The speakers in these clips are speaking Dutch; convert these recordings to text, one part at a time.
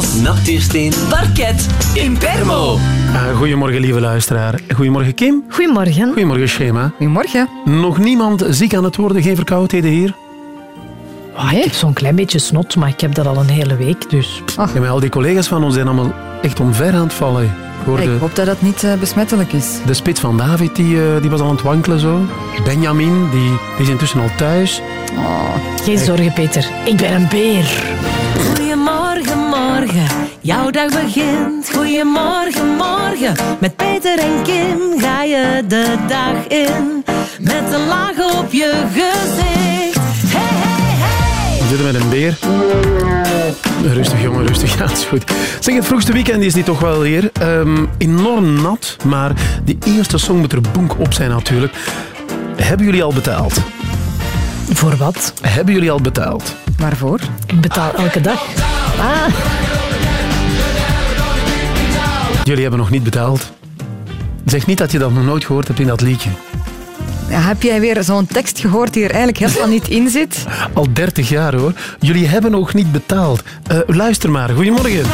Glas, nachtuursteen, parket, Impermo. Uh, goedemorgen, lieve luisteraar. Goedemorgen, Kim. Goedemorgen. Goedemorgen, Shema. Goedemorgen. Nog niemand ziek aan het worden? Geen verkoudheden hier? Oh, ik heb zo'n klein beetje snot, maar ik heb dat al een hele week, dus... Ach. Ja, maar al die collega's van ons zijn allemaal echt omver aan het vallen. Ik hoop dat dat niet uh, besmettelijk is. De spits van David die, uh, die was aan het wankelen zo. Benjamin die, die is intussen al thuis. Oh. Geen zorgen, Peter. Ik ben een beer. Goedemorgen, morgen. Jouw dag begint. Goedemorgen, morgen. Met Peter en Kim ga je de dag in. Met een laag op je gezicht. Hey, hey, hey. We zitten met een beer. Rustig, jongen, rustig. Ja, is goed. Zeg, het vroegste weekend is die toch wel weer. Um, enorm nat, maar die eerste song moet er boek op zijn natuurlijk. Hebben jullie al betaald? Voor wat? Hebben jullie al betaald? Waarvoor? Ik betaal elke dag. Ah. Jullie hebben nog niet betaald. Zeg niet dat je dat nog nooit gehoord hebt in dat liedje. Ja, heb jij weer zo'n tekst gehoord die er eigenlijk helemaal niet in zit? Al 30 jaar hoor. Jullie hebben nog niet betaald. Uh, luister maar. Goedemorgen.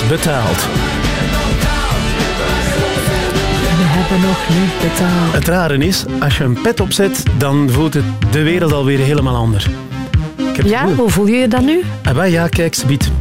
Niet betaald. We hebben nog niet betaald. Het rare is, als je een pet opzet, dan voelt het de wereld alweer helemaal anders. Ja, hoe voel je je dan nu? Ah, ja, kijk, ze biedt.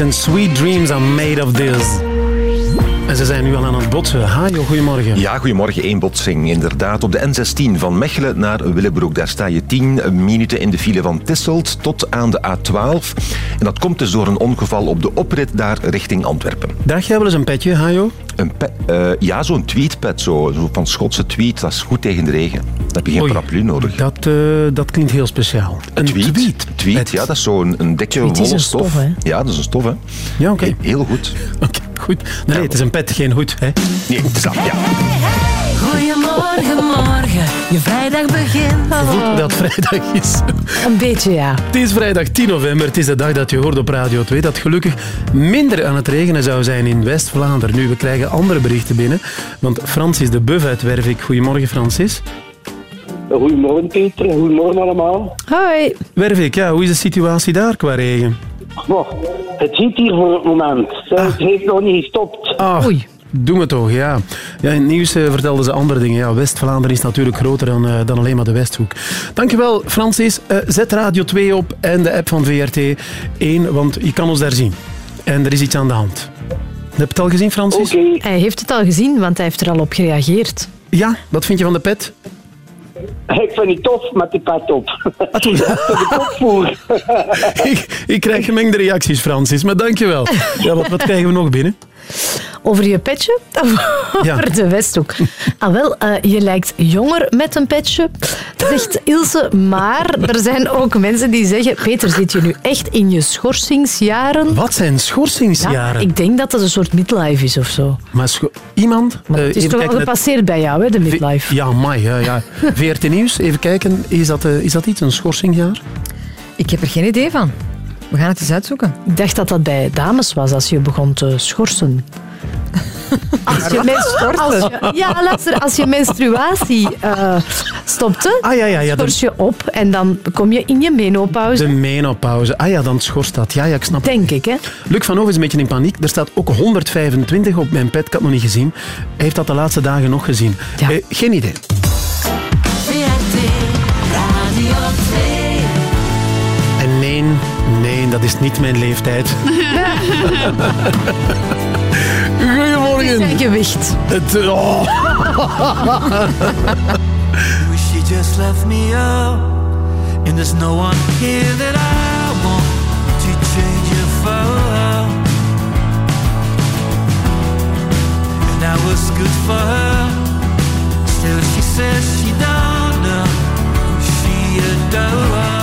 En Sweet Dreams are made of this. En ze zijn nu al aan het botsen. Hajo, goedemorgen. Ja, goedemorgen. Eén botsing. Inderdaad, op de N16 van Mechelen naar Willebroek. Daar sta je 10 minuten in de file van Tisselt tot aan de A12. En dat komt dus door een ongeval op de oprit daar richting Antwerpen. Daag jij wel eens een petje, Hajo? Een pe- eh, ja, zo'n tweetpad, zo, zo van Schotse tweet. Dat is goed tegen de regen. Dan heb je geen Oei, paraplu nodig. Dat, eh, dat klinkt heel speciaal. Een tweet. tweet. Ja, dat is zo'n een dikke wollen een stof. stof, hè? Ja, dat is een stof, hè. Ja, oké. Heel goed. Oké, goed. Nee, het is een pet, geen hoed. Hè? Nee, het is af, ja. Goedemorgen, morgen, je vrijdag begint. Voelt dat vrijdag is. Een beetje, ja. Het is vrijdag 10 november. Het is de dag dat je hoort op Radio 2 dat gelukkig minder aan het regenen zou zijn in West-Vlaanderen. Nu, we krijgen andere berichten binnen. Want Francis de Buff uit Wervik. Goedemorgen, Francis. Goedemorgen Peter, goedemorgen allemaal. Hoi. Wervik, ja, hoe is de situatie daar qua regen? Oh, het zit hier voor het moment. Het heeft nog niet gestopt. Ah, Oei. Doen we toch, ja. ja in het nieuws eh, vertelden ze andere dingen. Ja, West-Vlaanderen is natuurlijk groter dan, eh, dan alleen maar de Westhoek. Dankjewel, Francis. Eh, zet Radio 2 op en de app van VRT 1, want je kan ons daar zien. En er is iets aan de hand. Heb je het al gezien, Francis? Oké, Hij heeft het al gezien, want hij heeft er al op gereageerd. Ja, wat vind je van de pet? Ik vind het tof met die pet op. Ah, toe. de kopvoer. ik, ik krijg gemengde reacties, Francis, maar dankjewel. Ja, wat, wat krijgen we nog binnen? Over je petje? Ja. Over de Westhoek. Ah, wel, eh, je lijkt jonger met een petje, zegt Ilse. Maar er zijn ook mensen die zeggen... Peter, zit je nu echt in je schorsingsjaren? Wat zijn schorsingsjaren? ik denk dat het een soort midlife is of zo. Maar iemand... Maar eh, het is toch al gepasseerd bij jou, hè, de midlife? Ja, mai, ja, ja. VRT Nieuws, even kijken. Is dat, eh, is dat iets, een schorsingjaar? Ik heb er geen idee van. We gaan het eens uitzoeken. Ik dacht dat dat bij dames was als je begon te schorsen. Als je, menstru- als je, ja, luister, als je menstruatie eh, stopte, Ah ja, ja, ja. Schors je op en dan kom je in je menopauze. de menopauze. Ah ja, dan schorst dat. Ja, ja, ik snap het. Denk ik, hè? Luc van Hoven is een beetje in paniek. Er staat ook 125 op mijn pet. Ik had het nog niet gezien. Hij heeft dat de laatste dagen nog gezien. Ja. Eh, geen idee. Dat is niet mijn leeftijd. Goedemorgen. Zijn gewicht. Het, oh. Wish she just left me out. And there's no one here that I want to change it for. And that was good for her. Still, she says she don't know who she adores.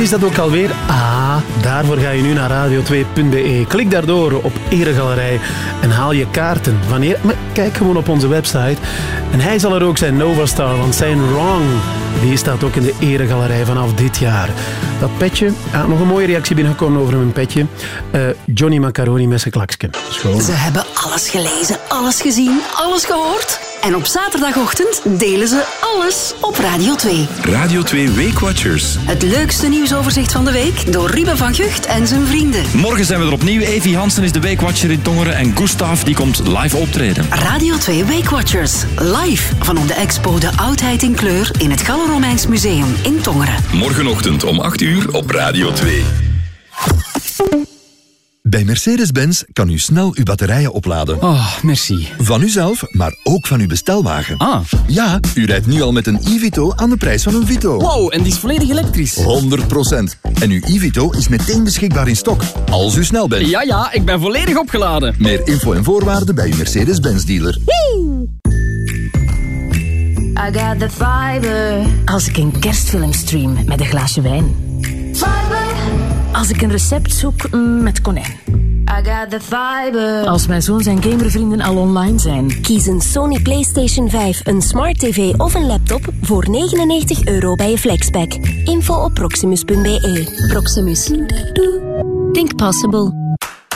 Wanneer is dat ook alweer? Ah, daarvoor ga je nu naar radio2.be. Klik daardoor op Eregalerij en haal je kaarten. Wanneer? Kijk gewoon op onze website. En hij zal er ook zijn, Nova Star, want zijn Wrong, die staat ook in de Eregalerij vanaf dit jaar. Dat petje, ah, nog een mooie reactie binnengekomen over mijn petje. Eh, Johnny Macaroni met zijn klaksken. Ze hebben alles gelezen, alles gezien, alles gehoord. En op zaterdagochtend delen ze alles op Radio 2. Radio 2 Weekwatchers. Het leukste nieuwsoverzicht van de week door Ruben van Gucht en zijn vrienden. Morgen zijn we er opnieuw. Evie Hansen is de Weekwatcher in Tongeren en Gustav die komt live optreden. Radio 2 Weekwatchers. Live vanuit de expo De Oudheid in Kleur in het Gallo-Romeins Museum in Tongeren. Morgenochtend om 8 uur op Radio 2. Bij Mercedes-Benz kan u snel uw batterijen opladen. Oh, merci. Van uzelf, maar ook van uw bestelwagen. Ah. Ja, u rijdt nu al met een e-Vito aan de prijs van een Vito. Wow, en die is volledig elektrisch. 100%. En uw e-Vito is meteen beschikbaar in stok, als u snel bent. Ja, ja, ik ben volledig opgeladen. Meer info en voorwaarden bij uw Mercedes-Benz dealer. I got the fiber. Als ik een kerstfilm stream met een glaasje wijn. Als ik een recept zoek mm, met konijn. I got the fiber. Als mijn zoons en gamervrienden al online zijn. Kies een Sony PlayStation 5, een Smart TV of een laptop voor 99 euro bij je Flexpack. Info op proximus.be. Proximus. Think possible.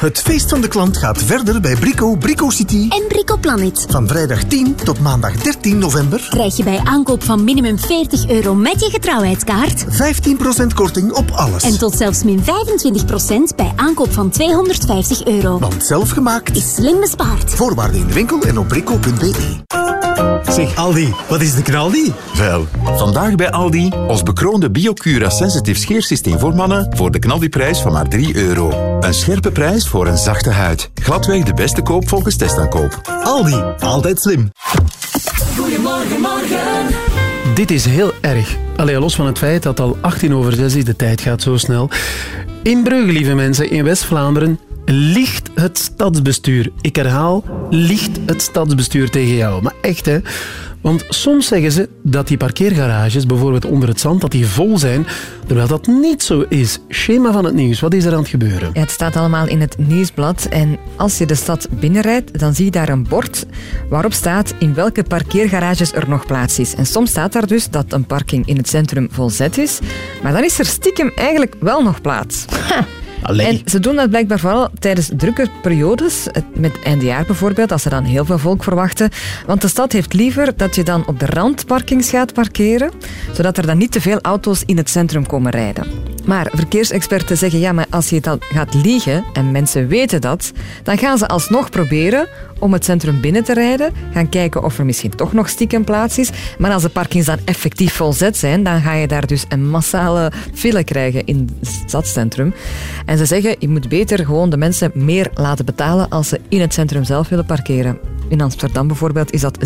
Het feest van de klant gaat verder bij Brico, Brico City. En Brico Planet. Van vrijdag 10 tot maandag 13 november. Krijg je bij aankoop van minimum 40 euro met je getrouwheidskaart 15% korting op alles. en tot zelfs min 25% bij aankoop van 250 euro. Want zelfgemaakt Is slim bespaard. Voorwaarden in de winkel en op brico.be. Zeg Aldi, wat is de knaldi? Wel, vandaag bij Aldi ons bekroonde Biocura Sensitive scheersysteem voor mannen voor de knaldiprijs van maar 3 euro. Een scherpe prijs voor een zachte huid. Gladweg de beste koop volgens testaankoop. Aldi, altijd slim. Goedemorgen, morgen. Dit is heel erg. Allee, los van het feit dat al 18 over 6 is, de tijd gaat zo snel. In Brugge, lieve mensen, in West-Vlaanderen, ligt het stadsbestuur. Ik herhaal, ligt het stadsbestuur tegen jou. Maar echt, hè. Want soms zeggen ze dat die parkeergarages, bijvoorbeeld onder het zand, dat die vol zijn, terwijl dat niet zo is. Schema van het nieuws, wat is er aan het gebeuren? Ja, het staat allemaal in het nieuwsblad. En als je de stad binnenrijdt, dan zie je daar een bord waarop staat in welke parkeergarages er nog plaats is. En soms staat daar dus dat een parking in het centrum volzet is. Maar dan is er stiekem eigenlijk wel nog plaats. En ze doen dat blijkbaar vooral tijdens drukke periodes, met eindejaar bijvoorbeeld, als ze dan heel veel volk verwachten. Want de stad heeft liever dat je dan op de randparkings gaat parkeren, zodat er dan niet te veel auto's in het centrum komen rijden. Maar verkeersexperten zeggen, ja, maar als je dan gaat liegen, en mensen weten dat, dan gaan ze alsnog proberen om het centrum binnen te rijden, gaan kijken of er misschien toch nog stiekem plaats is. Maar als de parkings dan effectief volzet zijn, dan ga je daar dus een massale file krijgen in het stadscentrum. En ze zeggen, je moet beter gewoon de mensen meer laten betalen als ze in het centrum zelf willen parkeren. In Amsterdam bijvoorbeeld is dat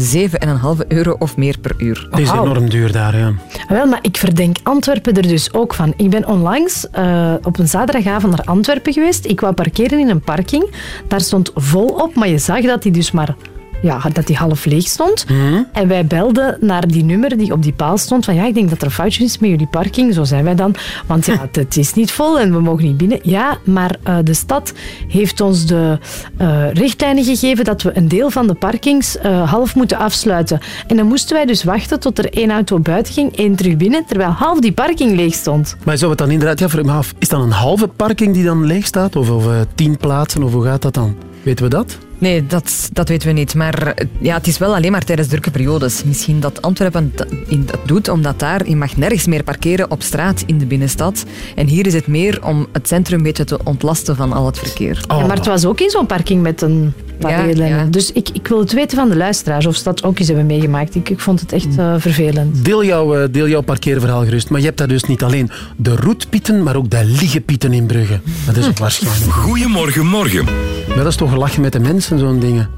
7,5 euro of meer per uur. Het is enorm duur daar, ja. Ah, Wel, maar ik verdenk Antwerpen er dus ook van. Ik ben onlangs eh, op een zaterdagavond naar Antwerpen geweest. Ik wou parkeren in een parking. Daar stond vol op, maar je zag dat die dus maar... Ja, dat die half leeg stond. En wij belden naar die nummer die op die paal stond. Van ja, ik denk dat er een foutje is met jullie parking. Zo zijn wij dan. Want ja, het, is niet vol en we mogen niet binnen. Ja, maar eh, de stad heeft ons de eh, richtlijnen gegeven dat we een deel van de parkings eh, half moeten afsluiten. En dan moesten wij dus wachten tot er één auto buiten ging, één terug binnen, terwijl half die parking leeg stond. Maar zou het dan inderdaad... Ja, me af, is dat een halve parking die dan leeg staat? Of, of tien plaatsen? Of hoe gaat dat dan? Weten we dat? Nee, dat, dat weten we niet. Maar eh, ja, het is wel alleen maar tijdens drukke periodes. Misschien dat Antwerpen dat doet, omdat daar je mag nergens meer parkeren op straat in de binnenstad. En hier is het meer om het centrum een beetje te ontlasten van al het verkeer. Ja, maar het was ook in zo'n parking met een Ja, ja. Dus ik, ik wil het weten van de luisteraars of ze dat ook eens hebben meegemaakt. Ik, ik vond het echt eh, vervelend. Deel, jouw, eh, deel jouw parkeerverhaal gerust. Maar je hebt daar dus niet alleen de roetpieten, maar ook de liggepieten in Brugge. Dat is ook waarschijnlijk. Goedemorgen, morgen. Maar dat is toch lachen met de mensen, zo'n dingen.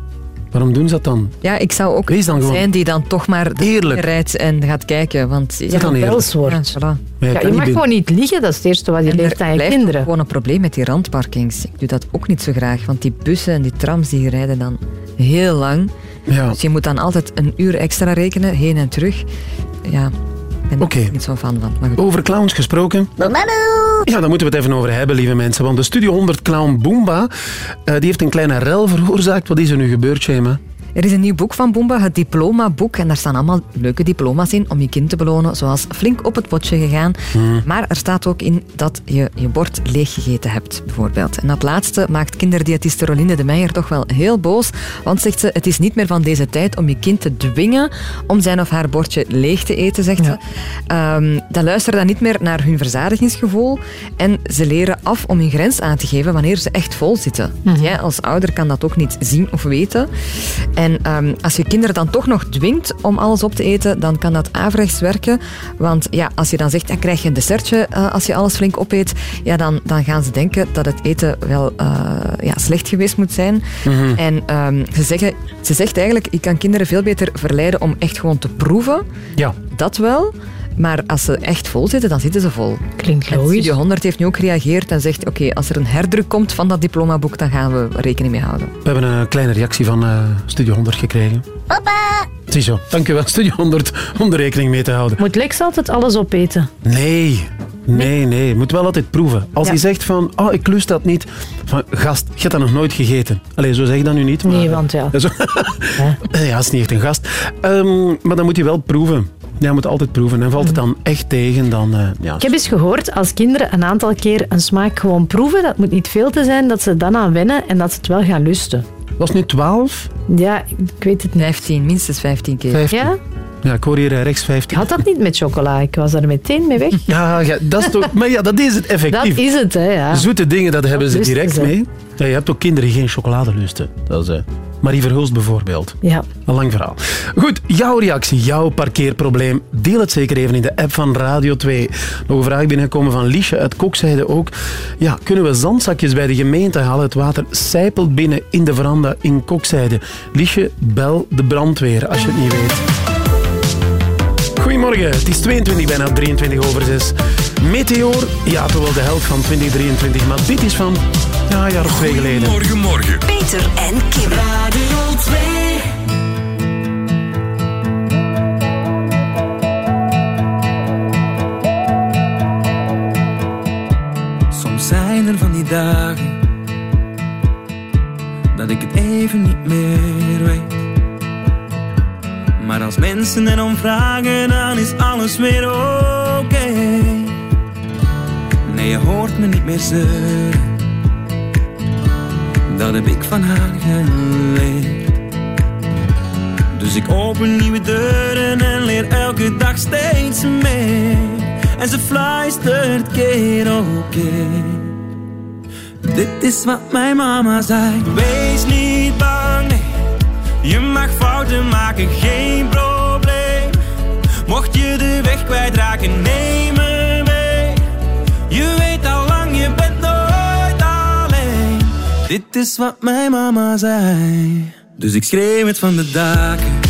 Waarom doen ze dat dan? Ja, ik zou ook Wees dan gewoon zijn die dan toch maar de eerlijk. rijdt en gaat kijken. Want ja, dan eerlijk. Ja, voilà. Je Ja, mag binnen- gewoon niet liegen, dat is het eerste wat je En leert aan er je blijft kinderen. gewoon een probleem met die randparkings. Ik doe dat ook niet zo graag, want die bussen en die trams die rijden dan heel lang. Ja. Dus je moet dan altijd een uur extra rekenen, heen en terug. Ja, ben Oké. ik niet zo'n fan van. Maar goed. Over clowns gesproken. Ja, daar moeten we het even over hebben, lieve mensen. Want de Studio 100 clown Boomba, eh, die heeft een kleine rel veroorzaakt. Wat is er nu gebeurd, Shema? Er is een nieuw boek van Boomba, het diplomaboek. En daar staan allemaal leuke diploma's in om je kind te belonen. Zoals flink op het potje gegaan. Hmm. Maar er staat ook in dat je je bord leeggegeten hebt, bijvoorbeeld. En dat laatste maakt kinderdiëtiste Roline de Meijer toch wel heel boos. Want, zegt ze, het is niet meer van deze tijd om je kind te dwingen om zijn of haar bordje leeg te eten, zegt ze. Ehm, dat luisteren dan niet meer naar hun verzadigingsgevoel. En ze leren af om hun grens aan te geven wanneer ze echt vol zitten. Jij als ouder kan dat ook niet zien of weten. En ehm, als je kinderen dan toch nog dwingt om alles op te eten, dan kan dat averechts werken. Want ja, als je dan zegt, dan krijg je een dessertje eh, als je alles flink opeet, ja, dan, dan gaan ze denken dat het eten wel eh, ja, slecht geweest moet zijn. Mhm. En ehm, ze, zeggen, ze zegt eigenlijk, je kan kinderen veel beter verleiden om echt gewoon te proeven. Ja. Dat wel. Maar als ze echt vol zitten, dan zitten ze vol. Klinkt logisch. Studio 100 heeft nu ook gereageerd en zegt, oké, als er een herdruk komt van dat diplomaboek, dan gaan we rekening mee houden. We hebben een kleine reactie van eh, Studio 100 gekregen. Papa! Ziezo, dankjewel Studio 100 om er rekening mee te houden. Moet Lex altijd alles opeten? Nee, nee, nee. Je moet wel altijd proeven. Als Ja. hij zegt van, oh, ik lust dat niet. Van, gast, je hebt dat nog nooit gegeten. Allee, zo zeg ik dat nu niet. Maar, Nee, want ja. Zo- ja, is niet echt een gast. Ehm, maar dan moet hij wel proeven. Ja, je moet altijd proeven. En valt het dan echt tegen, dan... eh, ja, Ik heb eens gehoord, als kinderen een aantal keer een smaak gewoon proeven, dat moet niet veel te zijn, dat ze dan aan wennen en dat ze het wel gaan lusten. Was het nu 12? Ja, ik weet het niet. 15, minstens 15 keer. 15. Ja? Ja, ik hoor hier eh, rechts 15. Ik had dat niet met chocola. Ik was er meteen mee weg. Ja, ja, dat is toch... Maar ja, dat is het effectief. Dat is het, hè. Ja. Zoete dingen, dat hebben ze direct ze. mee. Ja, je hebt ook kinderen die geen chocolade lusten. Dat is eh, Marie Verhulst bijvoorbeeld. Ja. Een lang verhaal. Goed, jouw reactie, jouw parkeerprobleem. Deel het zeker even in de app van Radio 2. Nog een vraag binnengekomen van Liesje uit Kokzijde ook. Ja, kunnen we zandzakjes bij de gemeente halen? Het water sijpelt binnen in de veranda in Kokzijde. Liesje, bel de brandweer als je het niet weet. Goedemorgen, het is 22, bijna 23 over 6. Meteor, ja, toch wel de helft van 2023, maar dit is van ja, een jaar of twee geleden. Morgen, morgen. Peter en Kim. Radio 2. Soms zijn er van die dagen dat ik het even niet meer weet. Maar als mensen erom vragen, dan is alles weer oké. Nee, je hoort me niet meer zeuren. Dat heb ik van haar geleerd. Dus ik open nieuwe deuren en leer elke dag steeds meer. En ze fluistert keer op keer. Dit is wat mijn mama zei. Wees niet bang, nee. Je mag fouten maken, geen probleem. Mocht je de weg kwijtraken, neem Dit is wat mijn mama zei. Dus ik schreeuw het van de daken.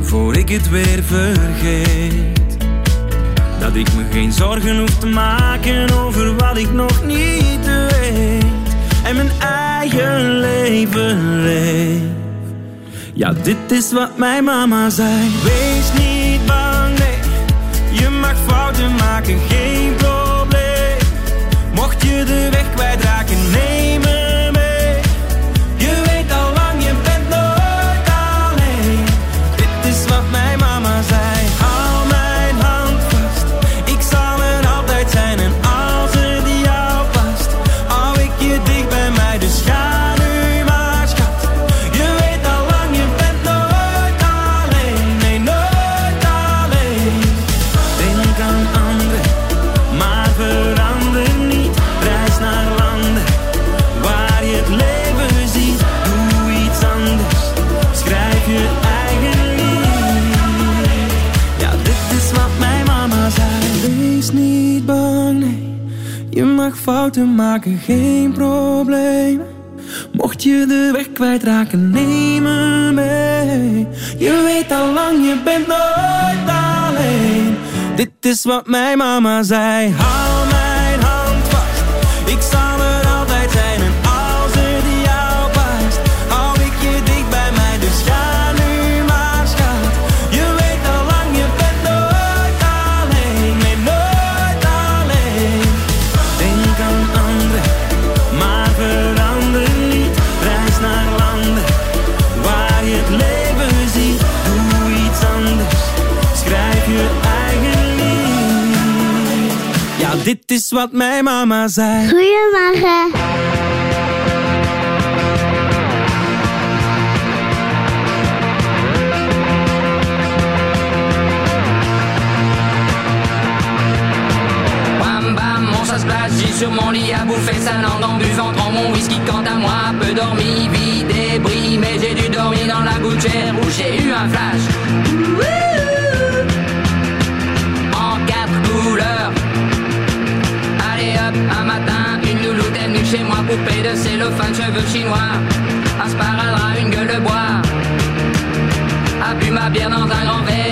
Voor ik het weer vergeet. Dat ik me geen zorgen hoef te maken over wat ik nog niet weet. En mijn eigen leven leef. Ja, dit is wat mijn mama zei. Wees niet bang, nee. Je mag fouten maken, geen de weg kwijtraken, neem fouten maken, geen probleem. Mocht je de weg kwijtraken, neem me mee. Je weet al lang, je bent nooit alleen. Dit is wat mijn mama zei. Hou mijn hand vast. Ik zal is wat mijn mama zei. Goedemorgen. Bam bam, mon j'ai sur mon lit à bouffer sa langue en buvant mon whisky quant à moi, peu dormi, vide et bris, mais j'ai dû dormir dans la gouttière où j'ai eu un flash. En chez moi, poupée de cellophane, cheveux chinois, un sparadrap, une gueule de bois. A bu ma bière dans un grand verre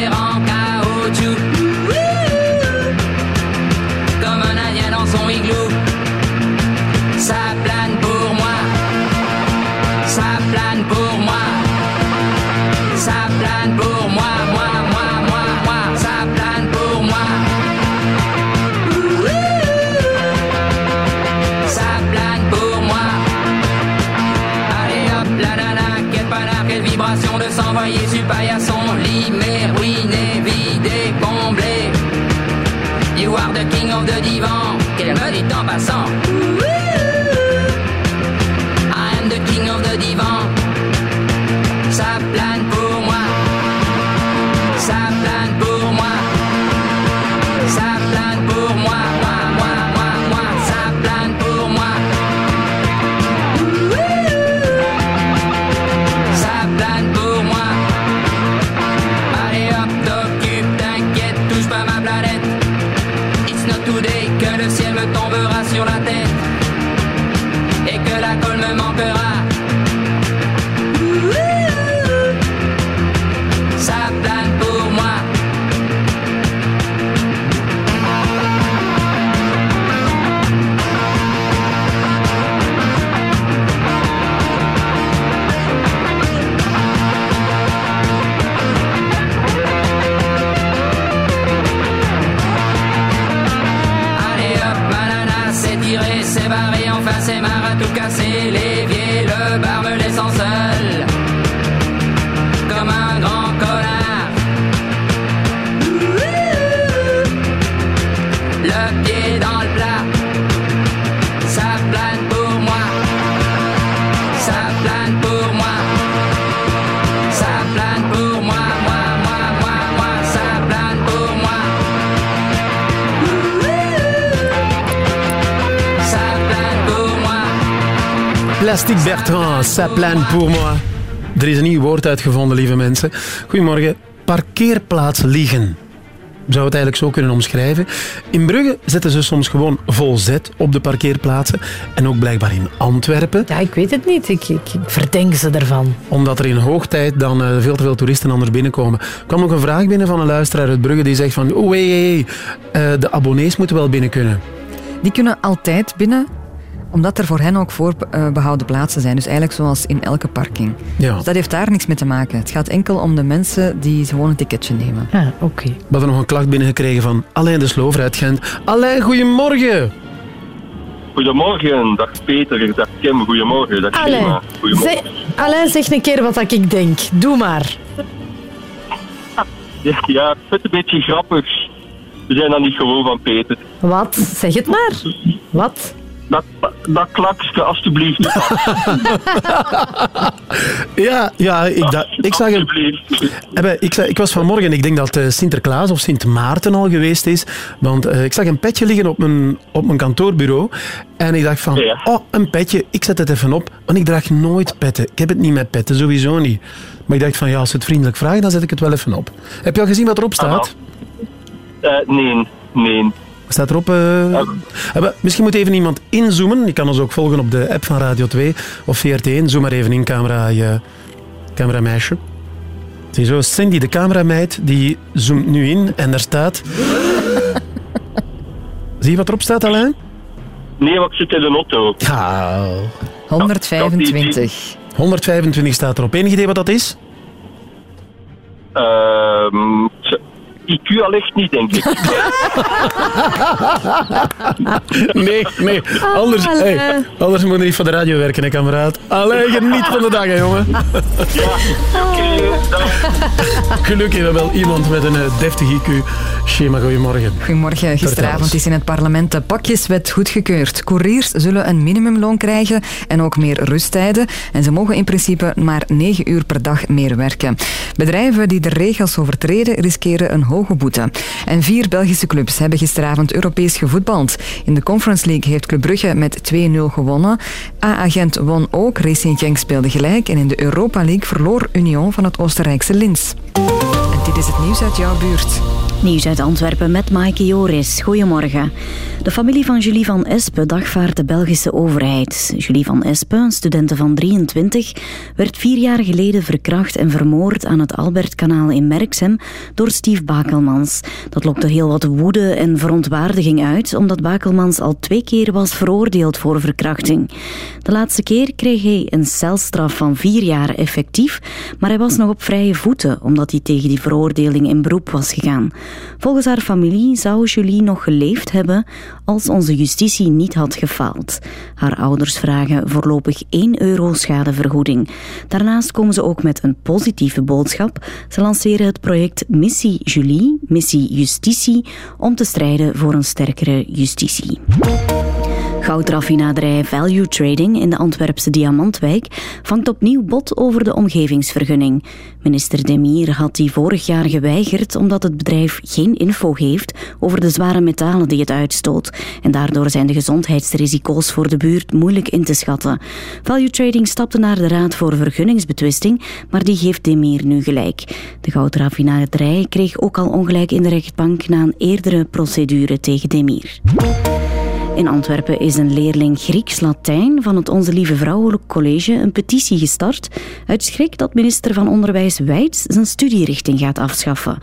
Plastic Bertrand, ça plane pour moi. Er is een nieuw woord uitgevonden, lieve mensen. Goedemorgen. Parkeerplaats liegen. Zou het eigenlijk zo kunnen omschrijven. In Brugge zetten ze soms gewoon vol zet op de parkeerplaatsen. En ook blijkbaar in Antwerpen. Ja, ik weet het niet. Ik, ik, ik verdenk ze ervan. Omdat er in hoogtijd dan eh, veel te veel toeristen anders binnenkomen. Er kwam ook een vraag binnen van een luisteraar uit Brugge die zegt van oh, hey, hey, hey, eh, de abonnees moeten wel binnen kunnen. Die kunnen altijd binnen, omdat er voor hen ook voorbehouden plaatsen zijn. Dus eigenlijk zoals in elke parking. Ja. Dus dat heeft daar niks mee te maken. Het gaat enkel om de mensen die gewoon een ticketje nemen. Ah, oké. We hadden nog een klacht binnengekregen van Alain de Slover uit Gent. Alain, goedemorgen. Goedemorgen, dag Peter, dag Kim, goedemorgen, dag Alain, Shema. Goedemorgen. zeg, Alain, zeg een keer wat ik denk. Doe maar. Ja, ja, ik vind het een beetje grappig. We zijn dan niet gewoon van Peter. Wat? Zeg het maar. Wat? Dat, dat klakske, alstublieft. Ja, ja ik, da- ik zag hem. Ik, ik was vanmorgen, ik denk dat eh, Sinterklaas of Sint Maarten al geweest is. Want eh, ik zag een petje liggen op mijn, op mijn kantoorbureau. En ik dacht van, oh, een petje, ik zet het even op. Want ik draag nooit petten. Ik heb het niet met petten, sowieso niet. Maar ik dacht van, ja, als ze het vriendelijk vragen, dan zet ik het wel even op. Heb je al gezien wat erop staat? Eh, nee, nee. Staat erop... eh, Ebbe, misschien moet even iemand inzoomen. Je kan ons ook volgen op de app van Radio 2 of VRT1. Zoom maar even in, camera, je, camerameisje. Zie je zo, Cindy, de camerameid, die zoomt nu in en daar staat... Zie je wat erop staat, Alain? Nee, want ik zit in de auto. Ja. 125. 125 staat erop. Enig idee wat dat is? Ehm, tja, IQ al echt niet, denk ik. Nee, nee. Anders, hey, anders moet je niet voor de radio werken, hè, kameraad. Allee, geniet van de dag, hè, jongen. Gelukkig hebben we wel iemand met een eh, deftig IQ. Schema, goedemorgen. Goedemorgen. Gisteravond is in het parlement de pakjeswet goedgekeurd. Couriers zullen een minimumloon krijgen en ook meer rusttijden. En ze mogen in principe maar 9 uur per dag meer werken. Bedrijven die de regels overtreden riskeren een hoge boete. En vier Belgische clubs hebben gisteravond Europees gevoetbald. In de Conference League heeft Club Brugge met 2-0 gewonnen. A-agent won ook, Racing Genk speelde gelijk. En in de Europa League verloor Union van het Oostenrijkse Linz. En dit is het nieuws uit jouw buurt. Nieuws uit Antwerpen met Maaike Joris. Goedemorgen. De familie van Julie van Espen dagvaardt de Belgische overheid. Julie van Espen, een studente van 23, werd vier jaar geleden verkracht en vermoord aan het Albertkanaal in Merksem door Steve Bakelmans. Dat lokte heel wat woede en verontwaardiging uit, omdat Bakelmans al twee keer was veroordeeld voor verkrachting. De laatste keer kreeg hij een celstraf van vier jaar effectief, maar hij was nog op vrije voeten, omdat hij tegen die veroordeling in beroep was gegaan. Volgens haar familie zou Julie nog geleefd hebben als onze justitie niet had gefaald. Haar ouders vragen voorlopig 1 euro schadevergoeding. Daarnaast komen ze ook met een positieve boodschap. Ze lanceren het project Missie Julie, Missie Justitie, om te strijden voor een sterkere justitie. Goudraffinaderij Value Trading in de Antwerpse Diamantwijk vangt opnieuw bot over de omgevingsvergunning. Minister Demir had die vorig jaar geweigerd omdat het bedrijf geen info heeft over de zware metalen die het uitstoot. En daardoor zijn de gezondheidsrisico's voor de buurt moeilijk in te schatten. Value Trading stapte naar de Raad voor Vergunningsbetwisting, maar die geeft Demir nu gelijk. De goudraffinaderij kreeg ook al ongelijk in de rechtbank na een eerdere procedure tegen Demir. In Antwerpen is een leerling Grieks-Latijn van het Onze Lieve Vrouwelijk College een petitie gestart uit schrik dat minister van Onderwijs Wijts zijn studierichting gaat afschaffen.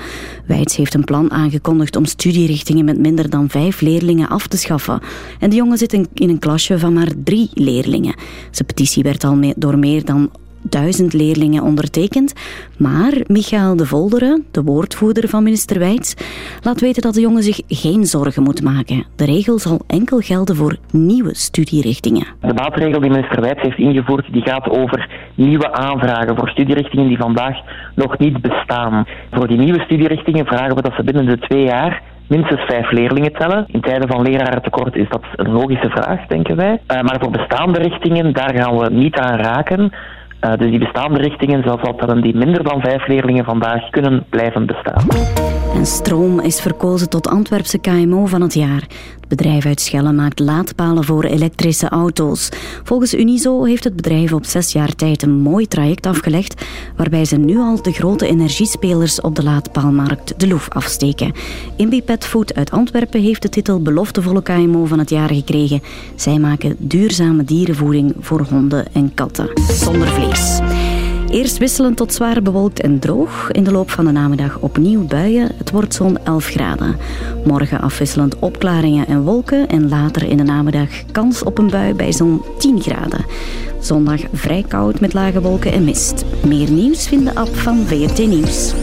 Wijts heeft een plan aangekondigd om studierichtingen met minder dan vijf leerlingen af te schaffen. En de jongen zit in een klasje van maar drie leerlingen. Zijn petitie werd al door meer dan duizend leerlingen ondertekend. Maar Michael de Volderen, de woordvoerder van minister Wijts, laat weten dat de jongen zich geen zorgen moet maken. De regel zal enkel gelden voor nieuwe studierichtingen. De maatregel die minister Wijts heeft ingevoerd, die gaat over nieuwe aanvragen voor studierichtingen die vandaag nog niet bestaan. Voor die nieuwe studierichtingen vragen we dat ze binnen de twee jaar minstens vijf leerlingen tellen. In tijden van lerarentekort is dat een logische vraag, denken wij. Uh, maar voor bestaande richtingen, daar gaan we niet aan raken. Uh, dus die bestaande richtingen, zelfs al tellen die minder dan vijf leerlingen vandaag, kunnen blijven bestaan. En Stroom is verkozen tot Antwerpse KMO van het jaar. Het bedrijf uit Schellen maakt laadpalen voor elektrische auto's. Volgens Unizo heeft het bedrijf op zes jaar tijd een mooi traject afgelegd, waarbij ze nu al de grote energiespelers op de laadpaalmarkt de loef afsteken. Imbi Food uit Antwerpen heeft de titel Beloftevolle KMO van het jaar gekregen. Zij maken duurzame dierenvoeding voor honden en katten, zonder vlees. Eerst wisselend tot zwaar bewolkt en droog. In de loop van de namiddag opnieuw buien. Het wordt zo'n 11 graden. Morgen afwisselend opklaringen en wolken. En later in de namiddag kans op een bui bij zo'n 10 graden. Zondag vrij koud met lage wolken en mist. Meer nieuws vind de app van VRT Nieuws.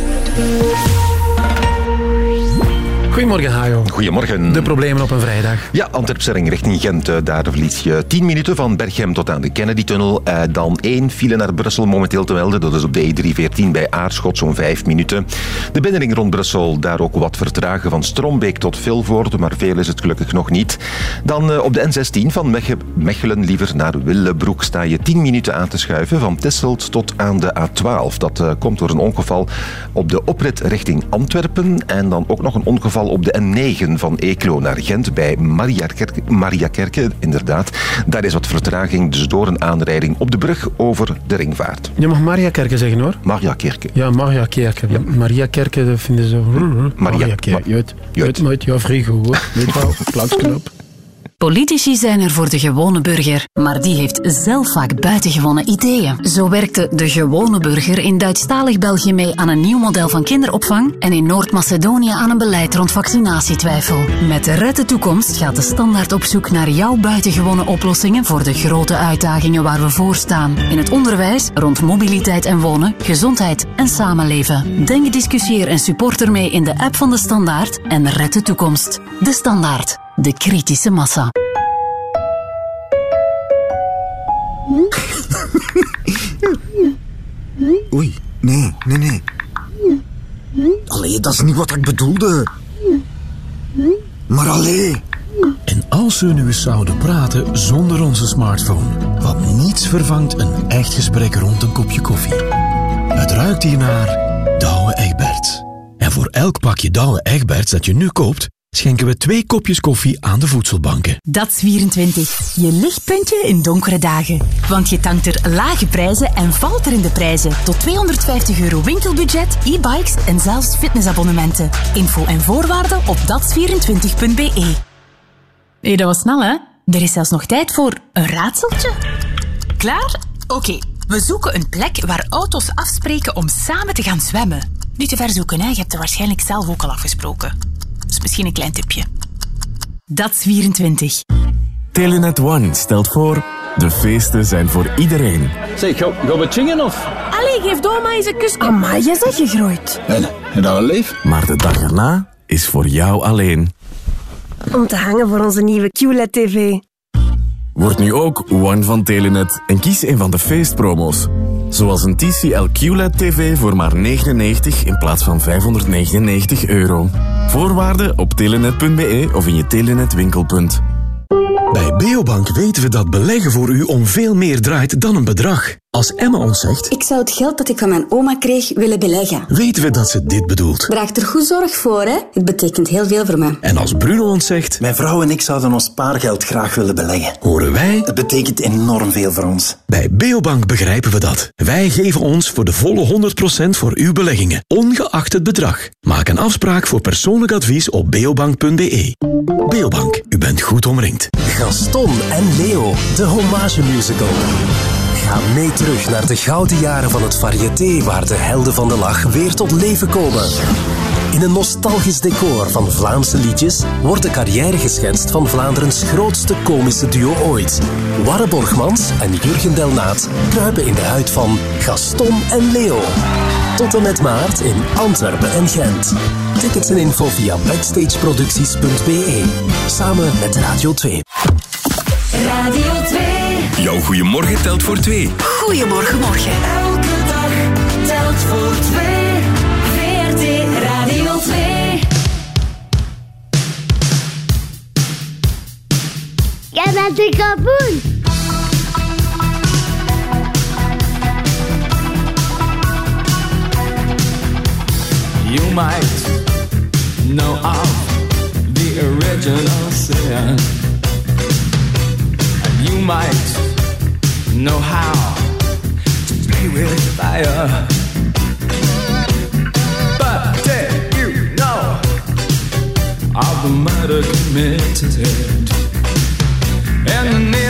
Goedemorgen, Hajo. Goedemorgen. De problemen op een vrijdag. Ja, Antwerpse ring richting Gent. eh, Daar verlies je 10 minuten van Berchem tot aan de Kennedy-tunnel. Eh, Dan één file naar Brussel momenteel te melden. Dat is op de E314 bij Aarschot, zo'n 5 minuten. De binnenring rond Brussel, daar ook wat vertragen van Strombeek tot Vilvoorde, maar veel is het gelukkig nog niet. Dan eh, op de N16 van Meche- Mechelen liever naar Willebroek sta je 10 minuten aan te schuiven van Tisselt tot aan de A12. Dat eh, komt door een ongeval op de oprit richting Antwerpen en dan ook nog een ongeval op de N9 van Eeklo naar Gent bij Mariakerke, Mariakerke, inderdaad. Daar is wat vertraging, dus door een aanrijding op de brug over de ringvaart. Je mag Maria Kerken zeggen hoor. Maria Kerke. Ja, Maria Kerken. Ja. Maria Kerken, dat vinden ze... Maria Kerken. Juit. Juit, hoor. Weet wel, plaksknop. Politici zijn er voor de gewone burger, maar die heeft zelf vaak buitengewone ideeën. Zo werkte de gewone burger in Duitsstalig België mee aan een nieuw model van kinderopvang en in Noord-Macedonië aan een beleid rond vaccinatietwijfel. Met Red de Toekomst gaat de standaard op zoek naar jouw buitengewone oplossingen voor de grote uitdagingen waar we voor staan. In het onderwijs, rond mobiliteit en wonen, gezondheid en samenleven. Denk, discussieer en support ermee in de app van de Standaard en red de toekomst. De Standaard. De kritische massa. Oei, nee, nee, nee. Allee, dat is niet wat ik bedoelde. Maar allee. En als we nu eens zouden praten zonder onze smartphone, wat niets vervangt een echt gesprek rond een kopje koffie. Het ruikt hier naar Douwe Egberts. En voor elk pakje Douwe Egberts dat je nu koopt, schenken we twee kopjes koffie aan de voedselbanken. Dat is 24. Je lichtpuntje in donkere dagen. Want je tankt er lage prijzen en valt er in de prijzen. Tot 250 euro winkelbudget, e-bikes en zelfs fitnessabonnementen. Info en voorwaarden op dads24.be. Hé, dat was snel, hè? Er is zelfs nog tijd voor een raadseltje. Klaar? Oké, we zoeken een plek waar auto's afspreken om samen te gaan zwemmen. Niet te ver zoeken, hè? Je hebt er waarschijnlijk zelf ook al afgesproken. Is misschien een klein tipje. Dat is 24. Telenet One stelt voor... De feesten zijn voor iedereen. Zeg, gaan we chingen of? Allee, geef Doma eens een kus. Amai, je bent gegroeid. En, en dat leef? Maar de dag erna is voor jou alleen. Om te hangen voor onze nieuwe QLED-tv. Word nu ook One van Telenet en kies een van de feestpromo's. Zoals een TCL QLED TV voor maar 99 in plaats van 599 euro. Voorwaarden op telenet.be of in je Telenet winkelpunt. Bij Beobank weten we dat beleggen voor u om veel meer draait dan een bedrag. Als Emma ons zegt, Ik zou het geld dat ik van mijn oma kreeg willen beleggen. weten we dat ze dit bedoelt. Draag er goed zorg voor, hè? Het betekent heel veel voor me. En als Bruno ons zegt, Mijn vrouw en ik zouden ons spaargeld graag willen beleggen. horen wij... Het betekent enorm veel voor ons. Bij Beobank begrijpen we dat. Wij geven ons voor de volle 100% voor uw beleggingen, ongeacht het bedrag. Maak een afspraak voor persoonlijk advies op beobank.be. Beobank, u bent goed omringd. Gaston en Leo, de hommage musical. Ga mee terug naar de gouden jaren van het variété waar de helden van de lach weer tot leven komen. In een nostalgisch decor van Vlaamse liedjes wordt de carrière geschetst van Vlaanderens grootste komische duo ooit. Warre Borgmans en Jurgen Delnaat kruipen in de huid van Gaston en Leo. Tot en met maart in Antwerpen en Gent. Tickets en info via backstageproducties.be. Samen met Radio 2. Radio 2. Jouw goeiemorgen telt voor twee. Goedemorgen, morgen. Elke dag telt voor twee. VRT Radio 2. Jij bent een kapoen. You might know of the original sin. You might know how to play with fire. But did you know of the murder committed in the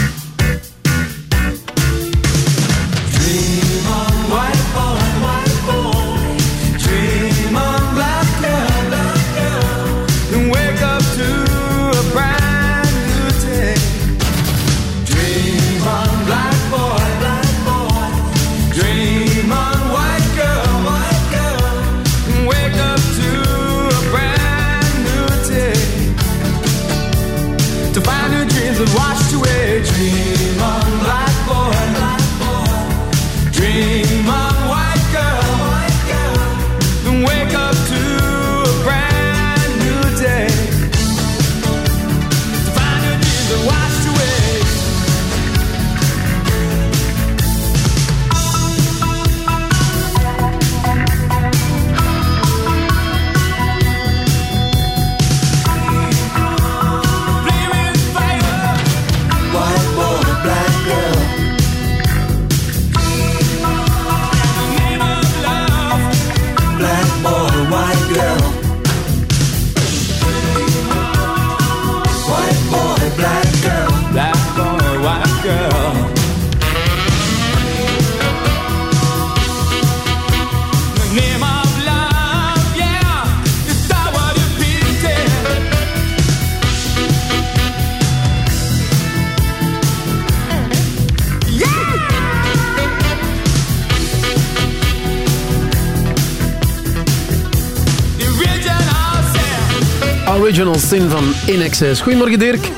Original Sin van In Excess. Goedemorgen Dirk.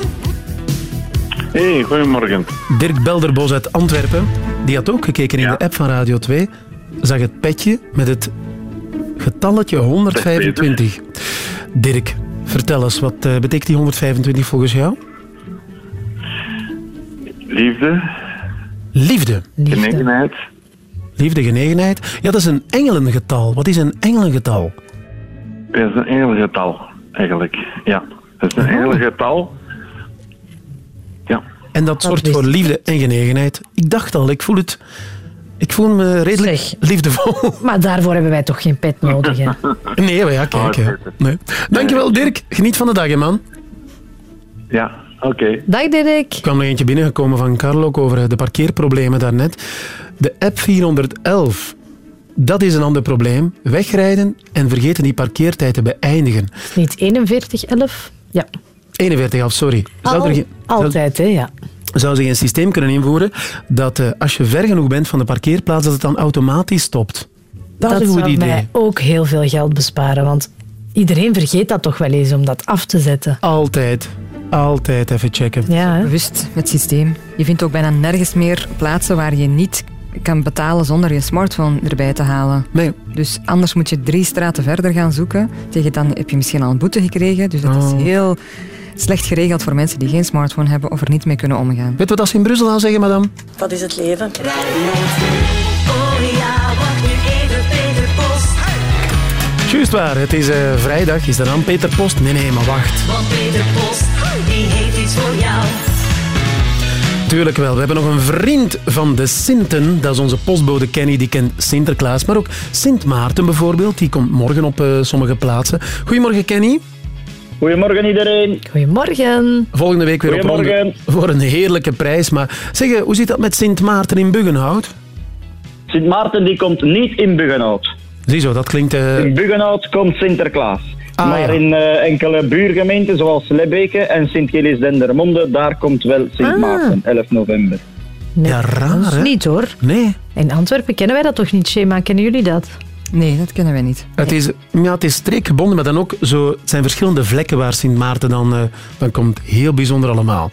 Hey, goedemorgen. Dirk Belderbos uit Antwerpen. Die had ook gekeken in de app van Radio 2. Zag het petje met het getalletje 125. Dirk, vertel eens, wat eh, betekent die 125 volgens jou? Liefde, Liefde. genegenheid. Liefde, genegenheid. Ja, dat is een engelengetal. Wat is een engelengetal? Dat is een engelgetal, eigenlijk. Ja, dat is een engelgetal. En dat zorgt voor liefde en genegenheid. Ik dacht al, ik voel het... Ik voel me redelijk liefdevol. Maar daarvoor hebben wij toch geen pet nodig, hè? Nee, maar ja, kijk. hè. Nee. Dankjewel, Dirk. Geniet van de dag, hè, man. Ja, oké. Dag Dirk. Er kwam nog eentje binnengekomen van Carlo over de parkeerproblemen daarnet. De app 411. Dat is een ander probleem. Wegrijden en vergeten die parkeertijd te beëindigen. Is niet 4111? Ja. 41 af, sorry. Zou Al- er geen- altijd, hè, ja. zou zich een systeem kunnen invoeren dat eh, als je ver genoeg bent van de parkeerplaats, dat het dan automatisch stopt. Dat, is een goed zou idee. mij ook heel veel geld besparen, want iedereen vergeet dat toch wel eens om dat af te zetten. Altijd. Altijd even checken. Ja, hè? Bewust, het systeem. Je vindt ook bijna nergens meer plaatsen waar je niet kan betalen zonder je smartphone erbij te halen. Nee. Dus anders moet je drie straten verder gaan zoeken. Tegen dan heb je misschien al een boete gekregen. Dus dat Oh. is heel slecht geregeld voor mensen die geen smartphone hebben of er niet mee kunnen omgaan. Weet je wat ze in Brussel aan zeggen, madame? Dat is het leven. Oh ja, wacht nu even, Peter Post. Juist waar, het is eh, vrijdag. Is er dan Peter Post? Nee, nee, maar wacht. Want Peter Post, Tuurlijk wel. We hebben nog een vriend van de Sinten. Dat is onze postbode Kenny, die kent Sinterklaas. Maar ook Sint Maarten bijvoorbeeld. Die komt morgen op eh, sommige plaatsen. Goedemorgen, Kenny. Goedemorgen iedereen. Goedemorgen. Volgende week weer op ronde Goedemorgen. voor een heerlijke prijs. Maar zeg, hoe zit dat met Sint Maarten in Buggenhout? Sint Maarten die komt niet in Buggenhout. Ziezo, dat klinkt... eh, In Buggenhout komt Sinterklaas. Ah, maar ja. in eh, enkele buurgemeenten zoals Lebbeke en Sint-Gilles-Dendermonde, daar komt wel Sint Ah. Maarten, 11 november. Ja, raar, Dat is hè? niet hoor. Nee. In Antwerpen kennen wij dat toch niet, Shema? Kennen jullie dat? Nee, dat kennen wij niet. Het is, ja, het is streekgebonden, maar dan ook zo, het zijn verschillende vlekken waar Sint Maarten dan, eh, dan komt. Heel bijzonder allemaal.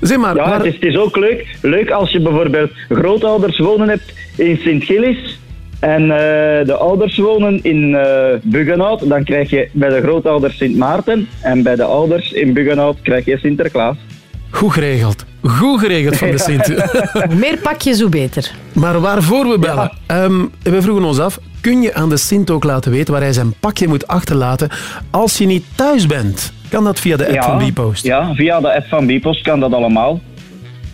Zeg maar, Ja, het, is, het is ook leuk, leuk als je bijvoorbeeld grootouders wonen hebt in Sint-Gilles en eh, de ouders wonen in eh Buggenhout, dan krijg je bij de grootouders Sint Maarten en bij de ouders in Buggenhout krijg je Sinterklaas. Goed geregeld. Goed geregeld van de Sint. Hoe meer pakjes, hoe beter. maar waarvoor we bellen? Ehm, we vroegen ons af, kun je aan de Sint ook laten weten waar hij zijn pakje moet achterlaten als je niet thuis bent? Kan dat via de app van Bpost? Ja, via de app van Bpost kan dat allemaal.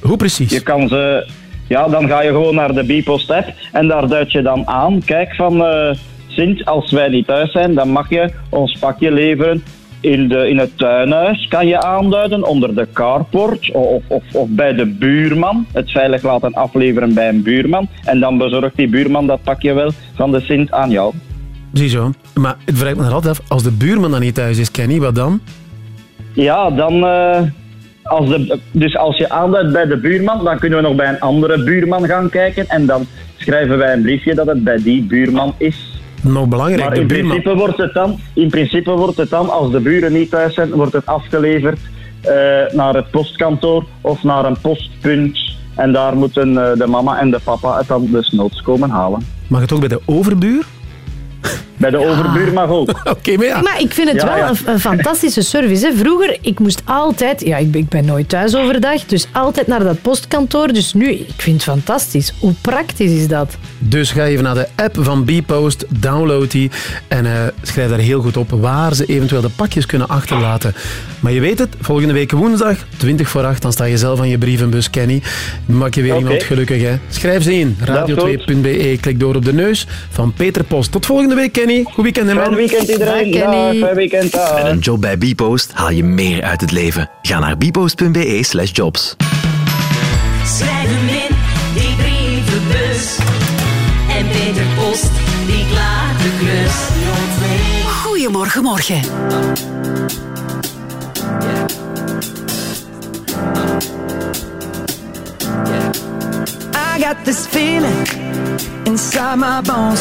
Hoe precies? Je kan ze... Ja, dan ga je gewoon naar de Bpost app en daar duid je dan aan. Kijk van eh, Sint, als wij niet thuis zijn, dan mag je ons pakje leveren in, de, in het tuinhuis. Kan je aanduiden onder de carport of, of, of bij de buurman. Het veilig laten afleveren bij een buurman. En dan bezorgt die buurman dat pakje wel van de Sint aan jou. Ziezo. Maar het vraagt me altijd af, als de buurman dan niet thuis is, Kenny, wat dan? Ja, dan. eh, als de, dus als je aanduidt bij de buurman, dan kunnen we nog bij een andere buurman gaan kijken. En dan schrijven wij een briefje dat het bij die buurman is. Nog belangrijk, Maar de in buurman. principe, wordt het dan, in principe wordt het dan, als de buren niet thuis zijn, wordt het afgeleverd eh, naar het postkantoor of naar een postpunt. En daar moeten eh, de mama en de papa het dan dus noods komen halen. Mag het ook bij de overbuur? Bij de overbuur mag ook. Oké, maar ja. Maar ik vind het Ja, wel ja. Een, een fantastische service. Hè. Vroeger, ik moest altijd... Ja, ik ben, ik ben nooit thuis overdag, dus altijd naar dat postkantoor. Dus nu, ik vind het fantastisch. Hoe praktisch is dat? Dus ga even naar de app van Bpost, download die en eh, schrijf daar heel goed op waar ze eventueel de pakjes kunnen achterlaten. Maar je weet het, volgende week woensdag, 20 voor 8, dan sta je zelf aan je brievenbus, Kenny. Dan maak je weer Oké. iemand gelukkig, hè. Schrijf ze in, Dat is radio2.be, klik door op de neus van Peter Post. Tot volgende week, Kenny. Goed weekend, hè, man. Fijn weekend iedereen. Dag, fijn weekend. dag. Met een job bij Bpost haal je meer uit het leven. Ga naar bpost.be slash jobs. Schrijf hem in, die brievenbus. En Peter Post, die klaart de klus. Goedemorgen, morgen. I got this feeling inside my bones.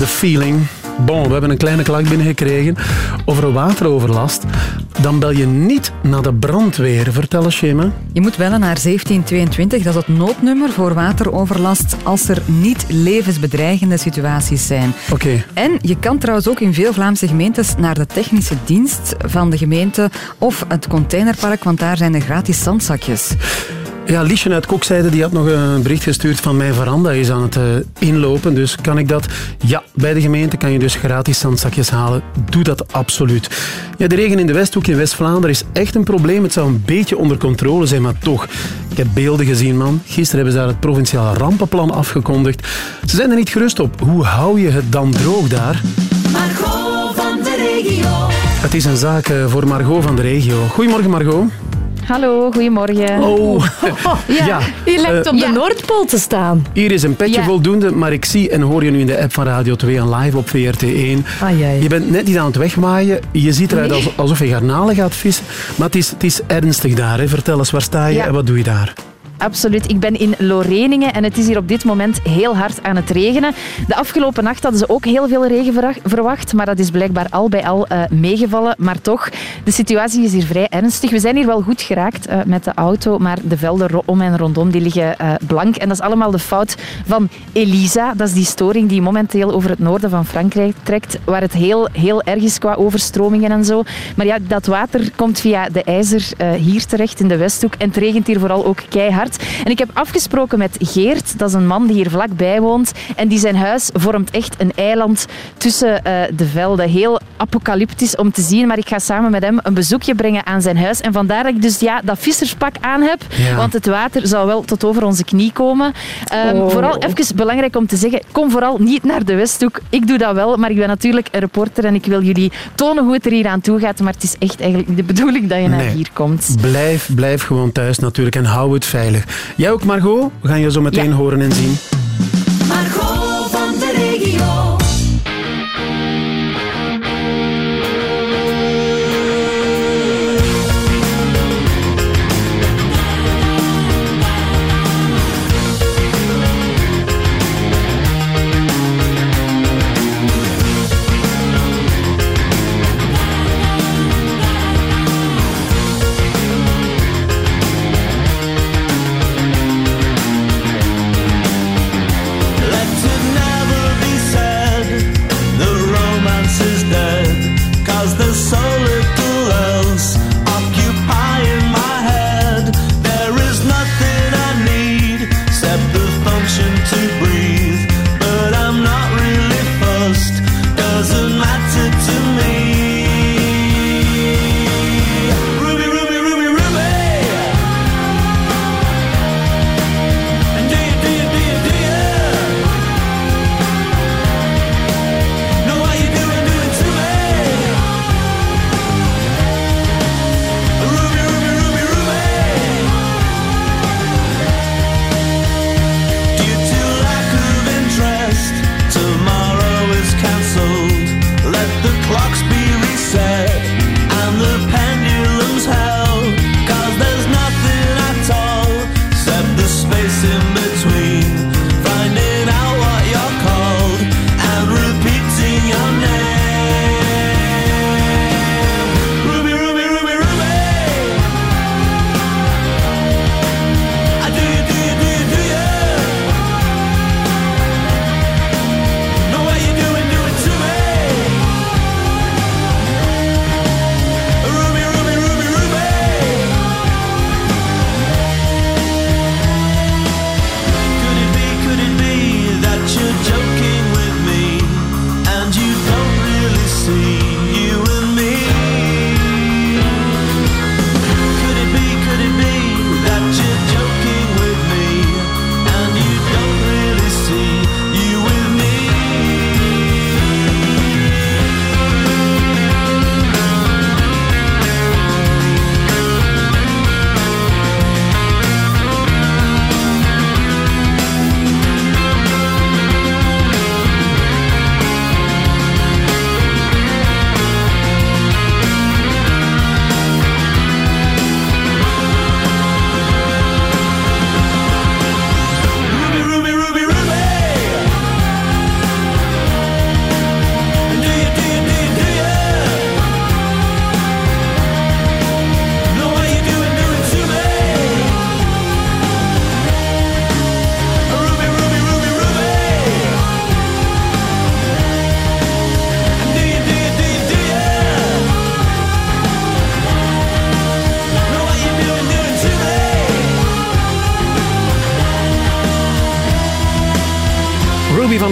The Feeling. Bon, we hebben een kleine klacht binnengekregen over wateroverlast. Dan bel je niet naar de brandweer. Vertel eens. Je moet bellen naar 1722, dat is het noodnummer voor wateroverlast als er niet levensbedreigende situaties zijn. Oké. En je kan trouwens ook in veel Vlaamse gemeentes naar de technische dienst van de gemeente of het containerpark, want daar zijn er gratis zandzakjes. Ja, Liesje uit Kokzijde die had nog een bericht gestuurd van mijn veranda is aan het eh, inlopen. Dus kan ik dat? Ja, bij de gemeente kan je dus gratis zandzakjes halen. Doe dat absoluut. Ja, de regen in de Westhoek in West-Vlaanderen is echt een probleem. Het zou een beetje onder controle zijn, maar toch. Ik heb beelden gezien, man. Gisteren hebben ze daar het provinciale rampenplan afgekondigd. Ze zijn er niet gerust op. Hoe hou je het dan droog daar? Margot van de regio. Het is een zaak eh, voor Margot van de regio. Goedemorgen, Margot. Hallo, goedemorgen. Oh, ja. ja. Je lijkt Eh, op de Noordpool te staan. Hier is een petje Ja. voldoende, maar ik zie en hoor je nu in de app van Radio 2 en live op VRT1. Ai, ai. Je bent net niet aan het wegmaaien. Je ziet eruit Nee. alsof je garnalen gaat vissen. Maar het is, het is ernstig daar. Hè. Vertel eens, waar sta je en wat doe je daar? Absoluut. Ik ben in Loreningen en het is hier op dit moment heel hard aan het regenen. De afgelopen nacht hadden ze ook heel veel regen verwacht- maar dat is blijkbaar al bij al eh, meegevallen. Maar toch, de situatie is hier vrij ernstig. We zijn hier wel goed geraakt eh, met de auto, maar de velden om en rondom die liggen eh, blank. En dat is allemaal de fout van Elisa. Dat is die storing die momenteel over het noorden van Frankrijk trekt, waar het heel, heel erg is qua overstromingen en zo. Maar ja, dat water komt via de ijzer hier terecht in de Westhoek en het regent hier vooral ook keihard. En ik heb afgesproken met Geert, dat is een man die hier vlakbij woont en die zijn huis vormt echt een eiland tussen eh, de velden. Heel apocalyptisch om te zien, maar ik ga samen met hem een bezoekje brengen aan zijn huis. En vandaar dat ik dus ja, dat visserspak aan heb, Ja. want het water zou wel tot over onze knie komen. Ehm, Oh. Vooral even belangrijk om te zeggen, kom vooral niet naar de Westhoek. Ik doe dat wel, maar ik ben natuurlijk een reporter en ik wil jullie tonen hoe het er hier aan toe gaat. Maar het is echt eigenlijk niet de bedoeling dat je naar hier komt. Blijf, blijf gewoon thuis natuurlijk en hou het veilig. Jij ook, Margot? We gaan je zo meteen horen en zien. Margot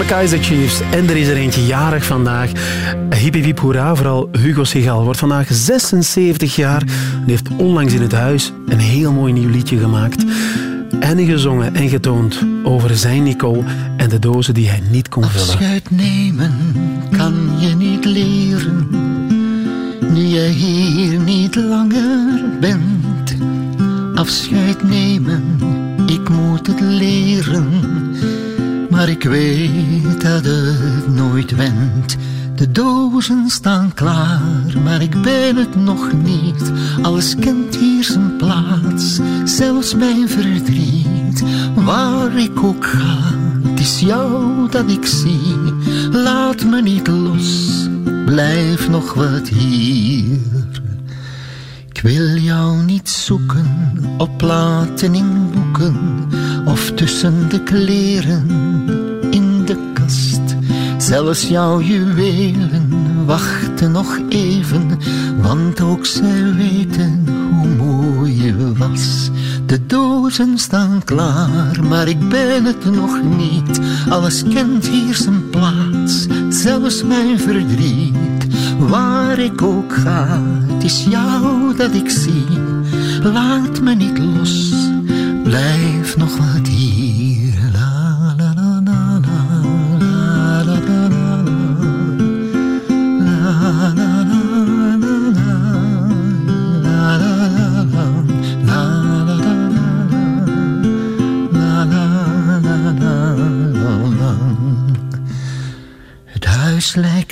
Kaiser Chiefs. En er is er eentje jarig vandaag. Hippie hiep hoera, vooral Hugo Segal. Wordt vandaag 76 jaar en heeft onlangs in het huis een heel mooi nieuw liedje gemaakt. En gezongen en getoond over zijn Nicole en de dozen die hij niet kon vullen. Afscheid nemen kan je niet leren, nu je hier niet langer bent. Afscheid nemen, ik moet het leren, maar ik weet dat het nooit went. De dozen staan klaar, maar ik ben het nog niet. Alles kent hier zijn plaats, zelfs mijn verdriet. Waar ik ook ga, het is jou dat ik zie. Laat me niet los, blijf nog wat hier. Ik wil jou niet zoeken op platen in boeken of tussen de kleren. Zelfs jouw juwelen wachten nog even, want ook zij weten hoe mooi je was. De dozen staan klaar, maar ik ben het nog niet. Alles kent hier zijn plaats, zelfs mijn verdriet. Waar ik ook ga, het is jou dat ik zie. Laat me niet los, blijf nog wat hier.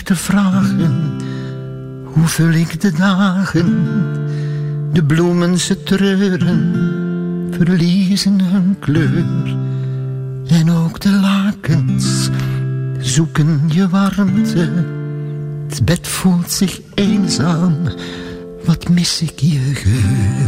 Te vragen, hoe vul ik de dagen? De bloemen ze treuren, verliezen hun kleur. En ook de lakens zoeken je warmte. Het bed voelt zich eenzaam, wat mis ik je geur.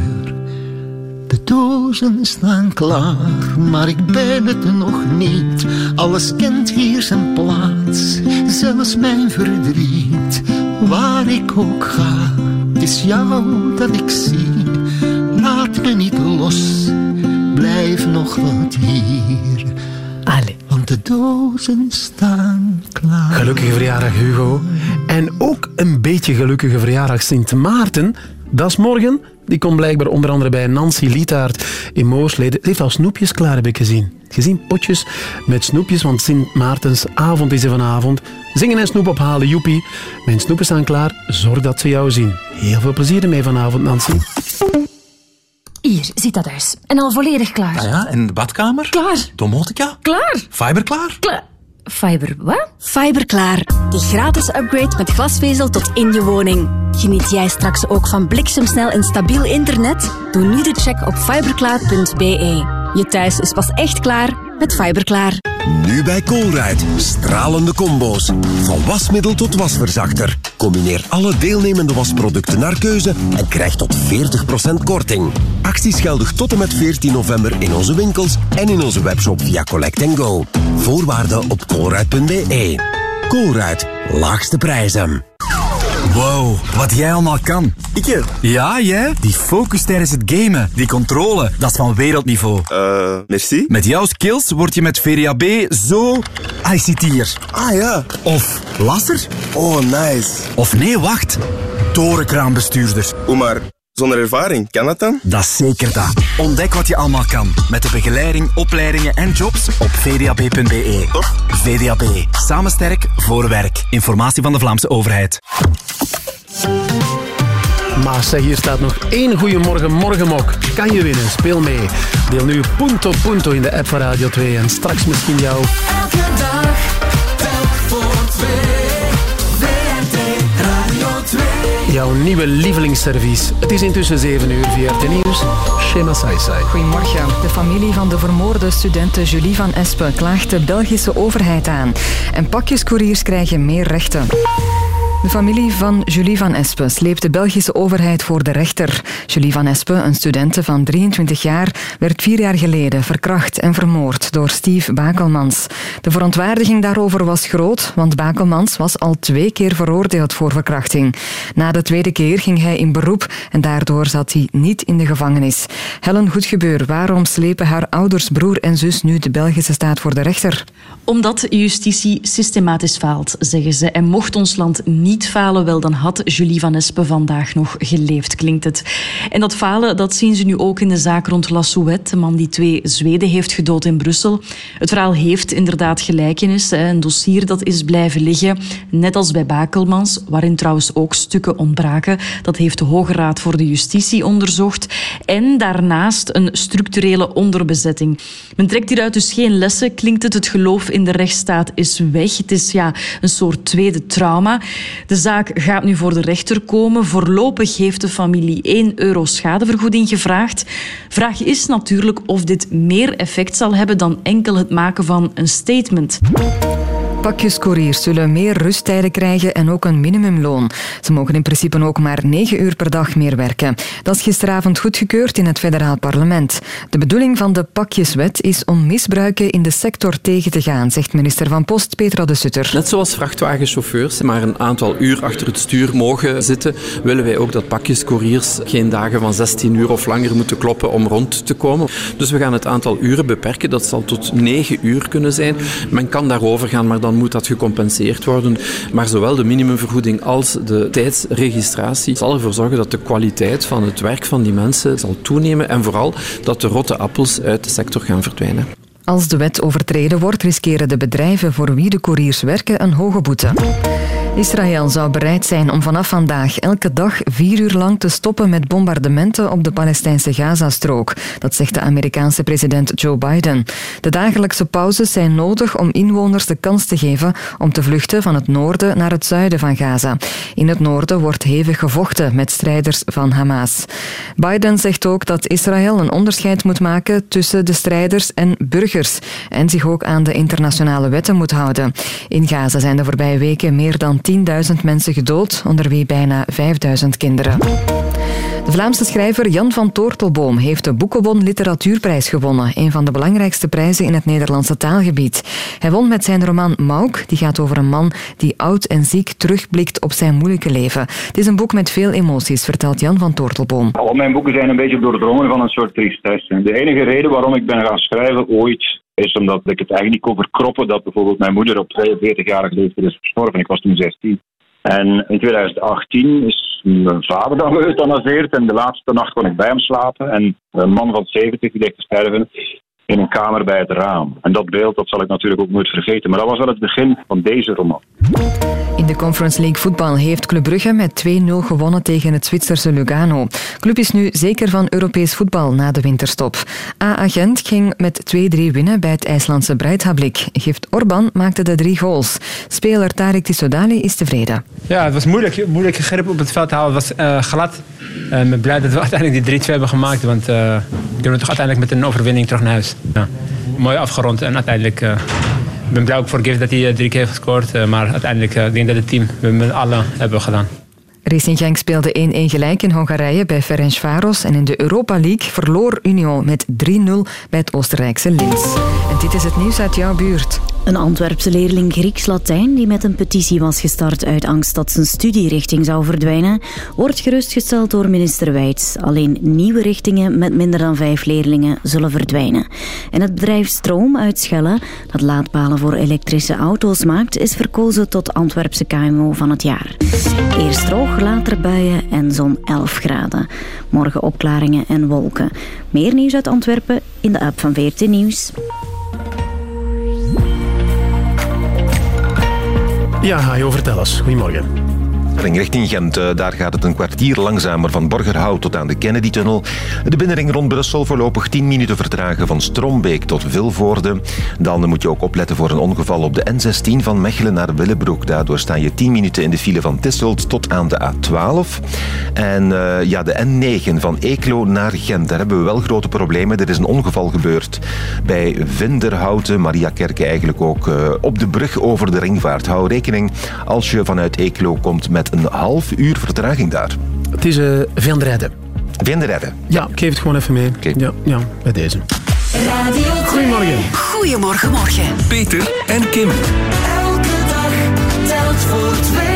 De dozen staan klaar, maar ik ben het nog niet. Alles kent hier zijn plaats, zelfs mijn verdriet. Waar ik ook ga, het is jou dat ik zie. Laat me niet los, blijf nog wat hier. Allee. Want de dozen staan klaar. Gelukkige verjaardag Hugo. En ook een beetje gelukkige verjaardag Sint Maarten. Dat is morgen. Die komt blijkbaar onder andere bij Nancy Lietaert in Moosleden. Ze heeft al snoepjes klaar, heb ik gezien. Gezien potjes met snoepjes, want Sint Maartens avond is er vanavond. Zingen en snoep ophalen, joepie. Mijn snoepen staan klaar, zorg dat ze jou zien. Heel veel plezier ermee vanavond, Nancy. Hier, zit dat huis. En al volledig klaar. Ah ja, en de badkamer? Klaar. Domotica? Klaar. Fiber klaar? Klaar. Fiber, wat? Fiberklaar. De gratis upgrade met glasvezel tot in je woning. Geniet jij straks ook van bliksemsnel en stabiel internet? Doe nu de check op fiberklaar.be. Je thuis is pas echt klaar met Fiberklaar. Nu bij Colruyt. Stralende combo's. Van wasmiddel tot wasverzachter. Combineer alle deelnemende wasproducten naar keuze en krijg tot 40% korting. Acties geldig tot en met 14 november in onze winkels en in onze webshop via Collect Go. Voorwaarden op colruyt.be. Colruyt. Laagste prijzen. Wow, wat jij allemaal kan. Ik Ja, jij? Die focus tijdens het gamen, die controle, dat is van wereldniveau. Eh, merci. Met jouw skills word je met VDAB zo ICT'er. Ah ja. Of lasser. Oh, nice. Of nee, wacht. Torenkraanbestuurder. Hoe maar, zonder ervaring, kan dat dan? Dat is zeker dat. Ontdek wat je allemaal kan met de begeleiding, opleidingen en jobs op vdab.be. VDAB. Samen sterk voor werk. Informatie van de Vlaamse overheid. Maar zeg, hier staat nog één Goeiemorgen Morgenmok. Kan je winnen? Speel mee. Deel nu punto punto in de app van Radio 2 en straks misschien jou. Elke dag, telk voor twee. Jouw nieuwe lievelingsservies. Het is intussen 7 uur via RT Nieuws. Shema Saisai. Goedemorgen. De familie van de vermoorde studente Julie van Espen klaagt de Belgische overheid aan. En pakjescouriers krijgen meer rechten. De familie van Julie van Espen sleept de Belgische overheid voor de rechter. Julie van Espen, een studente van 23 jaar, werd vier jaar geleden verkracht en vermoord door Steve Bakelmans. De verontwaardiging daarover was groot, want Bakelmans was al twee keer veroordeeld voor verkrachting. Na de tweede keer ging hij in beroep en daardoor zat hij niet in de gevangenis. Helen Goedgebeur, waarom slepen haar ouders, broer en zus nu de Belgische staat voor de rechter? Omdat justitie systematisch faalt, zeggen ze, en mocht ons land niet niet falen, wel dan had Julie van Espen vandaag nog geleefd, klinkt het. En dat falen, dat zien ze nu ook in de zaak rond Lassouet, de man die twee Zweden heeft gedood in Brussel. Het verhaal heeft inderdaad gelijkenis. Een dossier dat is blijven liggen, net als bij Bakelmans, waarin trouwens ook stukken ontbraken. Dat heeft de Hoge Raad voor de Justitie onderzocht. En daarnaast een structurele onderbezetting. Men trekt hieruit dus geen lessen, klinkt het. Het geloof in de rechtsstaat is weg. Het is ja, een soort tweede trauma. De zaak gaat nu voor de rechter komen. Voorlopig heeft de familie 1 euro schadevergoeding gevraagd. Vraag is natuurlijk of dit meer effect zal hebben dan enkel het maken van een statement. Pakjescouriers zullen meer rusttijden krijgen en ook een minimumloon. Ze mogen in principe ook maar 9 uur per dag meer werken. Dat is gisteravond goedgekeurd in het federaal parlement. De bedoeling van de pakjeswet is om misbruiken in de sector tegen te gaan, zegt minister van Post Petra de Sutter. Net zoals vrachtwagenchauffeurs maar een aantal uur achter het stuur mogen zitten, willen wij ook dat pakjescouriers geen dagen van 16 uur of langer moeten kloppen om rond te komen. Dus we gaan het aantal uren beperken. Dat zal tot 9 uur kunnen zijn. Men kan daarover gaan, maar dan moet dat gecompenseerd worden. Maar zowel de minimumvergoeding als de tijdsregistratie zal ervoor zorgen dat de kwaliteit van het werk van die mensen zal toenemen en vooral dat de rotte appels uit de sector gaan verdwijnen. Als de wet overtreden wordt, riskeren de bedrijven voor wie de couriers werken een hoge boete. Israël zou bereid zijn om vanaf vandaag elke dag vier uur lang te stoppen met bombardementen op de Palestijnse Gazastrook. Dat zegt de Amerikaanse president Joe Biden. De dagelijkse pauzes zijn nodig om inwoners de kans te geven om te vluchten van het noorden naar het zuiden van Gaza. In het noorden wordt hevig gevochten met strijders van Hamas. Biden zegt ook dat Israël een onderscheid moet maken tussen de strijders en burgers en zich ook aan de internationale wetten moet houden. In Gaza zijn de voorbije weken meer dan 10.000 mensen gedood, onder wie bijna 5.000 kinderen. De Vlaamse schrijver Jan van Toortelboom heeft de Boekenbon Literatuurprijs gewonnen, een van de belangrijkste prijzen in het Nederlandse taalgebied. Hij won met zijn roman Mauk, die gaat over een man die oud en ziek terugblikt op zijn moeilijke leven. Het is een boek met veel emoties, vertelt Jan van Toortelboom. Al mijn boeken zijn een beetje doordrongen van een soort tristesse. De enige reden waarom ik ben gaan schrijven ooit is omdat ik het eigenlijk niet kon verkroppen dat bijvoorbeeld mijn moeder op 42-jarige leeftijd is gestorven. Ik was toen 16. En in 2018 is mijn vader dan geëuthanaseerd en de laatste nacht kon ik bij hem slapen. En een man van 70 die ligt te sterven in een kamer bij het raam. En dat beeld dat zal ik natuurlijk ook nooit vergeten. Maar dat was wel het begin van deze roman. In de Conference League voetbal heeft Club Brugge met 2-0 gewonnen tegen het Zwitserse Lugano. Club is nu zeker van Europees voetbal na de winterstop. A-agent ging met 2-3 winnen bij het IJslandse Breidhablik. Gift Orban maakte de drie goals. Speler Tarek Tissoudali is tevreden. Ja, het was moeilijk, moeilijk grip op het veld te houden. Het was eh, glad. Eh, Ik ben blij dat we uiteindelijk die 3-2 hebben gemaakt. Want eh we kunnen toch uiteindelijk met een overwinning terug naar huis. Ja. Mooi afgerond en uiteindelijk... eh, ik ben blij ook voor Gift dat hij eh, drie keer heeft gescoord. eh, maar uiteindelijk eh, ik denk dat het team, we met allen hebben gedaan. Racing Genk speelde 1-1 gelijk in Hongarije bij Ferencváros en in de Europa League verloor Union met 3-0 bij het Oostenrijkse Linz. En dit is het nieuws uit jouw buurt. Een Antwerpse leerling Grieks-Latijn die met een petitie was gestart uit angst dat zijn studierichting zou verdwijnen, wordt gerustgesteld door minister Wijts. Alleen nieuwe richtingen met minder dan vijf leerlingen zullen verdwijnen. En het bedrijf Stroom uit Schelle, dat laadpalen voor elektrische auto's maakt, is verkozen tot Antwerpse KMO van het jaar. Eerst droog, later buien en zo'n 11 graden. Morgen opklaringen en wolken. Meer nieuws uit Antwerpen in de app van VRT Nieuws. Ja, Hajo, vertel eens. Goedemorgen. Richting Gent, eh, daar gaat het een kwartier langzamer van Borgerhout tot aan de Kennedy-tunnel. De binnenring rond Brussel voorlopig 10 minuten vertragen van Strombeek tot Vilvoorde. Dan moet je ook opletten voor een ongeval op de N16 van Mechelen naar Willebroek. Daardoor sta je 10 minuten in de file van Tisselt tot aan de A12. En eh, ja, de N9 van Eeklo naar Gent, daar hebben we wel grote problemen. Er is een ongeval gebeurd bij Vinderhouten, Mariakerke eigenlijk ook, eh, op de brug over de ringvaart. Hou rekening als je vanuit Eeklo komt met een half uur vertraging daar. Het is uh, Venderijden. Venderijden. Ja, ik geef het gewoon even mee. Ja, ja, bij deze. Radio Goedemorgen. Goedemorgen, morgen. Peter en Kim. Elke dag telt voor twee.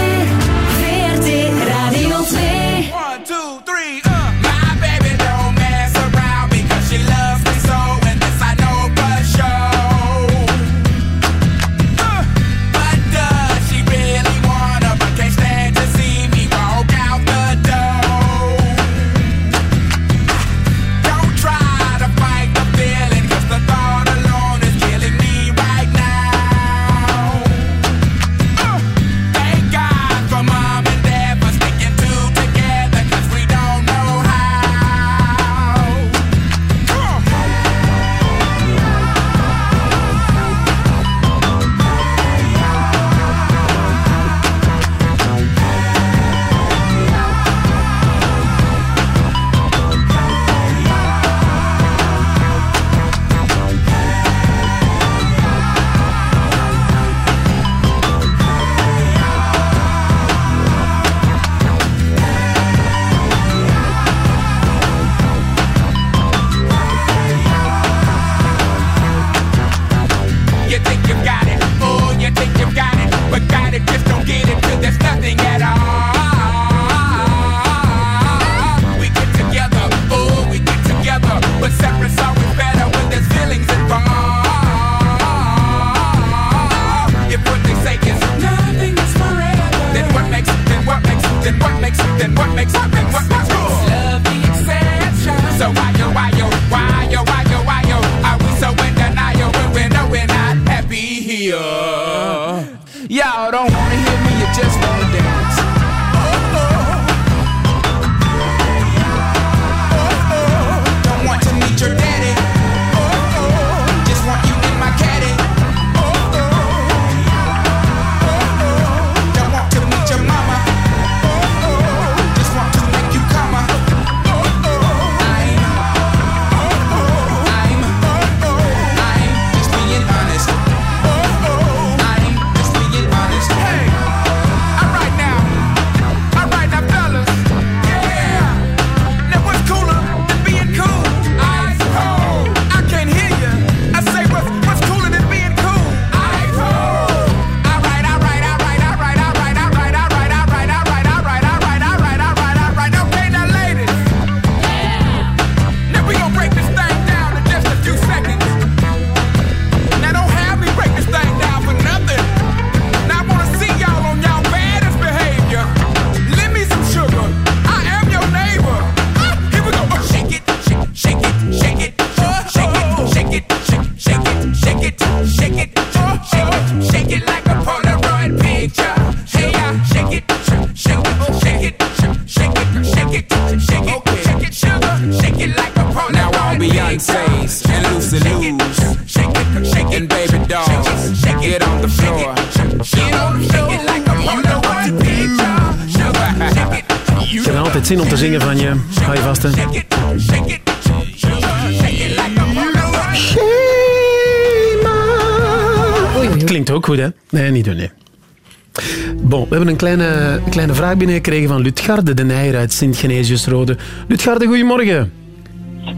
Hebben een kleine, een kleine vraag binnengekregen van Lutgarde de Nijer uit Sint-Genesius-Rode. Lutgarde, goedemorgen.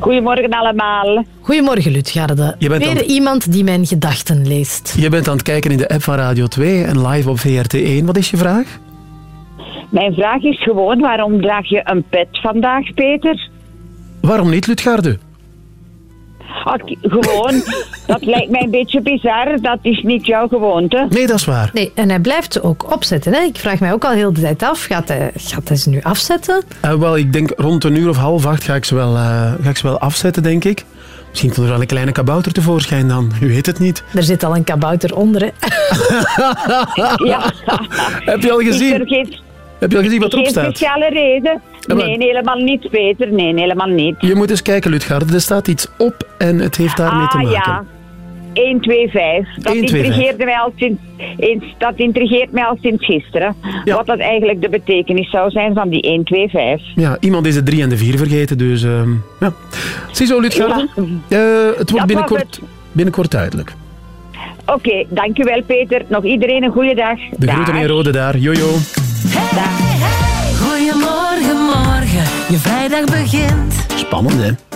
Goedemorgen allemaal. Goedemorgen, Lutgarde. Je bent Weer aan- iemand die mijn gedachten leest. Je bent aan het kijken in de app van Radio 2 en live op VRT1. Wat is je vraag? Mijn vraag is gewoon, waarom draag je een pet vandaag, Peter? Waarom niet, Lutgarde? Gewoon, dat lijkt mij een beetje bizar. Dat is niet jouw gewoonte. Nee, dat is waar. Nee, en hij blijft ze ook opzetten. Hè? Ik vraag mij ook al heel de tijd af, gaat hij, gaat hij ze nu afzetten? Eh, wel, ik denk rond een uur of half acht ga ik ze wel, eh, ga ik ze wel afzetten, denk ik. Misschien komt er wel een kleine kabouter tevoorschijn dan. U weet het niet. Er zit al een kabouter onder, hè? Ja. Heb je al Is gezien? Geen, Heb je al gezien wat erop geen staat? speciale reden? Ja, Nee, helemaal niet, Peter. Nee, helemaal niet. Je moet eens kijken, Lutgarde. Er staat iets op en het heeft daarmee te ah, maken. ja. 1, 2, 5. Dat 1, 2, 5. intrigeerde mij al sinds, dat intrigeert mij al sinds gisteren. Wat dat eigenlijk de betekenis zou zijn van die 1, 2, 5. Ja, iemand is de 3 en de 4 vergeten, dus ehm, ja. Ziezo, Lutgarde. Eh, het wordt binnenkort, binnenkort duidelijk. Oké, dankjewel Peter. Nog iedereen een goede dag. De groeten in rode daar. Jojo. Goedemorgen, morgen, je vrijdag begint. Spannend, hè?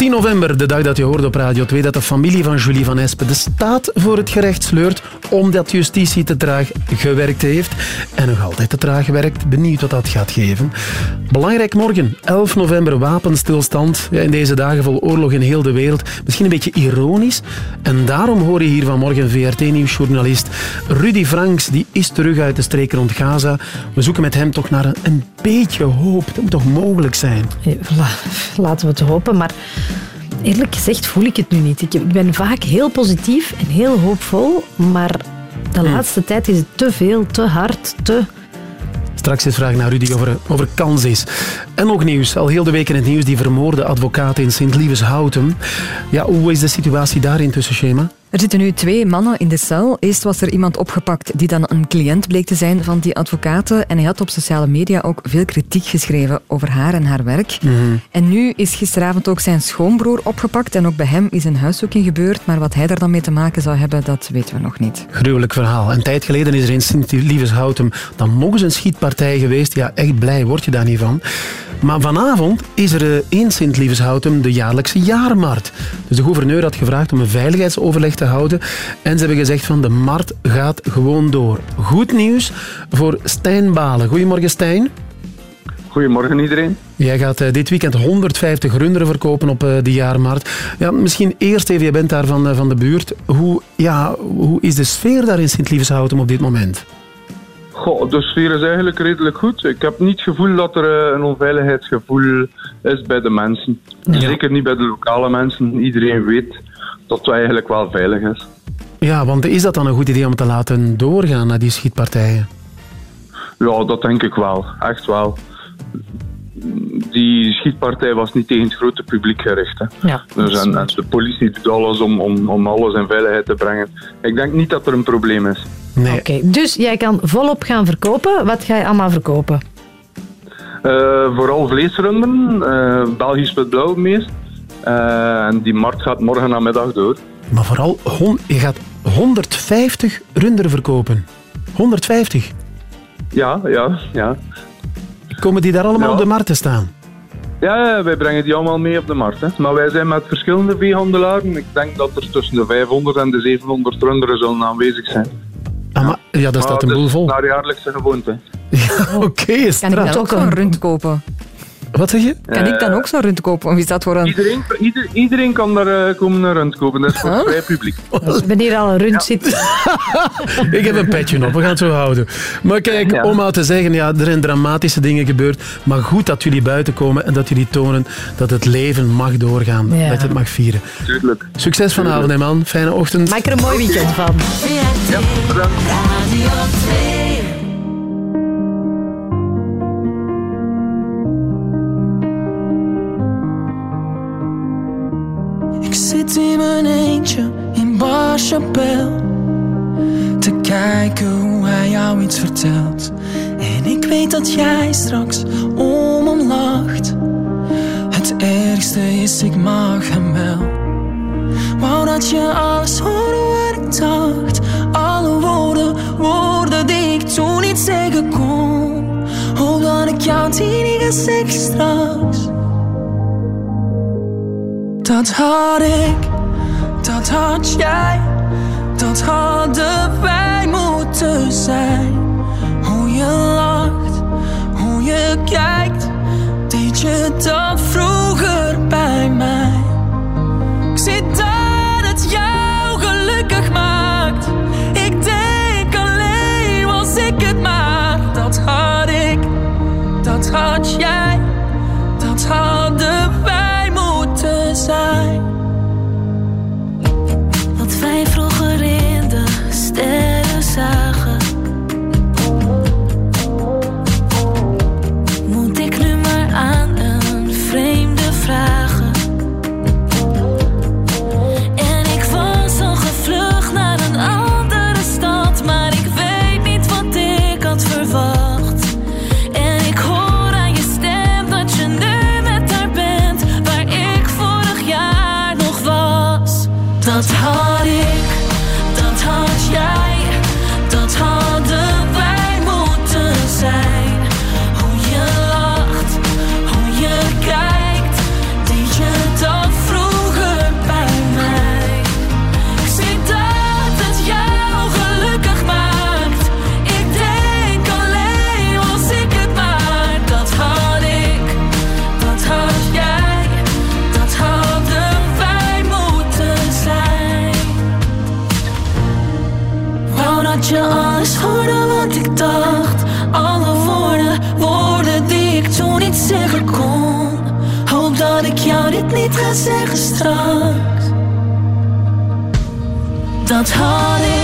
10 november, de dag dat je hoorde op Radio 2 dat de familie van Julie van Espen de staat voor het gerecht sleurt omdat justitie te traag gewerkt heeft. En nog altijd te traag werkt. Benieuwd wat dat gaat geven. Belangrijk morgen, 11 november, wapenstilstand. Ja, in deze dagen vol oorlog in heel de wereld. Misschien een beetje ironisch. En daarom hoor je hier vanmorgen VRT-nieuwsjournalist Rudy Franks. Die is terug uit de streken rond Gaza. We zoeken met hem toch naar een, beetje hoop. Dat moet toch mogelijk zijn? La- Laten we het hopen, maar eerlijk gezegd voel ik het nu niet. Ik ben vaak heel positief en heel hoopvol, maar de Hmm. laatste tijd is het te veel, te hard, te... Straks is vraag naar Rudy over, over kans is. En nog nieuws. Al heel de week in het nieuws die vermoorde advocaat in Sint-Lieveshouten. Ja, hoe is de situatie daar intussen, Schema? Er zitten nu twee mannen in de cel. Eerst was er iemand opgepakt die dan een cliënt bleek te zijn van die advocaten. En hij had op sociale media ook veel kritiek geschreven over haar en haar werk. En nu is gisteravond ook zijn schoonbroer opgepakt. En ook bij hem is een huiszoeking gebeurd. Maar wat hij daar dan mee te maken zou hebben, dat weten we nog niet. Gruwelijk verhaal. Een tijd geleden is er in Sint-Lieveshouten dan nog eens een schietpartij geweest. Ja, echt blij word je daar niet van. Maar vanavond is er eh, in Sint-Lieveshouten de jaarlijkse jaarmarkt. Dus de gouverneur had gevraagd om een veiligheidsoverleg te houden. En ze hebben gezegd van de markt gaat gewoon door. Goed nieuws voor Stijn Balen. Goedemorgen Stijn. Goedemorgen iedereen. Jij gaat eh, dit weekend 150 runderen verkopen op eh, de jaarmarkt. Ja, misschien eerst even, je bent daar van, van de buurt. Hoe, ja, hoe is de sfeer daar in Sint-Lieveshouten op dit moment? Goh, de sfeer is eigenlijk redelijk goed. Ik heb niet het gevoel dat er eh, een onveiligheidsgevoel is bij de mensen. Zeker niet bij de lokale mensen. Iedereen weet dat het eigenlijk wel veilig is. Ja, want is dat dan een goed idee om te laten doorgaan naar die schietpartijen? Ja, dat denk ik wel. Echt wel. Die schietpartij was niet tegen het grote publiek gericht. Hè. Ja, dus en, en de politie doet alles om, om, om alles in veiligheid te brengen. Ik denk niet dat er een probleem is. Nee. Oké, dus jij kan volop gaan verkopen. Wat ga je allemaal verkopen? Eh, vooral vleesrunden, eh Belgisch met blauw meest. Eh, en die markt gaat morgen namiddag door. Maar vooral, hon- je gaat 150 runderen verkopen. 150. Ja, ja, ja. Komen die daar allemaal Ja. op de markt te staan? Ja, ja, wij brengen die allemaal mee op de markt. Hè. Maar wij zijn met verschillende veehandelaren. Ik denk dat er tussen de 500 en de 700 runderen zullen aanwezig zijn. Ah, maar, ja, daar staat een boel is vol. Naar jaarlijkse gewoonte. Oké, is Kan ik dan ook zo'n rund kopen? Wat zeg je? Kan ik dan ook zo'n rund kopen? Of is dat voor een... Iedereen, ieder- iedereen kan daar eh, komen een rund kopen. Dat is voor het vrij publiek. Als wanneer al een rund zit. Ik heb een petje op, we gaan het zo houden. Maar kijk, Ja. om maar te zeggen, ja, er zijn dramatische dingen gebeurd. Maar goed dat jullie buiten komen en dat jullie tonen dat het leven mag doorgaan. Ja. Dat je het mag vieren. Tuurlijk. Succes vanavond, hè man. Fijne ochtend. Maak er een mooi weekend van. Radio 2. Zit in mijn eentje in Bar Chapelle Te kijken hoe hij jou iets vertelt. En ik weet dat jij straks om hem lacht. Het ergste is, ik mag hem wel. Wou dat je alles hoorde wat ik dacht. Alle woorden, woorden die ik toen niet zeggen kon. Hoop dat ik jou die niet zeggen straks dat had ik, dat had jij, dat hadden wij moeten zijn. Hoe je lacht, hoe je kijkt, deed je dat vroeger bij mij. Zeggen straks. Dat had ik,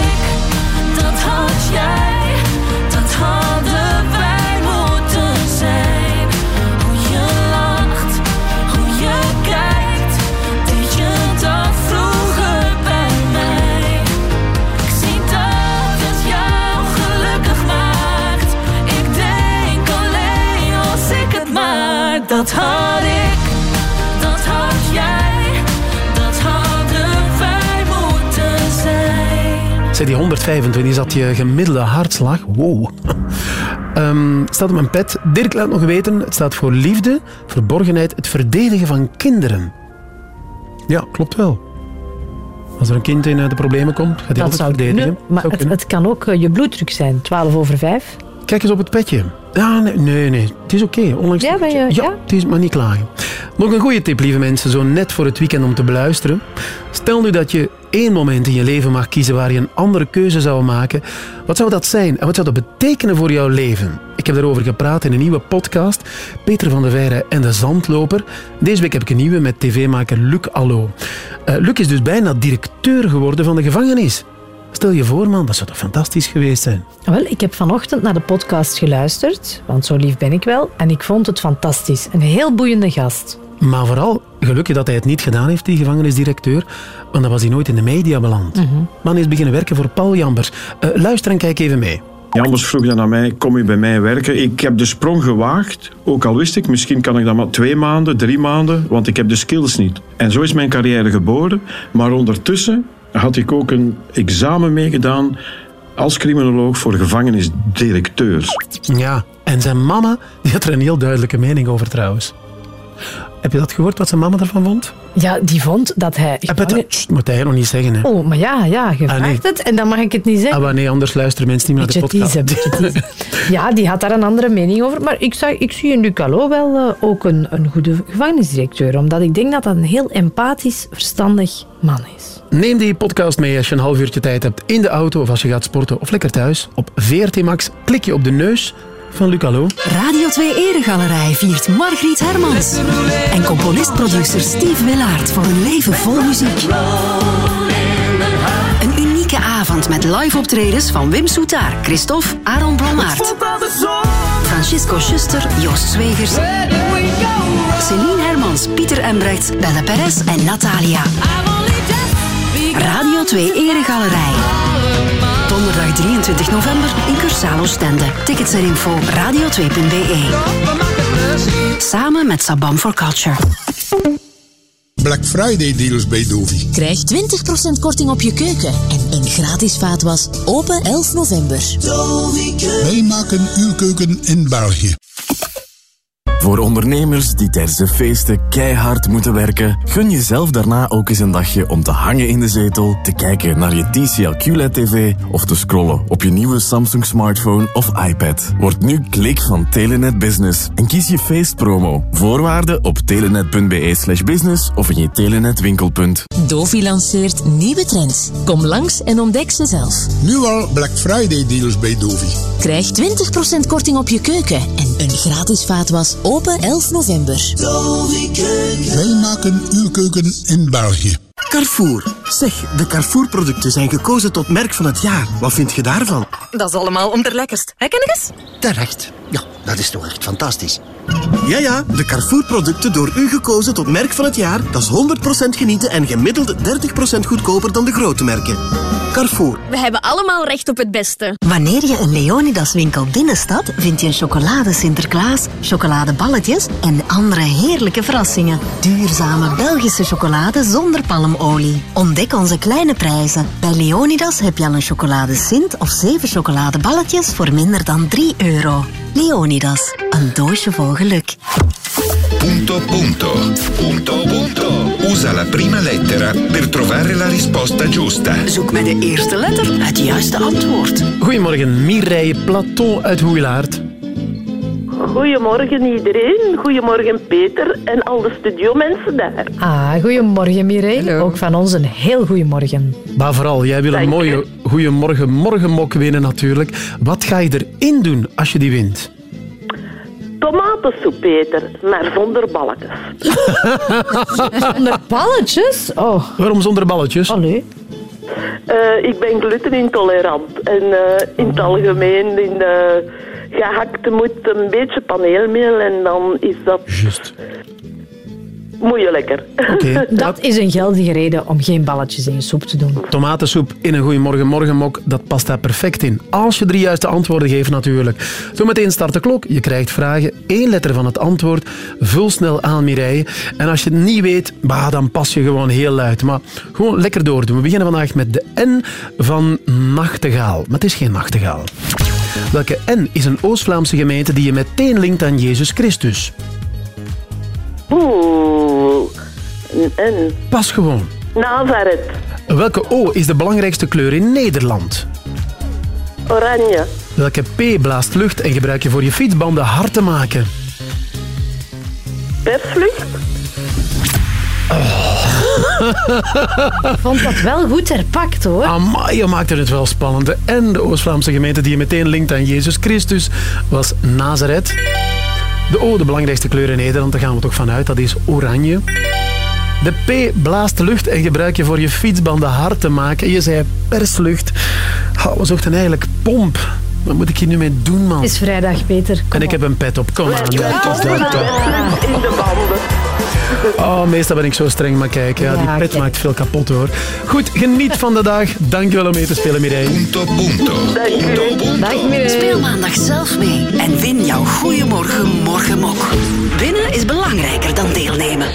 Zeg, die 125 is dat je gemiddelde hartslag. Wow. Ehm, staat op mijn pet. Dirk laat nog weten, het staat voor liefde, verborgenheid, het verdedigen van kinderen. Ja, klopt wel. Als er een kind in eh, de problemen komt, gaat hij Dat verdedigen. Maar Zou het, het kan ook eh, je bloeddruk zijn. 12 over 5. Kijk eens op het petje. Ja, nee, nee, nee. het is oké. Onlangs Ja, het ben je- ja, ja? het is maar niet klagen. Nog een goede tip, lieve mensen, zo net voor het weekend om te beluisteren. Stel nu dat je één moment in je leven mag kiezen waar je een andere keuze zou maken. Wat zou dat zijn en wat zou dat betekenen voor jouw leven? Ik heb daarover gepraat in een nieuwe podcast. Peter van der Veijren en de Zandloper. Deze week heb ik een nieuwe met tv-maker Luc Allo. Eh, Luc is dus bijna directeur geworden van de gevangenis. Stel je voor, man, dat zou toch fantastisch geweest zijn? Wel, ik heb vanochtend naar de podcast geluisterd, want zo lief ben ik wel. En ik vond het fantastisch. Een heel boeiende gast. Maar vooral, gelukkig dat hij het niet gedaan heeft, die gevangenisdirecteur, want dan was hij nooit in de media beland. Man is beginnen werken voor Paul Jambers. Eh, luister en kijk even mee. Jambers vroeg dan aan mij, kom je bij mij werken? Ik heb de sprong gewaagd, ook al wist ik, misschien kan ik dat maar twee maanden, drie maanden, want ik heb de skills niet. En zo is mijn carrière geboren, maar ondertussen had ik ook een examen meegedaan als criminoloog voor gevangenisdirecteurs. Ja, en zijn mama die had er een heel duidelijke mening over trouwens. Heb je dat gehoord, wat zijn mama ervan vond? Ja, die vond dat hij... Ah, dat Sst, moet hij nog niet zeggen, hè. Oh, maar ja, ja, je vraagt nee. het en dan mag ik het niet zeggen. Ah, maar nee, anders luisteren mensen niet meer naar de podcast. teasen. Ja, die had daar een andere mening over. Maar ik, zag, ik zie in Ducalo wel eh, ook een, een goede gevangenisdirecteur. Omdat ik denk dat dat een heel empathisch, verstandig man is. Neem die podcast mee als je een half uurtje tijd hebt in de auto of als je gaat sporten of lekker thuis. Op VRT Max klik je op de neus van Luc Allo. Radio 2 Eregalerij viert Margriet Hermans. En componist-producer Steve Willaert voor een leven vol muziek. Een unieke avond met live optredens van Wim Soetaar, Christophe, Aaron Blommaert. Francisco Schuster, Joost Zwegers. Celine Hermans, Pieter Embrechts, Belle Perez en Natalia. Radio 2 Eregalerij. Donderdag 23 november in Cursalo Stende. Tickets en info radio2.be. Samen met Sabam for Culture. Black Friday deals bij Dovi. Krijg 20% korting op je keuken en een gratis vaatwas. Open 11 november. Wij maken uw keuken in België. Voor ondernemers die tijdens de feesten keihard moeten werken, gun jezelf daarna ook eens een dagje om te hangen in de zetel, te kijken naar je TCL QLED-TV of te scrollen op je nieuwe Samsung smartphone of iPad. Word nu klik van Telenet Business en kies je feestpromo. Voorwaarden op telenet.be slash business of in je Telenet winkelpunt. Dovi lanceert nieuwe trends. Kom langs en ontdek ze zelf. Nu al Black Friday deals bij Dovi. Krijg 20% korting op je keuken en een gratis vaatwas. Open 11 november. Wij maken uw keuken in België. Carrefour. Zeg, de Carrefour-producten zijn gekozen tot merk van het jaar. Wat vind je daarvan? Dat is allemaal om de lekkerst. Hè, eens? Terecht. Ja, dat is toch echt fantastisch. Ja, ja, de Carrefour-producten door u gekozen tot merk van het jaar. Dat is 100% genieten en gemiddeld 30% goedkoper dan de grote merken. Carrefour. We hebben allemaal recht op het beste. Wanneer je een Leonidas-winkel binnenstapt, vind je chocolade Sinterklaas, chocoladeballetjes en andere heerlijke verrassingen. Duurzame Belgische chocolade zonder palmolie. Ontdek onze kleine prijzen. Bij Leonidas heb je al een chocolade Sint of 7 chocoladeballetjes voor minder dan 3 euro. Leonidas, een doosje vol geluk. Punto punto. Punto punto. Usa la prima lettera per trovare la risposta giusta. Zoek met de eerste letter het juiste antwoord. Goedemorgen, Mireille Platon uit Hoeilaard. Goedemorgen iedereen. Goedemorgen Peter en al de studiomensen daar. Ah, goedemorgen Mireille. Ook van ons een heel goedemorgen. Maar vooral, jij wil een mooie goeiemorgen morgenmok winnen natuurlijk. Wat ga je erin doen als je die wint? Tomatensoep Peter, maar zonder balletjes. Zonder balletjes? Oh. Waarom zonder balletjes? Allee. Eh, ik ben glutenintolerant en eh, in het algemeen in de gehakte moet een beetje paneelmeel en dan is dat Juist. Moeilijker. Dat is een geldige reden om geen balletjes in je soep te doen. Tomatensoep in een goeiemorgen morgenmok, dat past daar perfect in. Als je drie juiste antwoorden geeft natuurlijk. Zometeen start de klok. Je krijgt vragen, één letter van het antwoord. Vul snel aan, Mireille. En als je het niet weet, bah, dan pas je gewoon heel luid. Maar gewoon lekker doordoen. We beginnen vandaag met de N van nachtegaal. Maar het is geen nachtegaal. Welke N is een Oost-Vlaamse gemeente die je meteen linkt aan Jezus Christus? Oeh, een N. Pas gewoon. Nazareth, Welke O is de belangrijkste kleur in Nederland? oranje, Welke P blaast lucht en gebruik je voor je fietsbanden hard te maken? persvlucht, Ik vond dat wel goed herpakt hoor. Amai, je maakte het wel spannend. En de Oost-Vlaamse gemeente die je meteen linkt aan Jezus Christus was Nazareth. De O, de belangrijkste kleur in Nederland, daar gaan we toch vanuit. Dat is oranje. De P blaast de lucht en gebruik je voor je fietsbanden hard te maken. Je zei perslucht. Oh, we zochten eigenlijk pomp. Wat moet ik hier nu mee doen, man? Het is vrijdag, Peter. Kom En ik op. heb een pet op. Kom aan. Ja, in de banden. Oh, meestal ben ik zo streng, maar kijk, ja, die Ja, pet kijk. maakt veel kapot hoor. Goed, geniet van de dag. Dankjewel om mee te spelen, Mireille. Punto, punto. Dag Mireille. Speel maandag zelf mee en win jouw Goeiemorgen Morgenmok. Winnen is belangrijker dan deelnemen.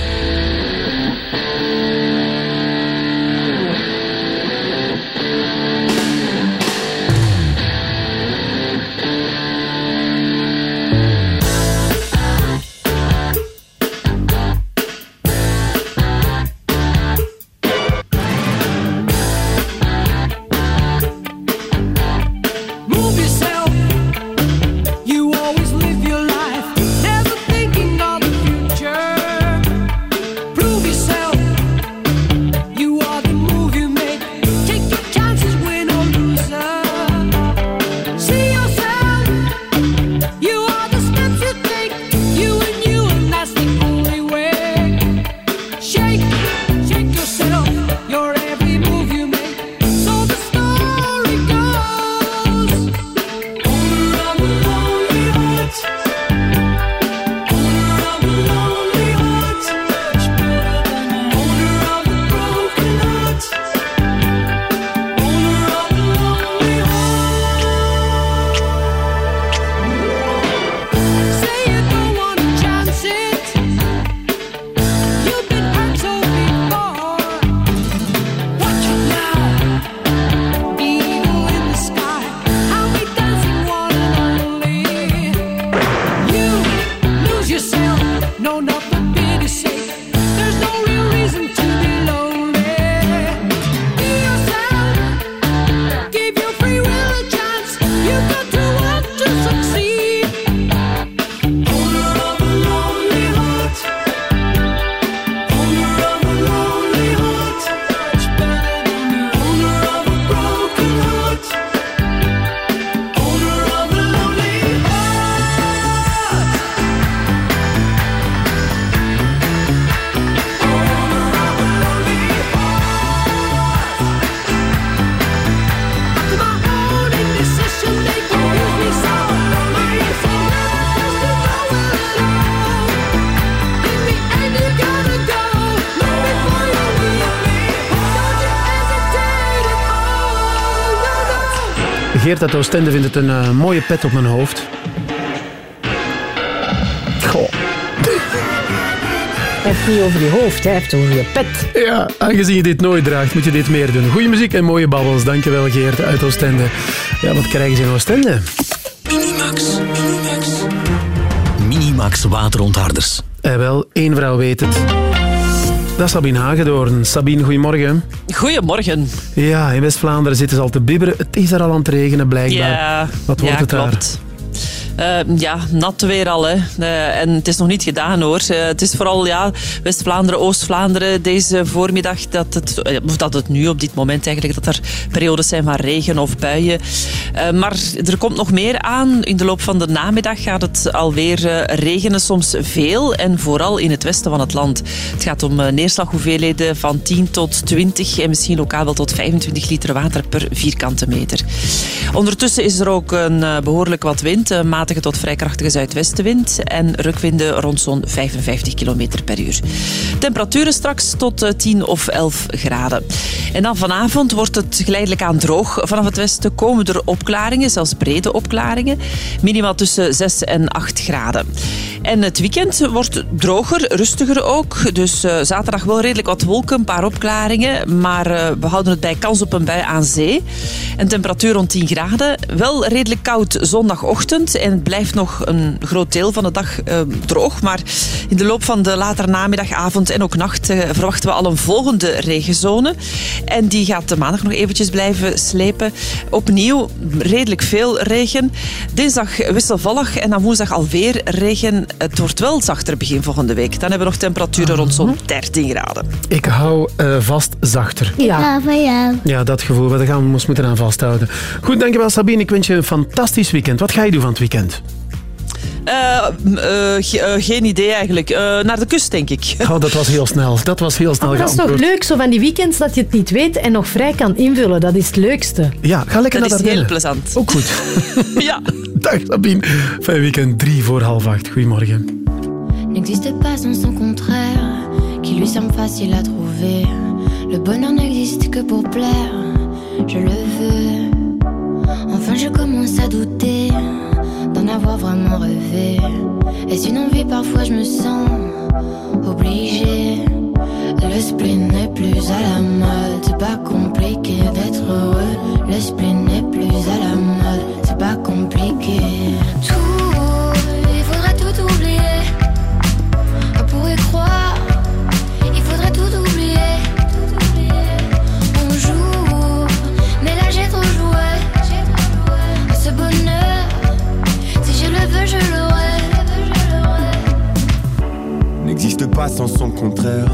Geert uit Oostende vindt het een eh, mooie pet op mijn hoofd. Goh. Hij heeft niet over je hoofd, hij heeft over je pet. Ja, aangezien je dit nooit draagt, moet je dit meer doen. Goeie muziek en mooie babbels. Dankjewel Geert uit Oostende. Ja, wat krijgen ze in Oostende? Minimax. Minimax. Minimax waterontharders. Eh, wel, één vrouw weet het. Dat is Sabine Hagedoorn. Sabine, goedemorgen. Goedemorgen. Ja, in West-Vlaanderen zitten ze al te bibberen. Het is daar al aan het regenen, blijkbaar. Ja, Wat wordt ja, het daar? klopt. Eh, ja, nat weer al. Hè. Eh, en het is nog niet gedaan hoor. Eh, het is vooral ja, West-Vlaanderen, Oost-Vlaanderen deze voormiddag. Dat het, eh, of dat het nu op dit moment eigenlijk, dat er periodes zijn van regen of buien. Eh, maar er komt nog meer aan. In de loop van de namiddag gaat het alweer eh, regenen, soms veel. En vooral in het westen van het land. Het gaat om eh, neerslaghoeveelheden van 10 tot 20 en misschien lokaal wel tot 25 liter water per vierkante meter. Ondertussen is er ook een eh, behoorlijk wat wind, matige tot vrij krachtige zuidwestenwind en rukwinden rond zo'n 55 km per uur. Temperaturen straks tot eh, 10 of 11 graden. En dan vanavond wordt het geleidelijk aan droog. Vanaf het westen komen er opklaringen, zelfs brede opklaringen. Minimaal tussen 6 en 8 graden. En het weekend wordt droger, rustiger ook. Dus eh, zaterdag wel redelijk wat wolken, een paar opklaringen. Maar eh, we houden het bij kans op een bui aan zee. En temperatuur rond 10 graden. Wel redelijk koud zondagochtend. En het blijft nog een groot deel van de dag eh, droog. Maar in de loop van de latere namiddag, avond en ook nacht verwachten we al een volgende regenzone. En die gaat de maandag nog eventjes blijven slepen. Opnieuw redelijk veel regen. Dinsdag wisselvallig en dan woensdag alweer regen. Het wordt wel zachter begin volgende week. Dan hebben we nog temperaturen rond zo'n 13 graden. Ik hou eh, vast zachter. Ja. van jou. Ja, dat gevoel, daar gaan we ons moeten aan vasthouden. Goed, dankjewel Sabine. Ik wens je een fantastisch weekend. Wat ga je doen van het weekend? Eh, eh, ge- eh, geen idee eigenlijk. Eh, naar de kust, denk ik. Oh, dat was heel snel. Dat was heel snel Maar dat is toch leuk, zo van die weekends dat je het niet weet en nog vrij kan invullen. Dat is het leukste. Ja, ga lekker Dat naar is Dardenne. heel plezant. Ook goed. ja. Dag Sabine. Fijn weekend, drie voor half acht. Goedemorgen. n'existe pas sans son contraire, qui lui semble facile à trouver. Le bonheur n'existe que pour plaire, je le veux. Enfin, je commence à douter d'en avoir vraiment rêvé. Est-ce une envie? Parfois, je me sens obligée. Le spleen n'est plus à la mode, c'est pas compliqué d'être heureux. Le spleen n'est plus à la mode, pas sans son contraire.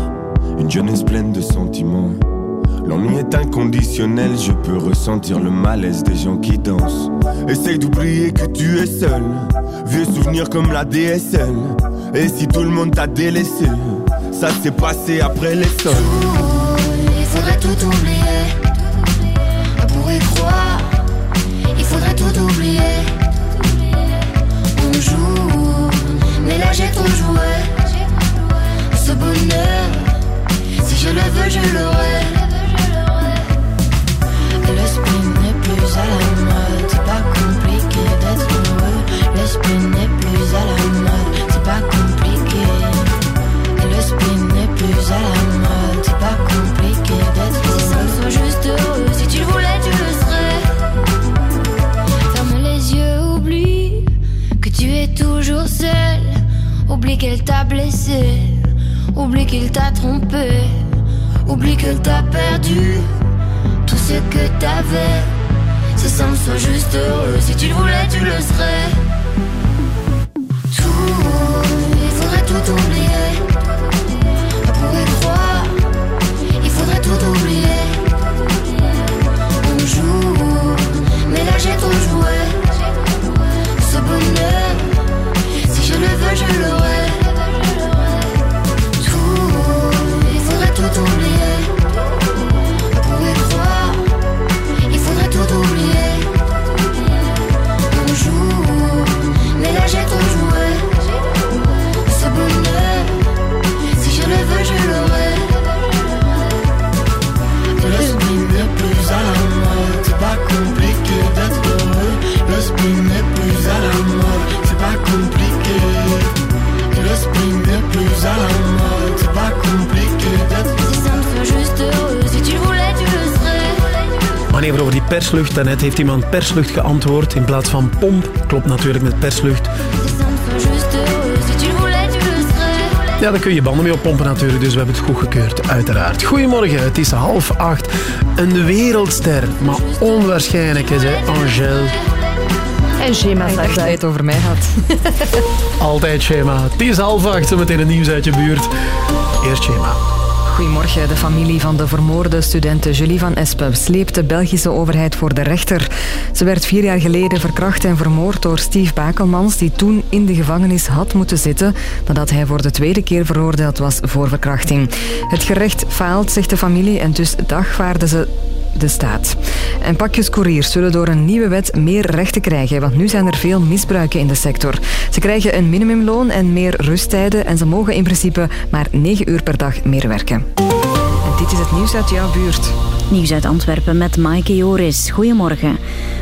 Une jeunesse pleine de sentiments. L'ennui est inconditionnel, je peux ressentir le malaise des gens qui dansent. Essaye d'oublier que tu es seul, vieux souvenirs comme la DSL. Et si tout le monde t'a délaissé, ça s'est passé après les sols. Il faudrait tout oublier. On pourrait croire, il faudrait tout oublier. On mais là j'ai trop joué. Ce bonheur, si je le veux, je l'aurai. Le spleen n'est plus à la mode, c'est pas compliqué d'être heureux. Le spleen n'est plus à la mode, c'est pas compliqué. Le spleen n'est plus à la mode, c'est pas compliqué d'être heureux. Si ça me juste heureux, si tu le voulais, tu le serais. Ferme les yeux, oublie que tu es toujours seul. Oublie qu'elle t'a blessé, oublie qu'il t'a trompé, oublie qu'elle t'a perdu tout ce que t'avais. Si ça me soit juste heureux, si tu le voulais, tu le serais. Tout, il faudrait tout oublier. On pourrait croire, il faudrait tout oublier. On joue, mais là j'ai trop joué. Ce bonheur, si je le veux, je l'aurai. Perslucht. Daarnet heeft iemand perslucht geantwoord in plaats van pomp. Klopt natuurlijk met perslucht. Ja, daar kun je banden mee oppompen natuurlijk, dus we hebben het goed gekeurd, uiteraard. Goedemorgen, het is half acht. Een wereldster, maar onwaarschijnlijk is hij, Angèle. En schema's Ik dacht dat je het over mij had. Altijd schema. Het is half acht, zometeen een nieuws uit je buurt. Eerst schema. Goedemorgen. De familie van de vermoorde studente Julie van Espen sleept de Belgische overheid voor de rechter. Ze werd vier jaar geleden verkracht en vermoord door Steve Bakelmans, die toen in de gevangenis had moeten zitten nadat hij voor de tweede keer veroordeeld was voor verkrachting. Het gerecht faalt, zegt de familie, en dus dagvaarden ze de staat. En pakjescouriers zullen door een nieuwe wet meer rechten krijgen, want nu zijn er veel misbruiken in de sector. Ze krijgen een minimumloon en meer rusttijden en ze mogen in principe maar 9 uur per dag meer werken. En dit is het nieuws uit jouw buurt. Nieuws uit Antwerpen met Maaike Joris. Goedemorgen.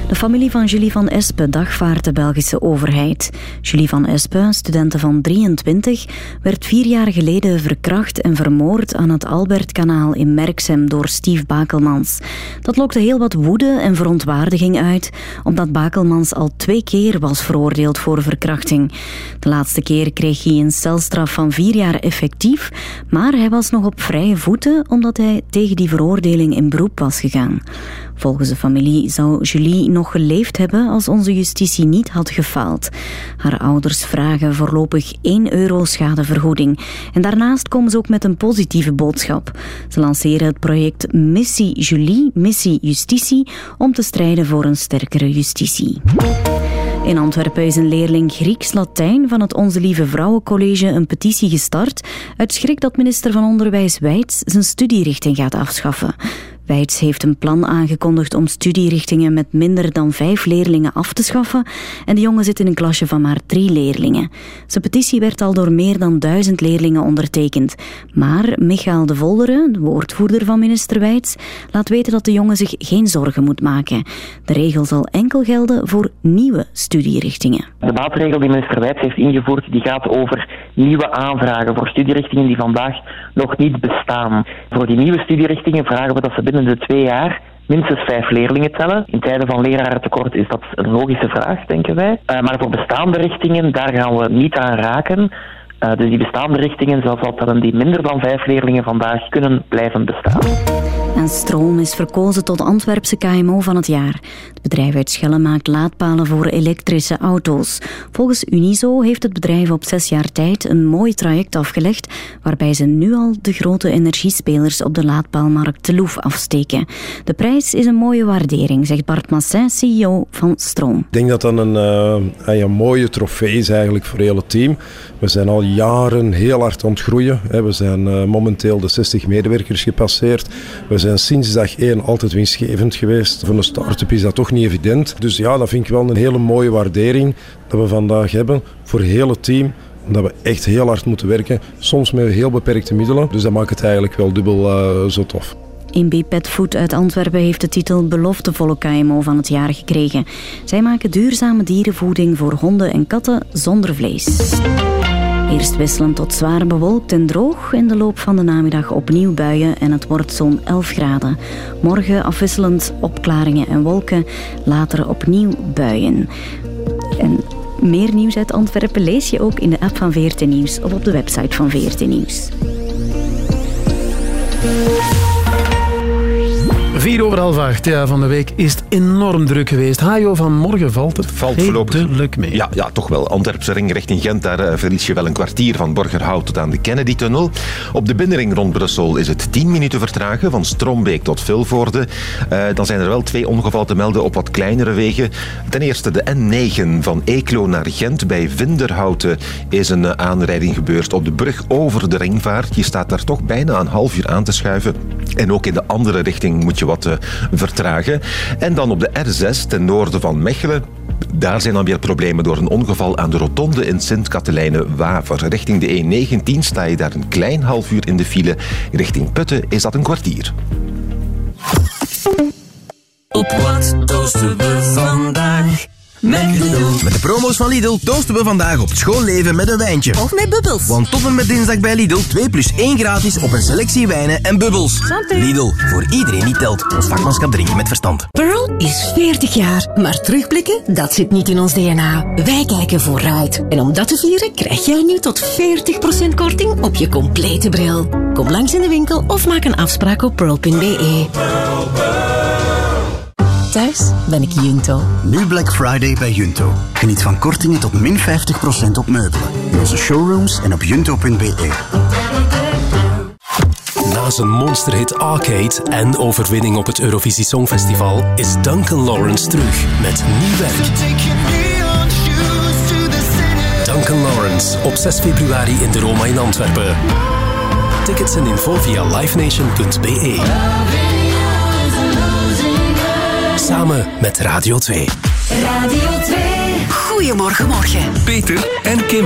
De familie van Julie van Espen dagvaardt de Belgische overheid. Julie van Espen, studente van 23, werd vier jaar geleden verkracht en vermoord aan het Albertkanaal in Merksem door Steve Bakelmans. Dat lokte heel wat woede en verontwaardiging uit, omdat Bakelmans al twee keer was veroordeeld voor verkrachting. De laatste keer kreeg hij een celstraf van vier jaar effectief, maar hij was nog op vrije voeten omdat hij tegen die veroordeling in beroep was gegaan. Volgens de familie zou Julie nog geleefd hebben als onze justitie niet had gefaald. Haar ouders vragen voorlopig 1 euro schadevergoeding. En daarnaast komen ze ook met een positieve boodschap. Ze lanceren het project Missie Julie, Missie Justitie, om te strijden voor een sterkere justitie. In Antwerpen is een leerling Grieks-Latijn van het Onze Lieve Vrouwencollege een petitie gestart uit schrik dat minister van Onderwijs Wijts zijn studierichting gaat afschaffen. Wijts heeft een plan aangekondigd om studierichtingen met minder dan vijf leerlingen af te schaffen en de jongen zit in een klasje van maar drie leerlingen. Zijn petitie werd al door meer dan duizend leerlingen ondertekend. Maar Michael de Volderen, de woordvoerder van minister Wijts, laat weten dat de jongen zich geen zorgen moet maken. De regel zal enkel gelden voor nieuwe studierichtingen. De maatregel die minister Wijts heeft ingevoerd, die gaat over nieuwe aanvragen voor studierichtingen die vandaag nog niet bestaan. Voor die nieuwe studierichtingen vragen we dat ze binnen de twee jaar minstens vijf leerlingen tellen. In tijden van lerarentekort is dat een logische vraag, denken wij. Uh, maar voor bestaande richtingen, daar gaan we niet aan raken. Uh, dus die bestaande richtingen, zoals tellen die minder dan vijf leerlingen vandaag, kunnen blijven bestaan. En Stroom is verkozen tot Antwerpse KMO van het jaar. Het bedrijf uit Schelle maakt laadpalen voor elektrische auto's. Volgens Uniso heeft het bedrijf op zes jaar tijd een mooi traject afgelegd, waarbij ze nu al de grote energiespelers op de laadpaalmarkt te Loef afsteken. De prijs is een mooie waardering, zegt Bart Massin, CEO van Stroom. Ik denk dat dat een, uh, een mooie trofee is eigenlijk voor het hele team. We zijn al jaren heel hard aan het groeien. We zijn uh, momenteel de 60 medewerkers gepasseerd. We zijn sinds dag één altijd winstgevend geweest. Voor een start-up is dat toch niet evident. Dus ja, dat vind ik wel een hele mooie waardering dat we vandaag hebben voor het hele team dat we echt heel hard moeten werken, soms met heel beperkte middelen. Dus dat maakt het eigenlijk wel dubbel uh, zo tof. InB Pet Food uit Antwerpen heeft de titel Beloftevolle KMO van het jaar gekregen. Zij maken duurzame dierenvoeding voor honden en katten zonder vlees. Eerst wisselend tot zwaar bewolkt en droog. In de loop van de namiddag opnieuw buien en het wordt zo'n 11 graden. Morgen afwisselend opklaringen en wolken. Later opnieuw buien. En meer nieuws uit Antwerpen lees je ook in de app van VRT Nieuws of op de website van VRT Nieuws. Vier over half acht ja, van de week is het enorm druk geweest. Hajo, vanmorgen valt het valt voorlopig mee. Ja, ja, toch wel. Antwerpse ring richting Gent, daar uh, verlies je wel een kwartier van Borgerhout tot aan de Kennedy-tunnel. Op de binnenring rond Brussel is het 10 minuten vertragen, van Strombeek tot Vilvoorde. Uh, dan zijn er wel twee ongevallen te melden op wat kleinere wegen. Ten eerste de N9 van Eeklo naar Gent. Bij Vinderhouten is een uh, aanrijding gebeurd op de brug over de ringvaart. Je staat daar toch bijna een half uur aan te schuiven. En ook in de andere richting moet je wat uh, vertragen. En dan op de R6 ten noorden van Mechelen. Daar zijn dan weer problemen door een ongeval aan de rotonde in Sint-Katelijne-Waver. Richting de E19 sta je daar een klein half uur in de file. Richting Putten is dat een kwartier. Op wat toosten we vandaag? Met Lidl. Met de promo's van Lidl toosten we vandaag op schoon leven met een wijntje. Of met bubbels. Want tot en met dinsdag bij Lidl 2 plus 1 gratis op een selectie wijnen en bubbels. Santé. Lidl, voor iedereen die telt. Ons vakmanschap drinken met verstand. Pearl is 40 jaar, maar terugblikken, dat zit niet in ons DNA. Wij kijken vooruit. En om dat te vieren krijg jij nu tot 40% korting op je complete bril. Kom langs in de winkel of maak een afspraak op pearl.be. Thuis ben ik Junto. Nu Black Friday bij Junto. Geniet van kortingen tot min 50% op meubelen. In onze showrooms en op junto.be. Na zijn monsterhit Arcade en overwinning op het Eurovisie Songfestival is Duncan Lawrence terug met nieuw werk. Duncan Lawrence op 6 februari in de Roma in Antwerpen. Tickets en info via livenation.be. Samen met Radio 2. Radio 2. Goedemorgen, morgen. Peter en Kim.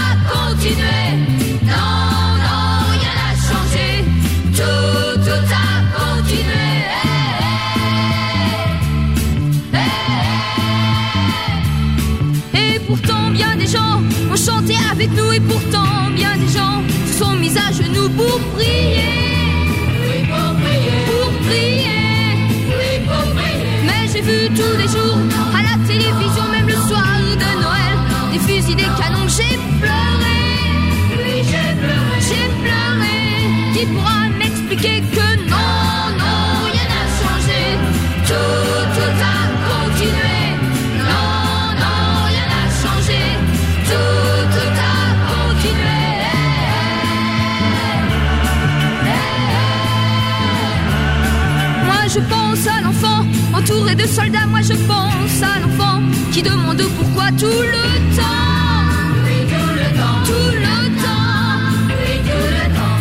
pourtant, bien des gens se sont mis à genoux pour prier. Pour prier. Pour prier. Oui, pour prier. ai vu tous les jours à la télévision, même le soir de Noël. Des fusils, des canons, j'ai pleuré. Oui, j'ai pleuré. J'ai pleuré. Qui pourra m'expliquer que de soldats. Moi je pense à l'enfant qui demande pourquoi tout le temps. tout le temps.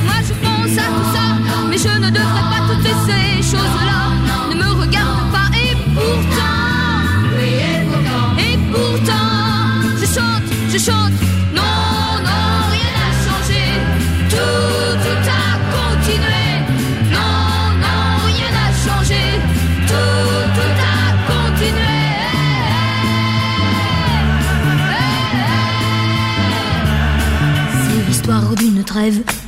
Moi je pense à tout ça, mais je ne devrais pas toutes ces choses-là. Ne me regarde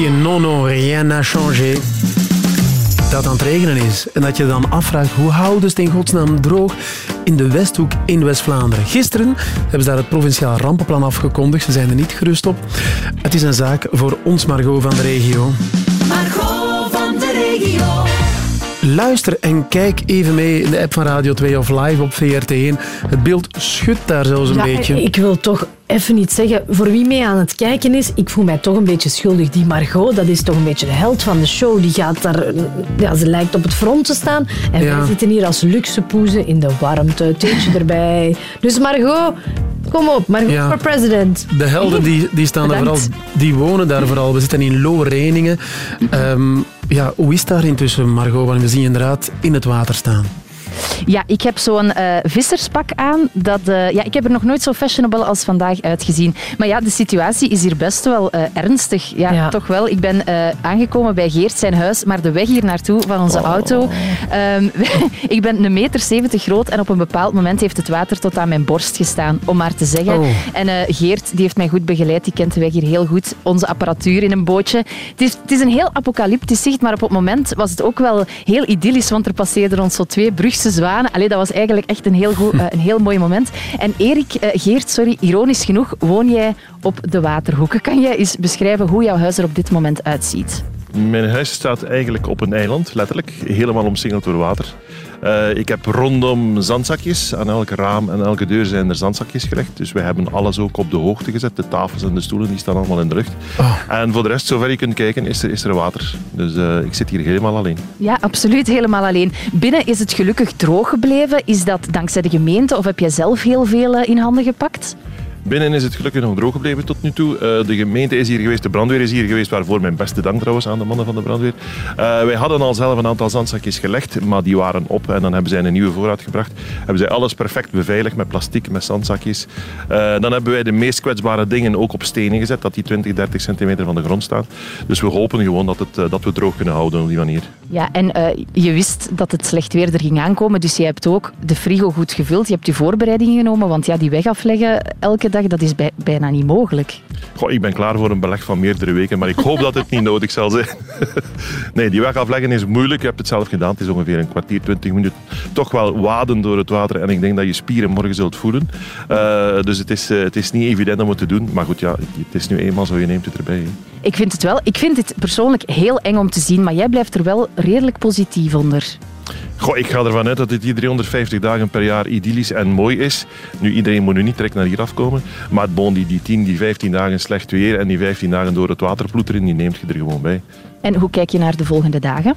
Puppy, non, non, rien n'a changé. Dat aan het regenen is en dat je dan afvraagt hoe houden ze het in godsnaam droog in de Westhoek in West-Vlaanderen. Gisteren hebben ze daar het provinciaal rampenplan afgekondigd. Ze zijn er niet gerust op. Het is een zaak voor ons Margot van de regio. Luister en kijk even mee in de app van Radio 2 of live op VRT1. Het beeld schudt daar zelfs een Ja, beetje. Ik wil toch even iets zeggen. Voor wie mee aan het kijken is, ik voel mij toch een beetje schuldig. Die Margot, dat is toch een beetje de held van de show. Die gaat daar... Ja, ze lijkt op het front te staan. En Ja. wij zitten hier als luxe poezen in de warmte. Theetje erbij. Dus Margot, kom op. Margot Ja. voor president. De helden die, die staan daar vooral, die wonen daar vooral. We zitten in Loereningen. Ehm ja, hoe is daar intussen, Margot? Want we zien je inderdaad in het water staan. Ja, ik heb zo'n eh, visserspak aan. Dat, eh, ja, ik heb er nog nooit zo fashionable als vandaag uitgezien. Maar ja, de situatie is hier best wel eh, ernstig. Ja, toch wel. Ik ben aangekomen bij Geert zijn huis, maar de weg hier naartoe van onze auto... ehm, ik ben een meter zeventig groot en op een bepaald moment heeft het water tot aan mijn borst gestaan, om maar te zeggen. Oh. En Geert die heeft mij goed begeleid, die kent de weg hier heel goed. Onze apparatuur in een bootje. Het is, het is een heel apocalyptisch zicht, maar op het moment was het ook wel heel idyllisch, want er passeerden ons zo twee Brugse zwanen. Allee, dat was eigenlijk echt een heel, goed, eh, een heel mooi moment. En Erik, eh, Geert, sorry, ironisch genoeg, woon jij op de Waterhoeken. Kan jij eens beschrijven hoe jouw huis er op dit moment uitziet? Mijn huis staat eigenlijk op een eiland, letterlijk. Helemaal omsingeld door water. Eh, ik heb rondom zandzakjes. Aan elk raam en elke deur zijn er zandzakjes gelegd. Dus wij hebben alles ook op de hoogte gezet. De tafels en de stoelen die staan allemaal in de lucht. En voor de rest, zover je kunt kijken, is er, is er water. Dus eh, ik zit hier helemaal alleen. Ja, absoluut helemaal alleen. Binnen is het gelukkig droog gebleven. Is dat dankzij de gemeente of heb jij zelf heel veel eh, in handen gepakt? Binnen is het gelukkig nog droog gebleven tot nu toe. Eh, de gemeente is hier geweest, de brandweer is hier geweest, waarvoor mijn beste dank trouwens aan de mannen van de brandweer. Eh, wij hadden al zelf een aantal zandzakjes gelegd, maar die waren op en dan hebben zij een nieuwe voorraad gebracht. Hebben zij alles perfect beveiligd met plastic, met zandzakjes. Eh, dan hebben wij de meest kwetsbare dingen ook op stenen gezet, dat die 20, 30 centimeter van de grond staan. Dus we hopen gewoon dat, het, dat we het droog kunnen houden op die manier. Ja, en je wist dat het slecht weer er ging aankomen, dus je hebt ook de frigo goed gevuld. Je hebt je voorbereidingen genomen, want ja, die weg afleggen elke dag, dat is bij- bijna niet mogelijk. Goh, ik ben klaar voor een beleg van meerdere weken, maar ik hoop dat het niet nodig zal zijn. nee, die weg afleggen is moeilijk. Je hebt het zelf gedaan. Het is ongeveer een kwartier, twintig minuten. Toch wel waden door het water. En ik denk dat je spieren morgen zult voelen. Eh, dus het is, eh, het is niet evident om het te doen. Maar goed, ja, het is nu eenmaal zo. Je neemt het erbij. hè. Ik vind het wel, ik vind het persoonlijk heel eng om te zien, maar jij blijft er wel redelijk positief onder. Goh, ik ga ervan uit dat dit hier 350 dagen per jaar idyllisch en mooi is. Nu, iedereen moet nu niet direct naar hier afkomen. Maar het bon, die, die 10, die 15 dagen slecht weer en die 15 dagen door het water ploeteren, die neemt je er gewoon bij. En hoe kijk je naar de volgende dagen?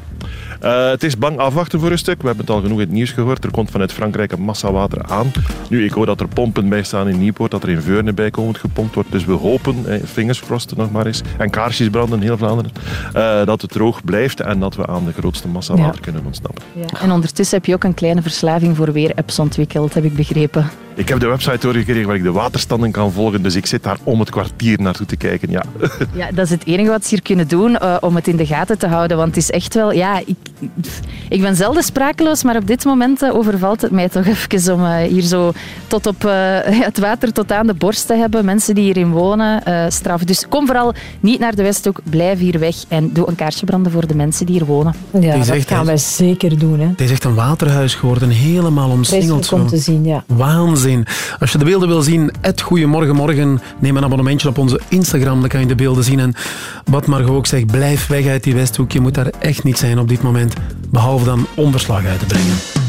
Uh, het is bang afwachten voor een stuk. We hebben het al genoeg in het nieuws gehoord. Er komt vanuit Frankrijk een massa water aan. Nu, ik hoor dat er pompen bij staan in Nieuwpoort, dat er in Veurne bijkomend gepompt wordt. Dus we hopen, eh, fingers crossed nog maar eens, en kaarsjes branden in heel Vlaanderen, uh, dat het droog blijft en dat we aan de grootste massa water Ja. kunnen ontsnappen. Ja. En ondertussen heb je ook een kleine verslaving voor weer-apps ontwikkeld, heb ik begrepen. Ik heb de website doorgekregen waar ik de waterstanden kan volgen, dus ik zit daar om het kwartier naartoe te kijken. Ja. Ja, dat is het enige wat ze hier kunnen doen eh, om het in de gaten te houden. Want het is echt wel... Ja, ik, ik ben zelden sprakeloos, maar op dit moment eh, overvalt het mij toch even om eh, hier zo tot op eh, het water tot aan de borst te hebben. Mensen die hierin wonen, eh, straf. Dus kom vooral niet naar de Westhoek, blijf hier weg en doe een kaarsje branden voor de mensen die hier wonen. Ja, dat gaan wij zeker doen. Hè. Het is echt een waterhuis geworden, helemaal omsingeld. Om zo. te zien, ja. Waanzin. Als je de beelden wil zien, het Goeiemorgenmorgen, neem een abonnementje op onze Instagram, dan kan je de beelden zien. En wat Margot ook zegt, blijf weg uit die Westhoek. Je moet daar echt niet zijn op dit moment, behalve dan om uit te brengen.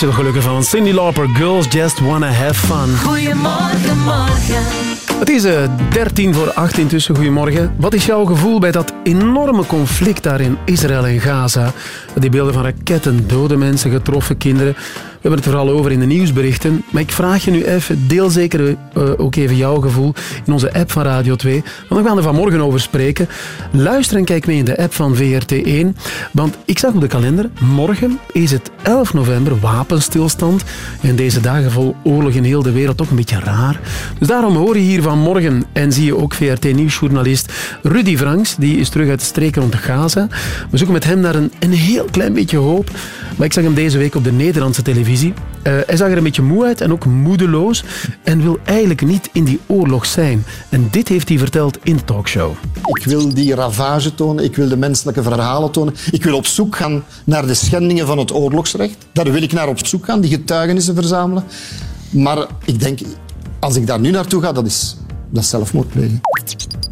Word je gelukkig van. Cindy Lauper, Girls Just Wanna Have Fun. Goedemorgen, morgen. Het is eh, 13 voor 8 intussen. Goedemorgen. Wat is jouw gevoel bij dat enorme conflict daar in Israël en Gaza? Die beelden van raketten, dode mensen, getroffen kinderen. We hebben het er al over in de nieuwsberichten. Maar ik vraag je nu even, deel zeker eh, ook even jouw gevoel in onze app van Radio 2. Want we gaan er vanmorgen over spreken. Luister en kijk mee in de app van VRT1. Want ik zag op de kalender, morgen is het 11 november, wapenstilstand. En deze dagen vol oorlog in heel de wereld toch een beetje raar. Dus daarom hoor je hier vanmorgen en zie je ook VRT-nieuwsjournalist Rudy Franks. Die is terug uit de streken rond Gaza. We zoeken met hem naar een, een heel klein beetje hoop. Maar ik zag hem deze week op de Nederlandse televisie. Eh, hij zag er een beetje moe uit en ook moedeloos. En wil eigenlijk niet in die oorlog zijn. En dit heeft hij verteld in de talkshow. Ik wil die ravage tonen, ik wil de menselijke verhalen tonen. Ik wil op zoek gaan naar de schendingen van het oorlogsrecht. Daar wil ik naar op zoek gaan, die getuigenissen verzamelen. Maar ik denk, als ik daar nu naartoe ga, dat is, dat is zelfmoord plegen.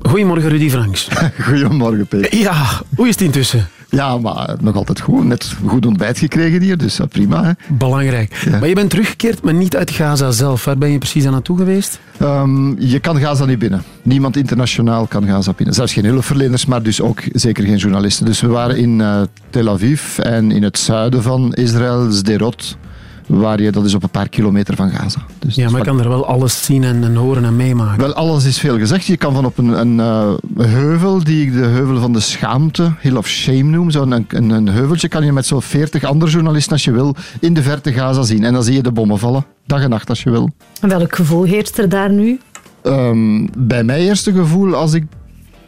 Goedemorgen, Rudy Franks. Goedemorgen, Peter. Ja, hoe is het intussen? Ja, maar nog altijd goed. Net goed ontbijt gekregen hier, dus prima. Hè. Belangrijk. Maar je bent teruggekeerd, maar niet uit Gaza zelf. Waar ben je precies aan naartoe geweest? Ehm, je kan Gaza niet binnen. Niemand internationaal kan Gaza binnen. Zelfs geen hulpverleners, maar dus ook zeker geen journalisten. Dus we waren in uh, Tel Aviv en in het zuiden van Israël, Sderot waar je, dat is op een paar kilometer van Gaza. Dus ja, maar je kan er wel alles zien en, en, horen en meemaken. Wel, alles is veel gezegd. Je kan van op een, een uh, heuvel, die ik de heuvel van de schaamte, Hill of Shame noem, zo'n een, een, een, heuveltje, kan je met zo'n veertig andere journalisten, als je wil, in de verte Gaza zien. En dan zie je de bommen vallen, dag en nacht als je wil. En welk gevoel heerst er daar nu? Um, bij mij eerste gevoel, als ik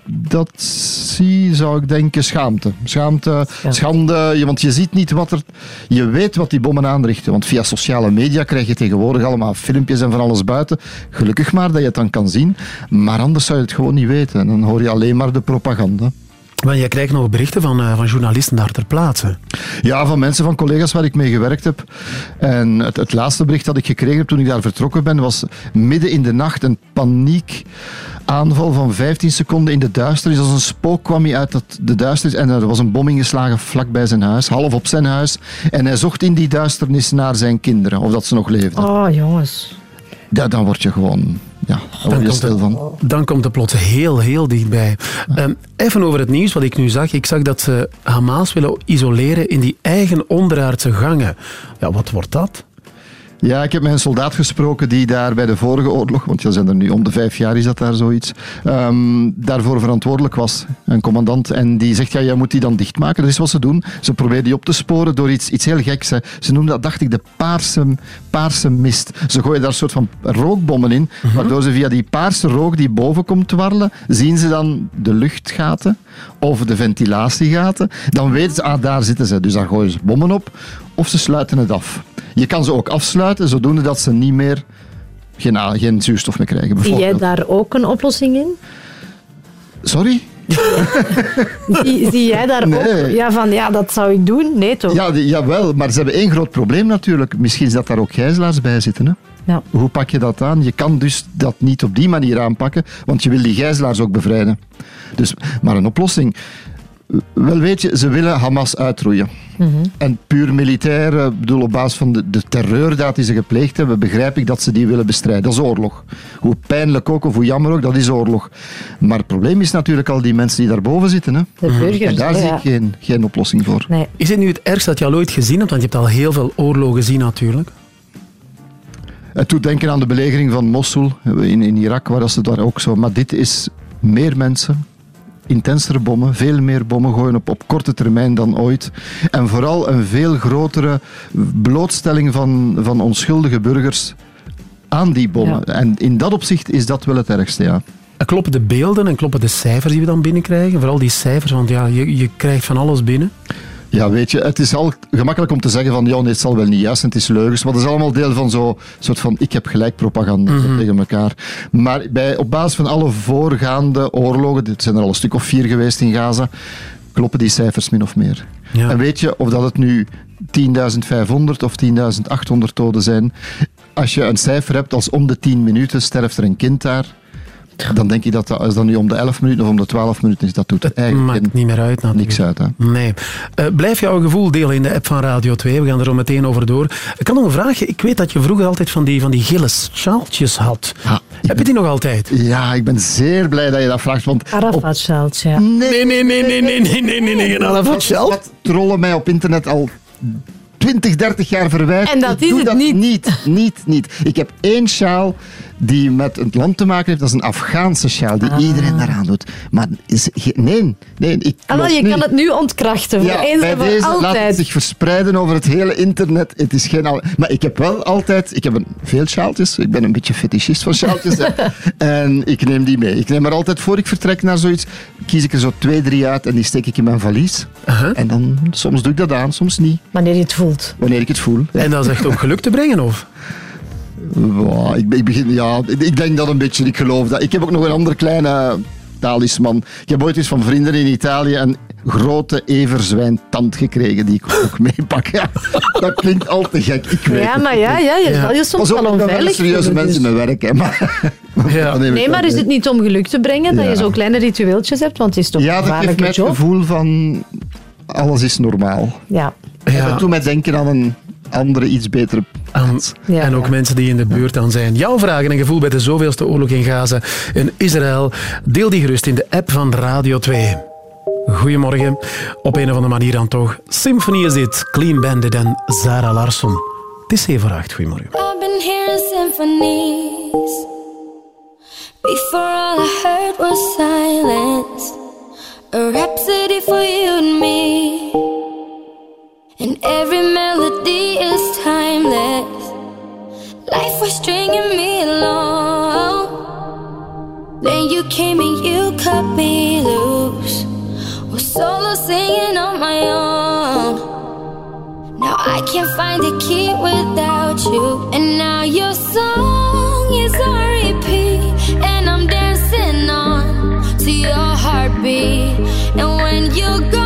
dat zie, zou ik denken schaamte. Schaamte, ja. schande, want je ziet niet wat er... Je weet wat die bommen aanrichten, want via sociale media krijg je tegenwoordig allemaal filmpjes en van alles buiten. Gelukkig maar dat je het dan kan zien, maar anders zou je het gewoon niet weten. En dan hoor je alleen maar de propaganda. Maar jij krijgt nog berichten van, uh, van journalisten daar ter plaatse. Ja, van mensen, van collega's waar ik mee gewerkt heb. En het, het, laatste bericht dat ik gekregen heb toen ik daar vertrokken ben, was midden in de nacht een paniekaanval van 15 seconden in de duisternis. Als een spook kwam hij uit dat, de duisternis en er was een bom ingeslagen vlak bij zijn huis, half op zijn huis. En hij zocht in die duisternis naar zijn kinderen, of dat ze nog leefden. Oh, jongens. Ja, dan word je gewoon ja, je het, van. dan komt het plots heel, heel dichtbij. Um, even over het nieuws wat ik nu zag. Ik zag dat ze Hamas willen isoleren in die eigen onderaardse gangen. Ja, wat wordt dat? Ja, ik heb met een soldaat gesproken die daar bij de vorige oorlog, want je zijn er nu om de vijf jaar is dat daar zoiets, um, daarvoor verantwoordelijk was. Een commandant. En die zegt, ja, jij moet die dan dichtmaken. Dat is wat ze doen. Ze proberen die op te sporen door iets, iets heel geks. Hè. Ze noemen dat, dacht ik, de paarse, paarse mist. Ze gooien daar een soort van rookbommen in, Mhm. waardoor ze via die paarse rook die boven komt dwarrelen, zien ze dan de luchtgaten of de ventilatiegaten. Dan weten ze, ah, daar zitten ze. Dus dan gooien ze bommen op of ze sluiten het af. Je kan ze ook afsluiten, zodoende dat ze niet meer geen, geen zuurstof meer krijgen. Zie jij daar ook een oplossing in? Sorry? Zie, zie jij daar Nee. ook... Ja, van ja, dat zou ik doen? Nee, toch? Ja, die- jawel, maar ze hebben één groot probleem natuurlijk. Misschien dat daar ook gijzelaars bij zitten. Hè? Ja. Hoe pak je dat aan? Je kan dus dat niet op die manier aanpakken, want je wil die gijzelaars ook bevrijden. Dus, maar een oplossing. Wel weet je, ze willen Hamas uitroeien. En puur militair, eh, bedoel, op basis van de, de terreurdaad die ze gepleegd hebben, begrijp ik dat ze die willen bestrijden. Dat is oorlog. Hoe pijnlijk ook, of hoe jammer ook, dat is oorlog. Maar het probleem is natuurlijk al die mensen die daarboven zitten. Hè? De burgers, En daar ja. zie ik geen, geen oplossing voor. Nee. Is dit nu het ergste dat je al ooit gezien hebt? Want je hebt al heel veel oorlogen gezien natuurlijk. Het doet denken aan de belegering van Mosul in, in Irak, waar dat ze daar ook zo. Maar dit is meer mensen, intensere bommen, veel meer bommen gooien op, op korte termijn dan ooit. En vooral een veel grotere blootstelling van, van onschuldige burgers aan die bommen. En in dat opzicht is dat wel het ergste, ja. Kloppen de beelden en kloppen de cijfers die we dan binnenkrijgen? Vooral die cijfers, want ja, je, je krijgt van alles binnen. Ja, weet je, het is al gemakkelijk om te zeggen van ja, nee, het zal wel niet juist, en het is leugens, maar dat is allemaal deel van zo'n soort van ik heb gelijk propaganda Mhm. tegen elkaar. Maar bij, op basis van alle voorgaande oorlogen, dit zijn er al een stuk of vier geweest in Gaza, kloppen die cijfers min of meer. Ja. En weet je of dat het nu 10.500 of 10.800 doden zijn? Als je een cijfer hebt als om de 10 minuten sterft er een kind daar, dan denk ik dat dat, als dat nu om de 11 minuten of om de 12 minuten is, dat doet er eigenlijk Maakt niet meer uit natuurlijk. niks uit. Hè? Nee. Eh, blijf jouw gevoel delen in de app van Radio 2. We gaan er zo meteen over door. Ik had nog een vraagje. Ik weet dat je vroeger altijd van die, van die gele sjaaltjes had. Heb je die nog altijd? Ja, ik ben zeer blij dat je dat vraagt. Want Arafat sjaaltjes, ja. Nee, nee, nee, nee, nee, nee, nee, nee, nee, geen Arafat sjaal. Wat trollen mij op internet al 20, 30 jaar verwijt. En dat Ik is doe het dat niet. niet. Niet, niet. Ik heb één sjaal die met het land te maken heeft. Dat is een Afghaanse sjaal die iedereen daaraan doet. Maar is, nee, nee, ik Ah, je niet. kan het nu ontkrachten. Voor Ja, eens bij voor deze laat het altijd. zich verspreiden over het hele internet. Het is geen al... Maar ik heb wel altijd... Ik heb een, veel sjaaltjes. Ik ben een beetje fetischist van sjaaltjes. en ik neem die mee. Ik neem er altijd voor ik vertrek naar zoiets. Kies ik er zo twee, drie uit en die steek ik in mijn valies. En dan, soms doe ik dat aan, soms niet. Wanneer je het voelt. Wanneer ik het voel. En dat is echt om geluk te brengen, of? Wow, ik, ik begin, ja, ik- ik denk dat een beetje. Ik geloof dat. Ik heb ook nog een andere kleine talisman. Ik heb ooit eens van vrienden in Italië een grote everzwijntand gekregen die ik ook meepak. Ja, dat klinkt al te gek. Ik weet Ja, het. maar ja, ja, je zal je soms wel ik onveilig serieuze voelen, mensen dus. in mijn werk. Hè, maar, ik Nee, maar is het niet om geluk te brengen dat Ja. je zo kleine ritueeltjes hebt? Want het is toch Ja, een dat geeft mij het job? gevoel van alles is normaal. Ja. En dat doet mij denken aan een andere, iets betere plaats. en ook mensen die in de buurt dan zijn. Jouw vragen en gevoel bij de zoveelste oorlog in Gaza en Israël. Deel die gerust in de app van Radio 2. Goedemorgen. Op een of andere manier dan toch. Symphony is dit. Clean Bandit en Zara Larsson. Het is 7 voor 8. Goedemorgen. I've been hearing symphonies. Before all I heard was silence. A rhapsody for you and me. And every melody is timeless. Life was stringing me along. Then you came and you cut me loose. Was solo singing on my own. Now I can't find a key without you. And now your song is on repeat. And I'm dancing on to your heartbeat. And when you're gone,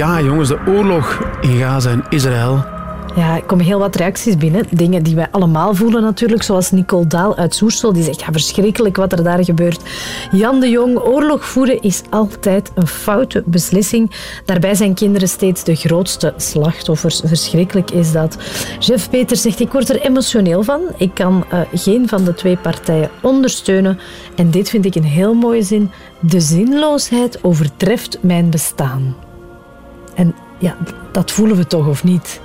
Ja, jongens, de oorlog in Gaza en Israël. Ja, er komen heel wat reacties binnen. Dingen die wij allemaal voelen natuurlijk. Zoals Nicole Daal uit Soersel. Die zegt, ja, verschrikkelijk wat er daar gebeurt. Jan de Jong, oorlog voeden is altijd een foute beslissing. Daarbij zijn kinderen steeds de grootste slachtoffers. Verschrikkelijk is dat. Jeff Peter zegt, ik word er emotioneel van. Ik kan uh, geen van de twee partijen ondersteunen. En dit vind ik een heel mooie zin. De zinloosheid overtreft mijn bestaan. En ja, dat voelen we toch, of niet?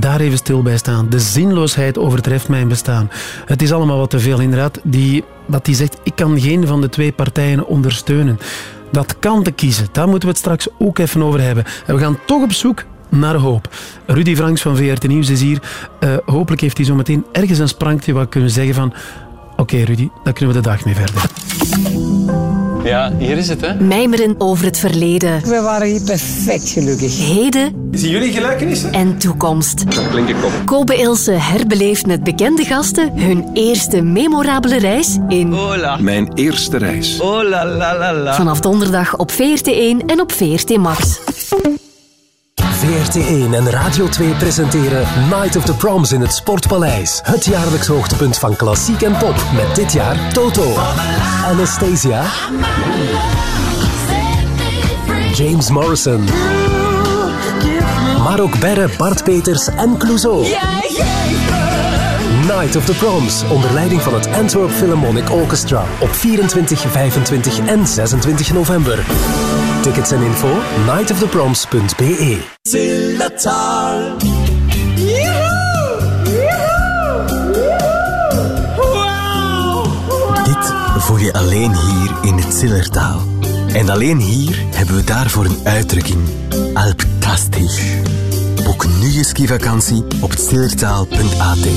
daar even stil bij staan. De zinloosheid overtreft mijn bestaan. Het is allemaal wat te veel, inderdaad. Die, dat die zegt, ik kan geen van de twee partijen ondersteunen. Dat kan te kiezen. Daar moeten we het straks ook even over hebben. En we gaan toch op zoek naar hoop. Rudy Franks van VRT Nieuws is hier. Uh, hopelijk heeft hij zo meteen ergens een sprankje wat kunnen zeggen van... Oké Rudy, daar kunnen we de dag mee verder. Ja, hier is het, hè? Mijmeren over het verleden. We waren hier perfect gelukkig. Heden. Zien jullie gelijkenissen? En toekomst. Dat klinkt kop. Kobe Ilse herbeleeft met bekende gasten hun eerste memorabele reis in... Hola. Mijn eerste reis. Oh la la la la. Vanaf donderdag op VRT1 en op VRT Max. VRT1 en Radio 2 presenteren Night of the Proms in het Sportpaleis. Het jaarlijks hoogtepunt van klassiek en pop. Met dit jaar Toto, Anastasia, James Morrison. Maar ook Berre, Bart Peters en Clouseau. Night of the Proms, onder leiding van het Antwerp Philharmonic Orchestra. Op 24, 25 en 26 november. Tickets en info nightoftheproms.be Zillertal. Dit voel je alleen hier in het Zillertaal. En alleen hier hebben we daarvoor een uitdrukking. Alptastisch. Boek nu je skivakantie op zillertaal.at.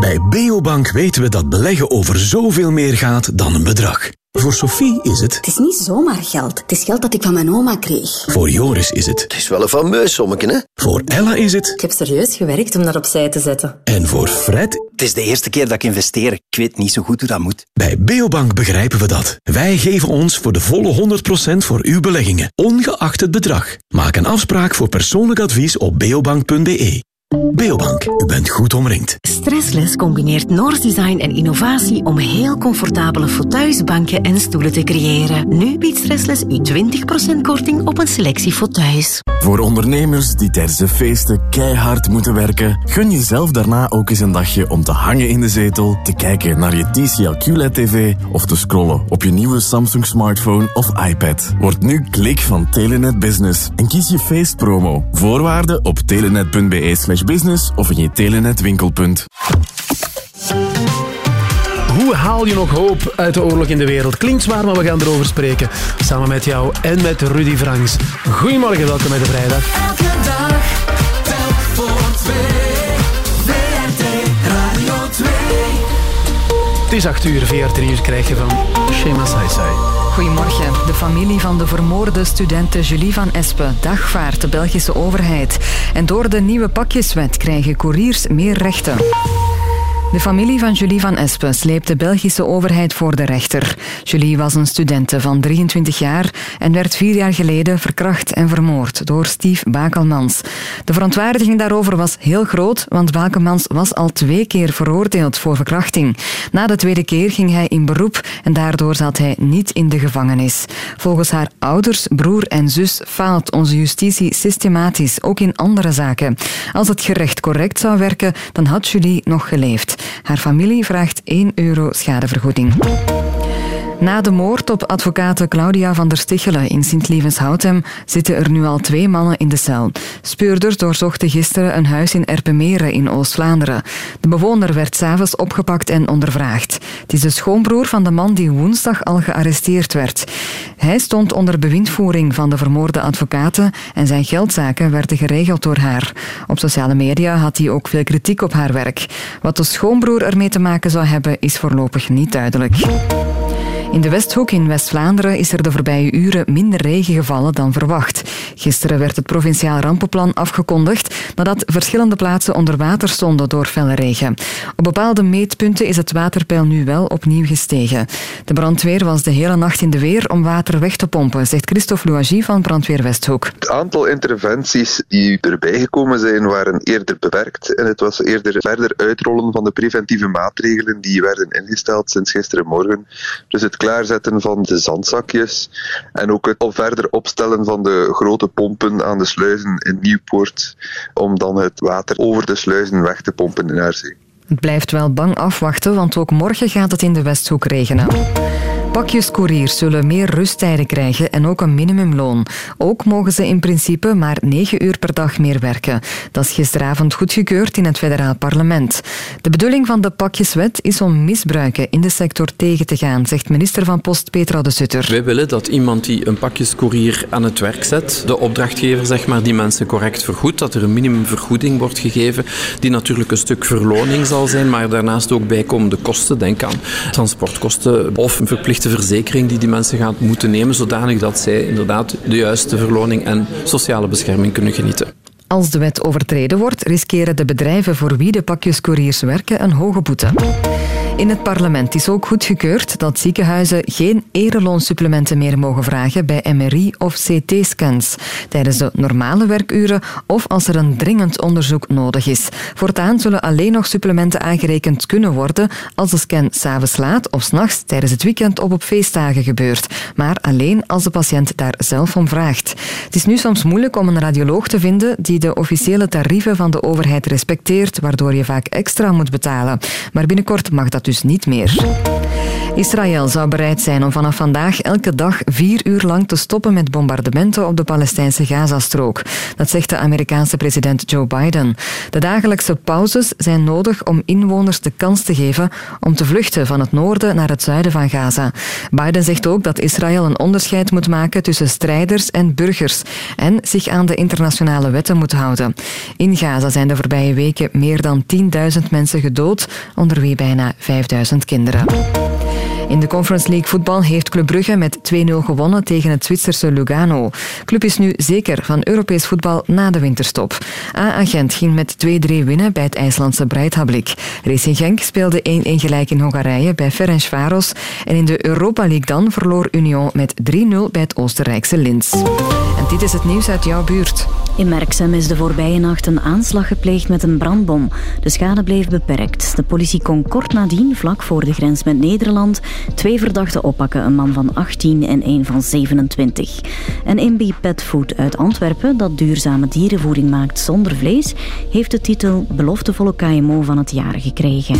Bij Beobank weten we dat beleggen over zoveel meer gaat dan een bedrag. Voor Sophie is het... Het is niet zomaar geld. Het is geld dat ik van mijn oma kreeg. Voor Joris is het... Het is wel een fameus sommetje, hè? Voor Ella is het... Ik heb serieus gewerkt om dat opzij te zetten. En voor Fred... Het is de eerste keer dat ik investeer. Ik weet niet zo goed hoe dat moet. Bij Beobank begrijpen we dat. Wij geven ons voor de volle 100% voor uw beleggingen, ongeacht het bedrag. Maak een afspraak voor persoonlijk advies op beobank.be. Beobank, u bent goed omringd. Stressless combineert Noors design en innovatie om heel comfortabele fauteuils, banken en stoelen te creëren. Nu biedt Stressless u 20% korting op een selectie fauteuils. Voor ondernemers die tijdens de feesten keihard moeten werken, gun jezelf daarna ook eens een dagje om te hangen in de zetel, te kijken naar je TCL QLED-TV of te scrollen op je nieuwe Samsung smartphone of iPad. Word nu klik van Telenet Business en kies je feestpromo. Voorwaarden op telenet.be slash business of in je Telenet winkelpunt. Hoe haal je nog hoop uit de oorlog in de wereld? Klinkt zwaar, maar we gaan erover spreken. Samen met jou en met Rudy Franks. Goedemorgen, welkom bij de vrijdag. Elke dag, telk voor twee. Is 8 uur, VRT Nieuws krijg je van Shema Saisai. Goedemorgen. De familie van de vermoorde studente Julie van Espen dagvaart de Belgische overheid. En door de nieuwe pakjeswet krijgen couriers meer rechten. De familie van Julie van Espen sleept de Belgische overheid voor de rechter. Julie was een studente van 23 jaar en werd vier jaar geleden verkracht en vermoord door Steve Bakelmans. De verontwaardiging daarover was heel groot, want Bakelmans was al twee keer veroordeeld voor verkrachting. Na de tweede keer ging hij in beroep en daardoor zat hij niet in de gevangenis. Volgens haar ouders, broer en zus faalt onze justitie systematisch, ook in andere zaken. Als het gerecht correct zou werken, dan had Julie nog geleefd. Haar familie vraagt 1 euro schadevergoeding. Na de moord op advocate Claudia van der Stichelen in Sint-Lievens-Houtem zitten er nu al twee mannen in de cel. Speurders doorzochten gisteren een huis in Erpenmeren in Oost-Vlaanderen. De bewoner werd s'avonds opgepakt en ondervraagd. Het is de schoonbroer van de man die woensdag al gearresteerd werd. Hij stond onder bewindvoering van de vermoorde advocaten en zijn geldzaken werden geregeld door haar. Op sociale media had hij ook veel kritiek op haar werk. Wat de schoonbroer ermee te maken zou hebben, is voorlopig niet duidelijk. In de Westhoek in West-Vlaanderen is er de voorbije uren minder regen gevallen dan verwacht. Gisteren werd het provinciaal rampenplan afgekondigd nadat verschillende plaatsen onder water stonden door felle regen. Op bepaalde meetpunten is het waterpeil nu wel opnieuw gestegen. De brandweer was de hele nacht in de weer om water weg te pompen, zegt Christophe Louagie van Brandweer Westhoek. Het aantal interventies die erbij gekomen zijn, waren eerder beperkt. En het was eerder verder uitrollen van de preventieve maatregelen die werden ingesteld sinds gisterenmorgen. Dus het klaarzetten van de zandzakjes en ook het verder opstellen van de grote pompen aan de sluizen in Nieuwpoort om dan het water over de sluizen weg te pompen naar zee. Het blijft wel bang afwachten, want ook morgen gaat het in de Westhoek regenen. Pakjescouriers zullen meer rusttijden krijgen en ook een minimumloon. Ook mogen ze in principe maar 9 uur per dag meer werken. Dat is gisteravond goedgekeurd in het federaal parlement. De bedoeling van de pakjeswet is om misbruiken in de sector tegen te gaan, zegt minister van Post Petra de Sutter. Wij willen dat iemand die een pakjescourier aan het werk zet, de opdrachtgever zeg maar, die mensen correct vergoedt, dat er een minimumvergoeding wordt gegeven, die natuurlijk een stuk verloning zal zijn, maar daarnaast ook bijkomende kosten, denk aan transportkosten of een verplichte verzekering die die mensen gaan moeten nemen, zodanig dat zij inderdaad de juiste verloning en sociale bescherming kunnen genieten. Als de wet overtreden wordt, riskeren de bedrijven voor wie de pakjescouriers werken een hoge boete. In het parlement is ook goedgekeurd dat ziekenhuizen geen ereloonsupplementen meer mogen vragen bij MRI of CT-scans tijdens de normale werkuren of als er een dringend onderzoek nodig is. Voortaan zullen alleen nog supplementen aangerekend kunnen worden als de scan s'avonds laat of s'nachts tijdens het weekend of op feestdagen gebeurt, maar alleen als de patiënt daar zelf om vraagt. Het is nu soms moeilijk om een radioloog te vinden die de officiële tarieven van de overheid respecteert, waardoor je vaak extra moet betalen. Maar binnenkort mag dat dus niet meer. Israël zou bereid zijn om vanaf vandaag elke dag vier uur lang te stoppen met bombardementen op de Palestijnse Gazastrook. Dat zegt de Amerikaanse president Joe Biden. De dagelijkse pauzes zijn nodig om inwoners de kans te geven om te vluchten van het noorden naar het zuiden van Gaza. Biden zegt ook dat Israël een onderscheid moet maken tussen strijders en burgers en zich aan de internationale wetten moet houden. In Gaza zijn de voorbije weken meer dan 10.000 mensen gedood, onder wie bijna 5.000 kinderen. In de Conference League voetbal heeft Club Brugge met 2-0 gewonnen tegen het Zwitserse Lugano. Club is nu zeker van Europees voetbal na de winterstop. A-agent ging met 2-3 winnen bij het IJslandse Breidablik. Racing Genk speelde 1-1 gelijk in Hongarije bij Ferencváros. En in de Europa League dan verloor Union met 3-0 bij het Oostenrijkse Linz. En dit is het nieuws uit jouw buurt. In Merksem is de voorbije nacht een aanslag gepleegd met een brandbom. De schade bleef beperkt. De politie kon kort nadien, vlak voor de grens met Nederland, twee verdachten oppakken. Een man van 18 en een van 27. En Imbi Petfood uit Antwerpen, dat duurzame dierenvoeding maakt zonder vlees, heeft de titel Beloftevolle KMO van het jaar gekregen.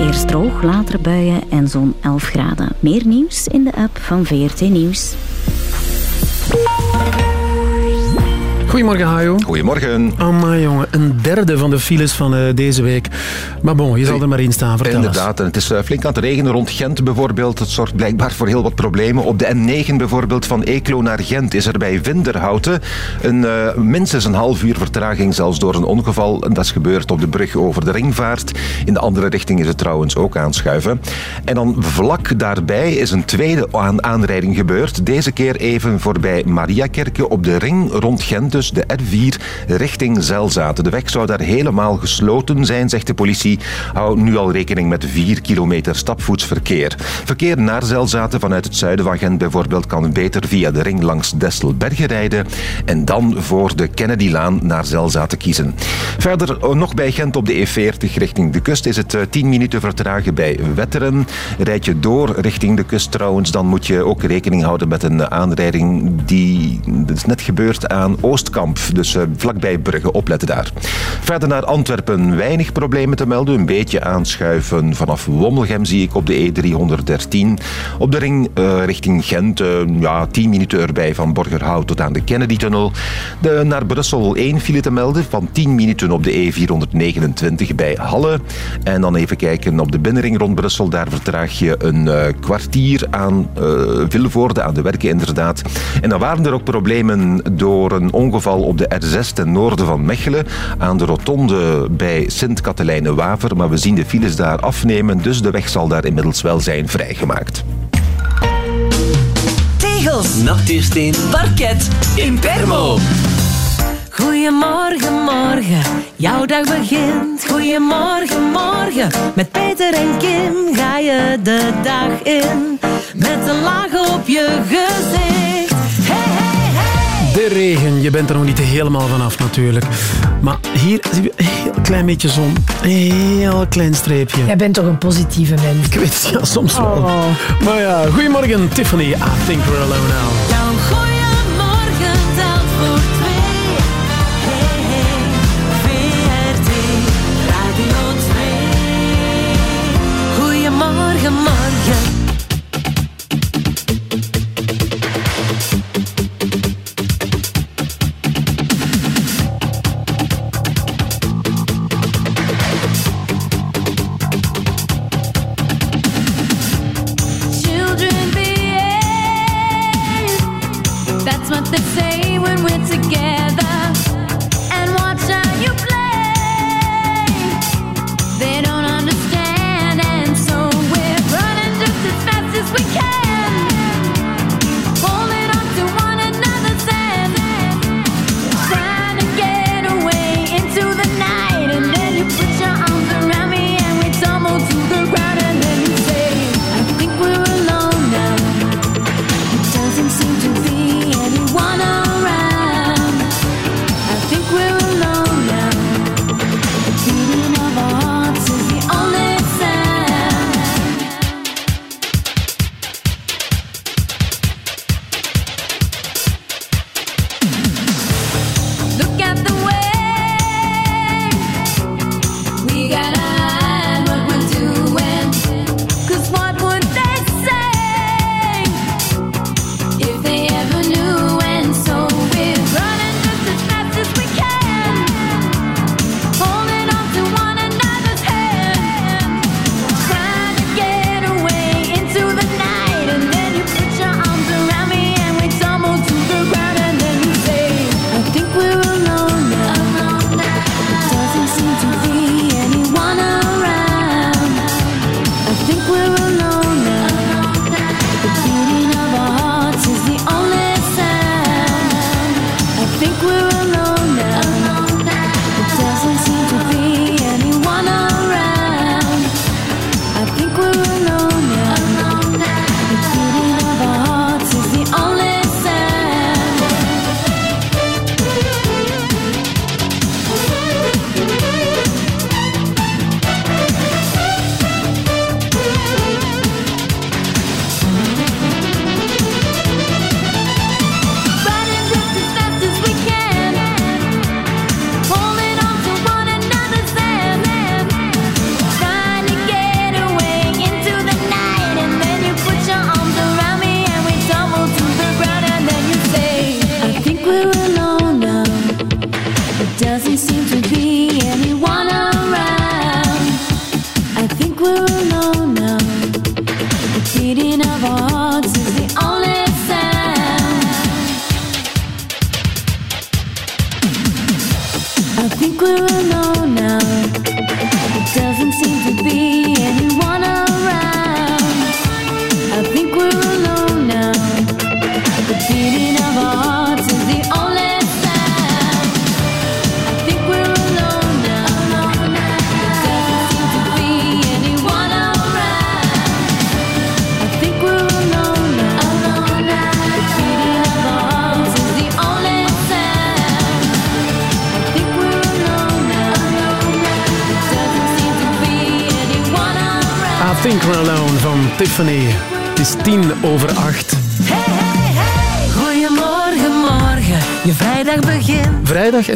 Eerst droog, later buien en zo'n 11 graden. Meer nieuws in de app van VRT Nieuws. Goedemorgen, Hajo. Goedemorgen. Amai, jongen. Een derde van de files van uh, deze week. Maar bon, je zal er maar in staan. Vertel Inderdaad. En het is uh, flink aan het regenen rond Gent bijvoorbeeld. Het zorgt blijkbaar voor heel wat problemen. Op de N9 bijvoorbeeld van Eeklo naar Gent is er bij Vinderhouten een, uh, minstens een half uur vertraging zelfs door een ongeval. En dat is gebeurd op de brug over de ringvaart. In de andere richting is het trouwens ook aanschuiven. En dan vlak daarbij is een tweede aan aanrijding gebeurd. Deze keer even voorbij Mariakerke op de ring rond Gent dus de R4 richting Zelzaten. De weg zou daar helemaal gesloten zijn, zegt de politie. Hou nu al rekening met 4 kilometer stapvoetsverkeer. Verkeer naar Zelzaten vanuit het zuiden van Gent bijvoorbeeld kan beter via de ring langs Desselbergen rijden en dan voor de Kennedylaan naar Zelzaten kiezen. Verder nog bij Gent op de E40 richting de kust is het 10 minuten vertragen bij Wetteren. Rijd je door richting de kust trouwens, dan moet je ook rekening houden met een aanrijding die is net gebeurd aan Dus uh, vlakbij Brugge, opletten daar. Verder naar Antwerpen, weinig problemen te melden. Een beetje aanschuiven vanaf Wommelgem zie ik op de E313. Op de ring uh, richting Gent, uh, ja, 10 minuten erbij van Borgerhout tot aan de Kennedy-tunnel. Naar Brussel 1 file te melden van 10 minuten op de E429 bij Halle. En dan even kijken op de binnenring rond Brussel. Daar vertraag je een kwartier aan Vilvoorde, aan de werken inderdaad. En dan waren er ook problemen door een ongeval op de R6 ten noorden van Mechelen aan de rotonde bij Sint-Katelijne-Waver. Maar we zien de files daar afnemen, dus de weg zal daar inmiddels wel zijn vrijgemaakt. tegels, natiersteen, parket, Impermo. Goedemorgen, morgen, jouw dag begint. Goedemorgen, morgen, met Peter en Kim ga je de dag in. Met een laag op je gezicht. De regen, je bent er nog niet helemaal vanaf natuurlijk. Maar hier zie je een heel klein beetje zon. Een heel klein streepje. Jij bent toch een positieve mens? Ik weet het, ja, soms wel. Oh. Maar ja, goedemorgen Tiffany. I think we're alone now. Jouw goeiemorgen telt voor twee. Hey, hey, VRT, Radio 2. Goeiemorgen, morgen.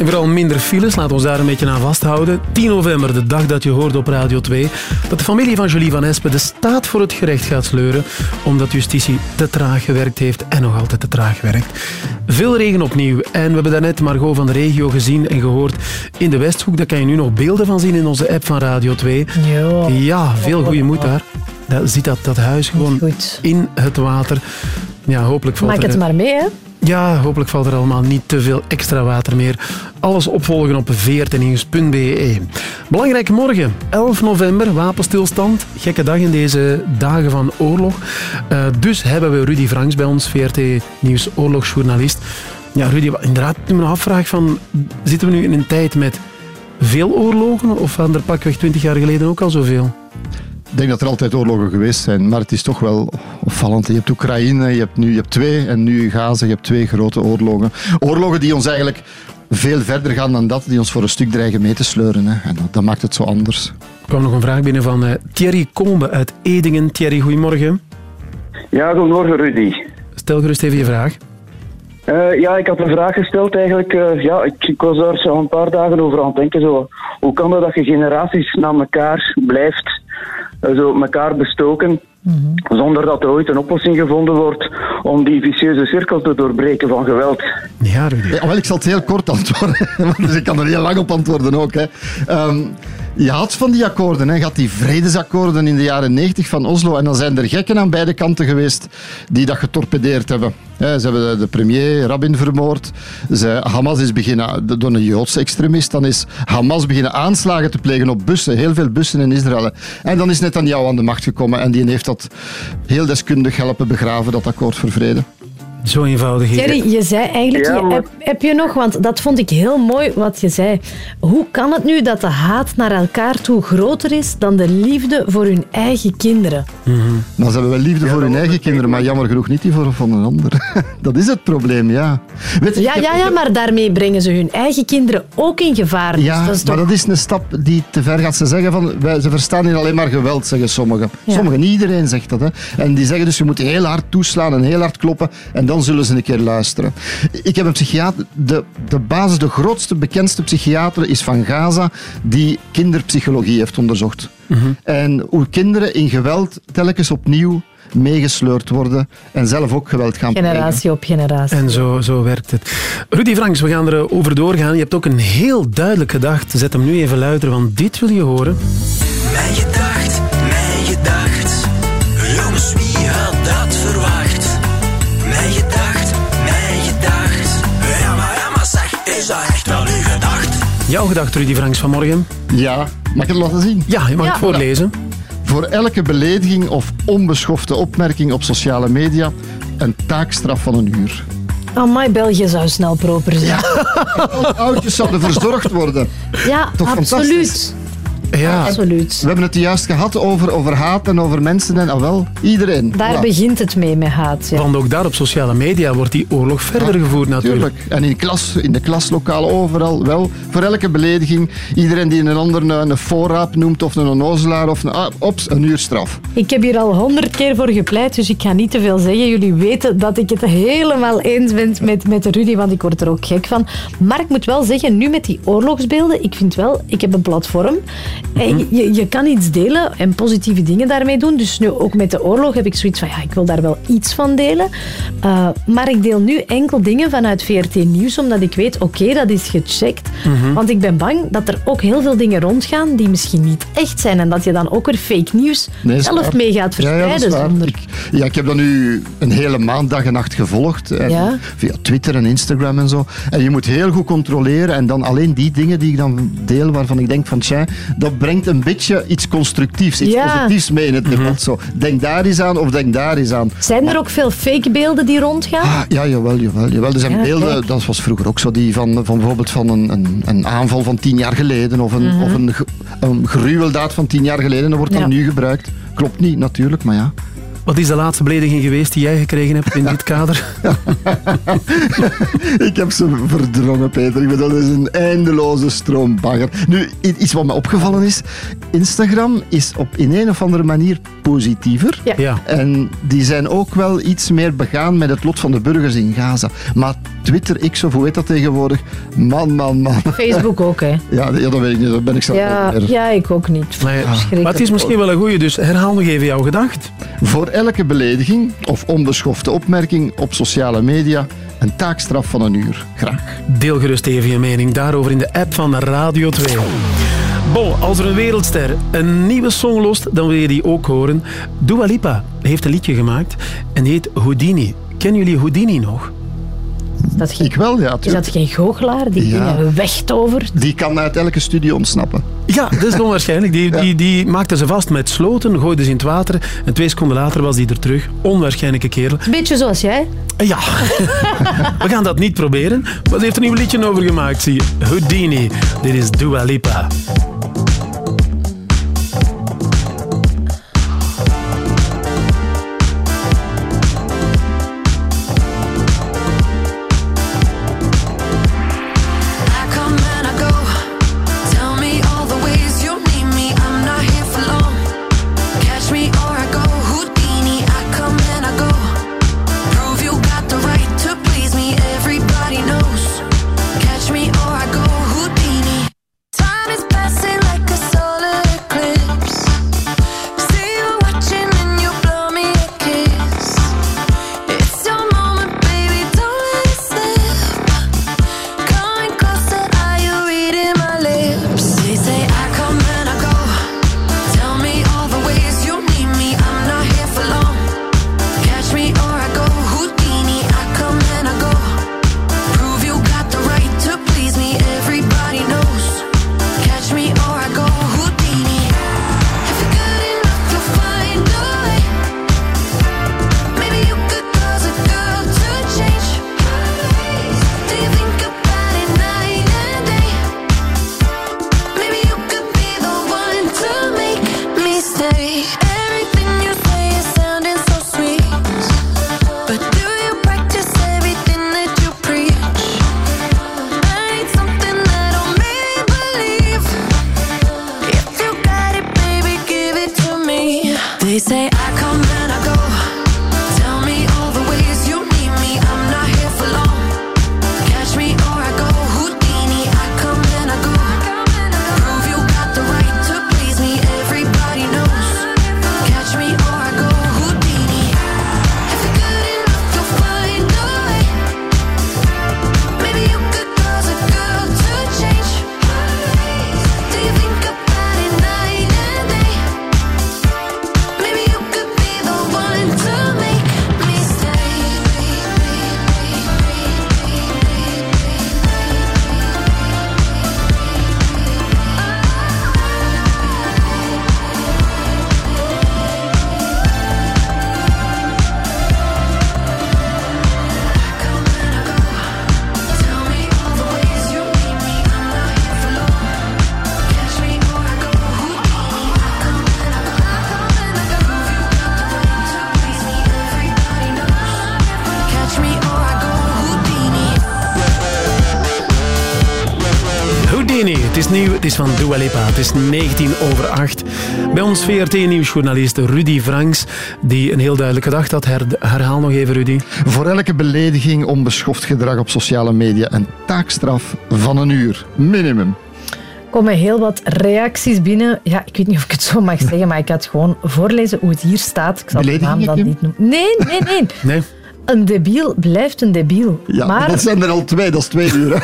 En vooral minder files, laat ons daar een beetje aan vasthouden. 10 november, de dag dat je hoort op Radio 2, dat de familie van Julie van Espen de staat voor het gerecht gaat sleuren, omdat justitie te traag gewerkt heeft en nog altijd te traag werkt. Veel regen opnieuw en we hebben daarnet Margot van de regio gezien en gehoord in de Westhoek. Daar kan je nu nog beelden van zien in onze app van Radio 2. Ja. Ja, veel goede moed daar. Daar ziet dat, dat huis gewoon in het water. Ja, hopelijk valt Maak er... het maar mee, hè. Ja, hopelijk valt er allemaal niet te veel extra water meer. Alles opvolgen op veertenieuws.be. Belangrijke morgen, 11 november, wapenstilstand. Gekke dag in deze dagen van oorlog. Eh, dus hebben we Rudy Franks bij ons, VRT Nieuws oorlogsjournalist. Ja, Rudy, inderdaad, ik me afvraag van, zitten we nu in een tijd met veel oorlogen of waren er pakweg 20 jaar geleden ook al zoveel? Ik denk dat er altijd oorlogen geweest zijn, maar het is toch wel opvallend. Je hebt Oekraïne, je hebt nu je hebt twee en nu Gaza, je hebt twee grote oorlogen. Oorlogen die ons eigenlijk veel verder gaan dan dat, die ons voor een stuk dreigen mee te sleuren. Hè. En dat, dat maakt het zo anders. Er kwam nog een vraag binnen van eh, Thierry Combe uit Edingen. Thierry, goedemorgen. Ja, goedemorgen Rudy. Stel gerust even je vraag. Eh, ja, ik had een vraag gesteld eigenlijk. eh, ja, ik, ik was daar zo een paar dagen over aan het denken. Zo, hoe kan dat dat je generaties na elkaar blijft zo elkaar bestoken, zonder dat er ooit een oplossing gevonden wordt om die vicieuze cirkel te doorbreken van geweld? Ja, Rudy. Ja, wel, ik zal het heel kort antwoorden, dus ik kan er heel lang op antwoorden ook. Hè. Ehm, je had van die akkoorden, hè. je had die vredesakkoorden in de jaren 90 van Oslo. En dan zijn er gekken aan beide kanten geweest die dat getorpedeerd hebben. Ze hebben de, premier Rabin vermoord. Hamas is beginnen door een Joodse extremist. Dan is Hamas beginnen aanslagen te plegen op bussen, heel veel bussen in Israël. En dan is Netanyahu aan de macht gekomen en die heeft dat heel deskundig helpen begraven, dat akkoord voor vrede. Zo eenvoudig. Thierry, je zei eigenlijk, Ja, je- maar- heb, heb je nog, want dat vond ik heel mooi wat je zei. Hoe kan het nu dat de haat naar elkaar toe groter is dan de liefde voor hun eigen kinderen? Maar ze hebben wel liefde voor hun eigen kinderen, maar jammer genoeg niet die voor van een ander. Dat is het probleem, ja. Weet je, Ja, ik heb- ja, ja, maar daarmee brengen ze hun eigen kinderen ook in gevaar. Dus Ja, dat is maar dat is een stap die te ver gaat. Ze zeggen van, wij, ze verstaan hier alleen maar geweld, zeggen sommigen. Ja. Sommigen, niet iedereen zegt dat. Hè. En die zeggen dus, je moet heel hard toeslaan en heel hard kloppen en dan zullen ze een keer luisteren. Ik heb een psychiater, de, de basis, de grootste, bekendste psychiater is van Gaza, die kinderpsychologie heeft onderzocht. En hoe kinderen in geweld telkens opnieuw meegesleurd worden en zelf ook geweld gaan plegen. Generatie op generatie. En zo, zo werkt het. Rudy Franks, we gaan erover doorgaan. Je hebt ook een heel duidelijk gedacht. Zet hem nu even luider, want dit wil je horen. Mijn gedacht, Jouw gedacht, Rudy Franks, vanmorgen? Ja, mag ik het laten zien? Ja, je mag Ja. het voorlezen. Voor elke belediging of onbeschofte opmerking op sociale media een taakstraf van een uur. Amai, België zou snel proper zijn. Alle oudjes zouden verzorgd worden. Ja, Toch absoluut. Ja, Absoluut. We hebben het juist gehad over, over haat en over mensen en ah, wel, iedereen. Daar Voilà. begint het mee met haat. Ja. want ook daar op sociale media wordt die oorlog verder gevoerd natuurlijk. Tuurlijk. En in, klas, in de klaslokalen, overal, wel. Voor elke belediging, iedereen die een ander een, een voorraap noemt of een onnozelaar of een, ah, ops, een uur straf. Ik heb hier al honderd keer voor gepleit, dus ik ga niet te veel zeggen. Jullie weten dat ik het helemaal eens ben met, met Rudy, want ik word er ook gek van. Maar ik moet wel zeggen, nu met die oorlogsbeelden, ik vind wel, ik heb een platform. En je, je kan iets delen en positieve dingen daarmee doen. Dus nu ook met de oorlog heb ik zoiets van, ja, ik wil daar wel iets van delen. Uh, maar ik deel nu enkel dingen vanuit VRT Nieuws, omdat ik weet, oké, dat is gecheckt. Mhm. Want ik ben bang dat er ook heel veel dingen rondgaan die misschien niet echt zijn. En dat je dan ook weer fake nieuws Nee, zelf waar. mee gaat Ja, ja, verspreiden. waar. zonder... ik, ja, ik heb dat nu een hele maand, dag en nacht gevolgd. En Ja. Via Twitter en Instagram en zo. En je moet heel goed controleren. En dan alleen die dingen die ik dan deel, waarvan ik denk van, tja, dat brengt een beetje iets constructiefs, iets Ja. positiefs mee in het debat. Zo, denk daar eens aan of denk daar eens aan. Zijn er ook veel fake beelden die rondgaan? Ah, ja, jawel, jawel, jawel. Er zijn Ja, beelden, kijk. dat was vroeger ook zo, die van, van bijvoorbeeld van een, een, een aanval van tien jaar geleden of een, Mhm. of een, een gruweldaad van tien jaar geleden. Dat wordt dan Ja. nu gebruikt. Klopt niet, natuurlijk, maar ja. Wat is de laatste belediging geweest die jij gekregen hebt in dit kader? Ik heb ze verdrongen, Peter. Ik bedoel, dat is een eindeloze stroom bagger. Nu, iets wat me opgevallen is. Instagram is op in een of andere manier positiever. Ja. Ja. En die zijn ook wel iets meer begaan met het lot van de burgers in Gaza. Maar Twitter, X of hoe heet dat tegenwoordig? Man, man, man. Facebook ook, hè? Ja, ja dat weet ik niet. Dat ben ik zelf Ja, ja, ik ook niet. Nee, Verschrikkelijk. maar het is misschien wel een goeie, dus herhaal nog even jouw gedacht. Voor elke belediging of onbeschofte opmerking op sociale media een taakstraf van een uur. Graag. Deel gerust even je mening daarover in de app van Radio 2. Bon, als er een wereldster een nieuwe song lost, dan wil je die ook horen. Dua Lipa heeft een liedje gemaakt en die heet Houdini. Kennen jullie Houdini nog? Is dat geen, Ik wel, ja. is tuurlijk. dat geen goochelaar die Ja. dingen wegtovert? Die kan uit elke studie ontsnappen. Ja, dat is onwaarschijnlijk. Die, die, die maakte ze vast met sloten, gooide ze in het water en twee seconden later was die er terug. Onwaarschijnlijke kerel. Een beetje zoals jij. Ja, we gaan dat niet proberen, maar ze heeft er een nieuw liedje over gemaakt, zie je. Houdini, dit is Dua Lipa. Is nieuw, het is van Dua Lipa. Het is 19 over 8. Bij ons VRT-nieuwsjournalist Rudy Franks, die een heel duidelijke gedachte had. Her- herhaal nog even, Rudy. Voor elke belediging, onbeschoft gedrag op sociale media een taakstraf van een uur. Minimum. komen heel wat reacties binnen. Ja, ik weet niet of ik het zo mag zeggen, maar ik ga het gewoon voorlezen hoe het hier staat. Ik zal de naam dan niet noemen. Nee, nee, nee. Nee. Een debiel blijft een debiel. Ja, maar, dat zijn er al twee, dat is twee uur.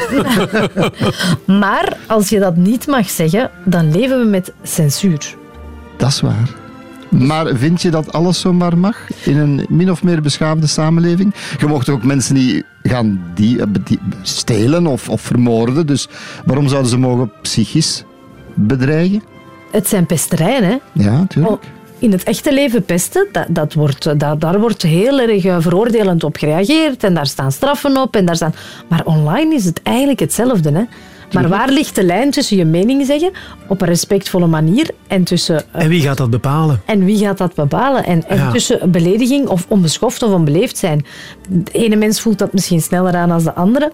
Maar als je dat niet mag zeggen, dan leven we met censuur. Dat is waar. Maar vind je dat alles zomaar mag in een min of meer beschaafde samenleving? Je mocht ook mensen die gaan die, eh, die stelen of, of vermoorden. Dus waarom zouden ze mogen psychisch bedreigen? Het zijn pesterijen, hè? Ja, natuurlijk. In het echte leven pesten, dat, wordt, daar wordt heel erg eh, veroordelend op gereageerd en daar staan straffen op. En daar staan... Maar online is het eigenlijk hetzelfde. Hè? Maar waar ligt de lijn tussen je mening zeggen op een respectvolle manier en tussen... eh, En wie gaat dat bepalen? En wie gaat dat bepalen? En, en Ja. tussen belediging of onbeschoft of onbeleefd zijn. De ene mens voelt dat misschien sneller aan dan de andere.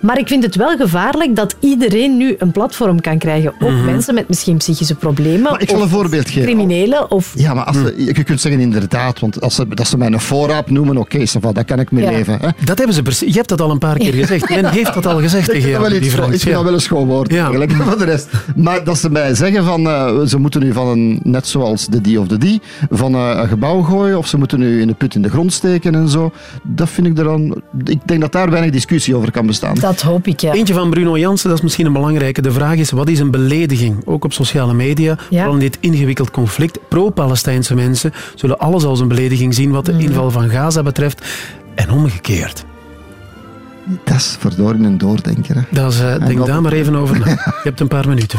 Maar ik vind het wel gevaarlijk dat iedereen nu een platform kan krijgen. Ook Mhm. mensen met misschien psychische problemen. Maar ik zal of een voorbeeld geven. Criminelen of... Ja, maar als ze, je kunt zeggen inderdaad, want als ze, dat ze mij een voorraap noemen, oké, okay, daar kan ik mee Ja. leven. Hè? Dat hebben ze precies. Je hebt dat al een paar keer gezegd. Men heeft dat al gezegd Ik tegen vind dat jou, wel die iets, Een schoon woord. Ja. eigenlijk, voor de rest. Maar dat ze mij zeggen van, eh, ze moeten nu van een, net zoals de die of de die, van eh, een gebouw gooien, of ze moeten nu in de put in de grond steken en zo. Dat vind ik er dan... Ik denk dat daar weinig discussie over kan bestaan. Dat hoop ik, ja. Eentje van Bruno Jansen, dat is misschien een belangrijke. De vraag is, wat is een belediging? Ook op sociale media, vooral in dit ingewikkeld conflict. Pro-Palestijnse mensen zullen alles als een belediging zien wat de inval van Gaza betreft. En omgekeerd. Dat is verdorie een doordenker. Hè. Dat is, eh, denk daar maar even over na. Je hebt een paar minuten.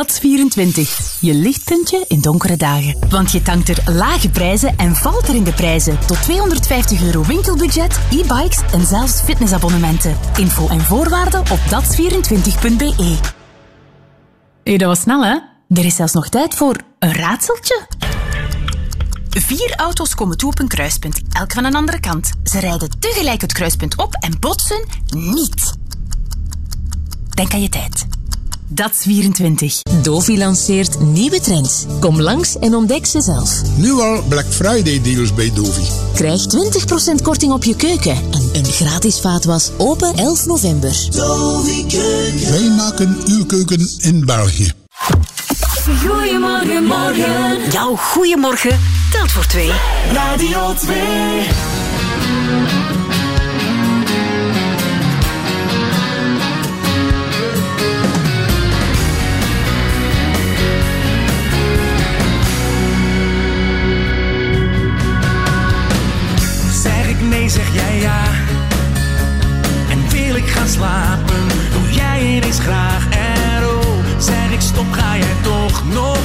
Dat 24. Je lichtpuntje in donkere dagen. Want je tankt er lage prijzen en valt er in de prijzen. Tot 250 euro winkelbudget, e-bikes en zelfs fitnessabonnementen. Info en voorwaarden op dat24.be. Hé, dat was snel hè? Er is zelfs nog tijd voor een raadseltje. Vier auto's komen toe op een kruispunt, elk van een andere kant. Ze rijden tegelijk het kruispunt op en botsen niet. Denk aan je tijd. Dat is 24. Dovi lanceert nieuwe trends. Kom langs en ontdek ze zelf. Nu al Black Friday deals bij Dovi. Krijg 20% korting op je keuken en een gratis vaatwas open 11 november. Wij maken uw keuken in België. Goedemorgen, morgen. Jouw goeiemorgen telt voor twee. Radio 2. Zeg jij ja. En wil ik gaan slapen, doe jij ineens graag. En oh, zeg ik stop, ga jij toch nog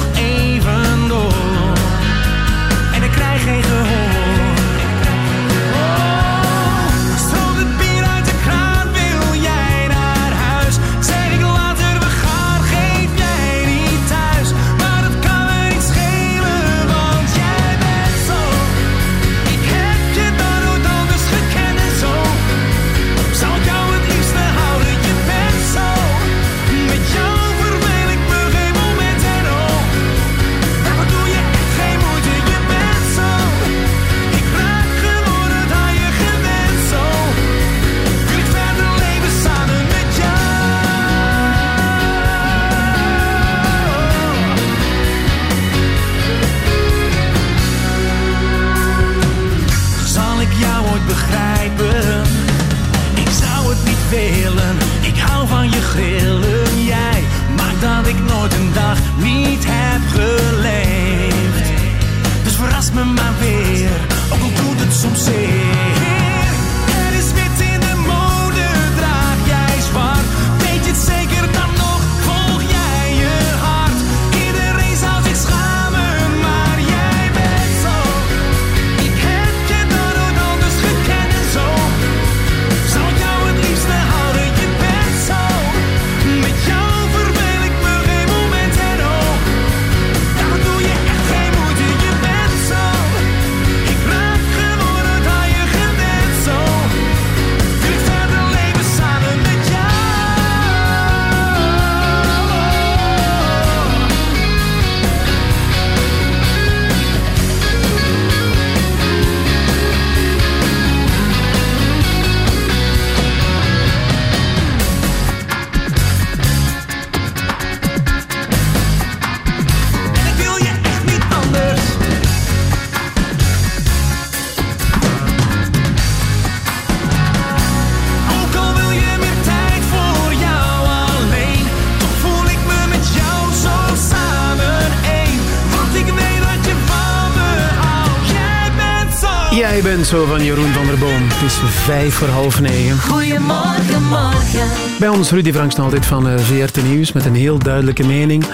zo. Van Jeroen van der Boom. Het is vijf voor half negen. Goedemorgen, morgen. Bij ons Rudy Franks altijd van eh, VRT Nieuws met een heel duidelijke mening.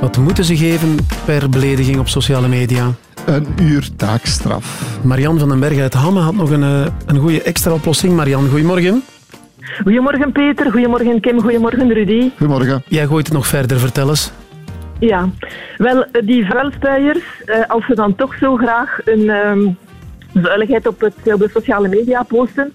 Wat moeten ze geven per belediging op sociale media? Een uur taakstraf. Marian van den Berg uit Hamme had nog een, eh, een goede extra oplossing. Marian, goedemorgen. Goedemorgen Peter, goedemorgen Kim, goedemorgen Rudy. Goedemorgen. Jij gooit het nog verder, vertel eens. Ja, wel, eh, die vuilspuiers, eh, als ze dan toch zo graag een ehm, vuiligheid op, het, op de sociale media posten,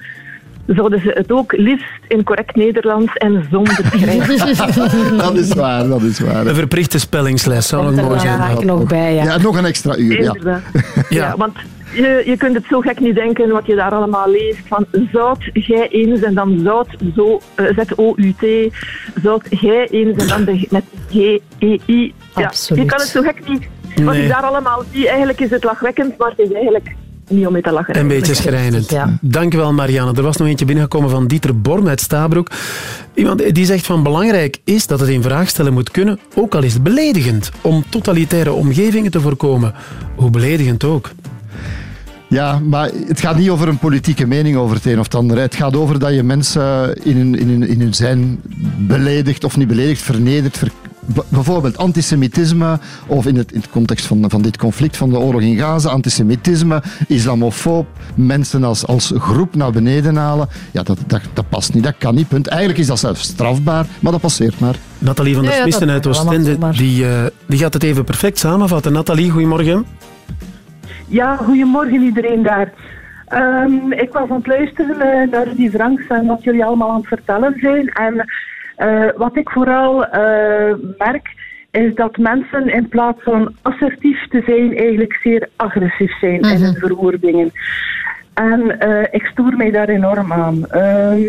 zouden ze het ook liefst in correct Nederlands en zonder schrijven. dat is waar, dat is waar. Een verplichte spellingsles zou nog mooi zijn. nog bij, ja. Ja, nog een extra uur. Ja. Ja. want je, je kunt het zo gek niet denken wat je daar allemaal leest. Van zout jij eens en dan zout, zo, eh, Z-O-U-T. Zout jij eens en dan de, met G-E-I. Ja, Absoluut. je kan het zo gek niet. Wat Nee. ik daar allemaal zie, eigenlijk is het lachwekkend, maar het is eigenlijk niet om mee te lachen. Een beetje schrijnend. Dankjewel, Marianne. Er was nog eentje binnengekomen van Dieter Borm uit Stabroek. Iemand die zegt van belangrijk is dat het in vraag stellen moet kunnen, ook al is het beledigend, om totalitaire omgevingen te voorkomen. Hoe beledigend ook. Ja, maar het gaat niet over een politieke mening over het een of het ander. Het gaat over dat je mensen in hun, in hun, in hun zijn beledigt of niet beledigt, vernedert. ver- bijvoorbeeld antisemitisme, of in het, in het context van, van dit conflict van de oorlog in Gaza, antisemitisme, islamofoob, mensen als, als groep naar beneden halen. Ja, dat, dat, dat past niet, dat kan niet, punt. Eigenlijk is dat zelfs strafbaar, maar dat passeert maar. Nathalie van der ja, dat uit Oostende, die, eh, die gaat het even perfect samenvatten. Nathalie, goedemorgen. Ja, goedemorgen iedereen daar. Ehm, ik was aan het luisteren eh, naar die Franks en wat jullie allemaal aan het vertellen zijn. En eh, wat ik vooral eh, merk, is dat mensen in plaats van assertief te zijn, eigenlijk zeer agressief zijn in hun verwoordingen. En eh, ik stoor mij daar enorm aan. Ehm,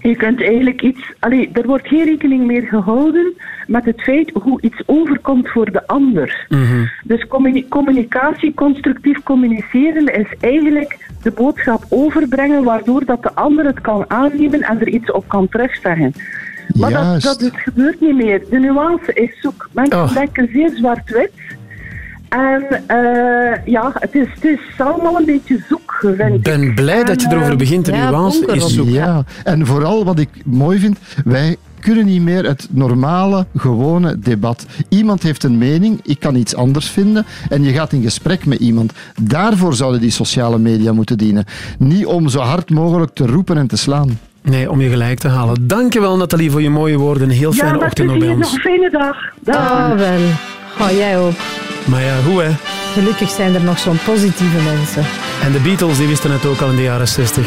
je kunt eigenlijk iets... Allee, er wordt geen rekening meer gehouden met het feit hoe iets overkomt voor de ander. Dus communi- communicatie, constructief communiceren is eigenlijk de boodschap overbrengen waardoor dat de ander het kan aannemen en er iets op kan terugzeggen. Maar dat, Juist. dat het gebeurt niet meer. De nuance is zoek. Mensen Oh. denken zeer zwart-wit. En eh, ja, het is, het is allemaal een beetje zoek, Ik ben blij dat je erover begint. De nuance is zoek. Ja, en vooral wat ik mooi vind, wij kunnen niet meer het normale, gewone debat. Iemand heeft een mening, ik kan iets anders vinden en je gaat in gesprek met iemand. Daarvoor zouden die sociale media moeten dienen. Niet om zo hard mogelijk te roepen en te slaan. Nee, om je gelijk te halen. Dankjewel, Nathalie, voor je mooie woorden. Een heel Ja, fijne met ochtend nog bij plezier. Nog ons. een fijne dag. Dag. Ah, wel. Oh, jij ook. Maar ja, hoe hè? Gelukkig zijn er nog zo'n positieve mensen. En de Beatles die wisten het ook al in de jaren 60.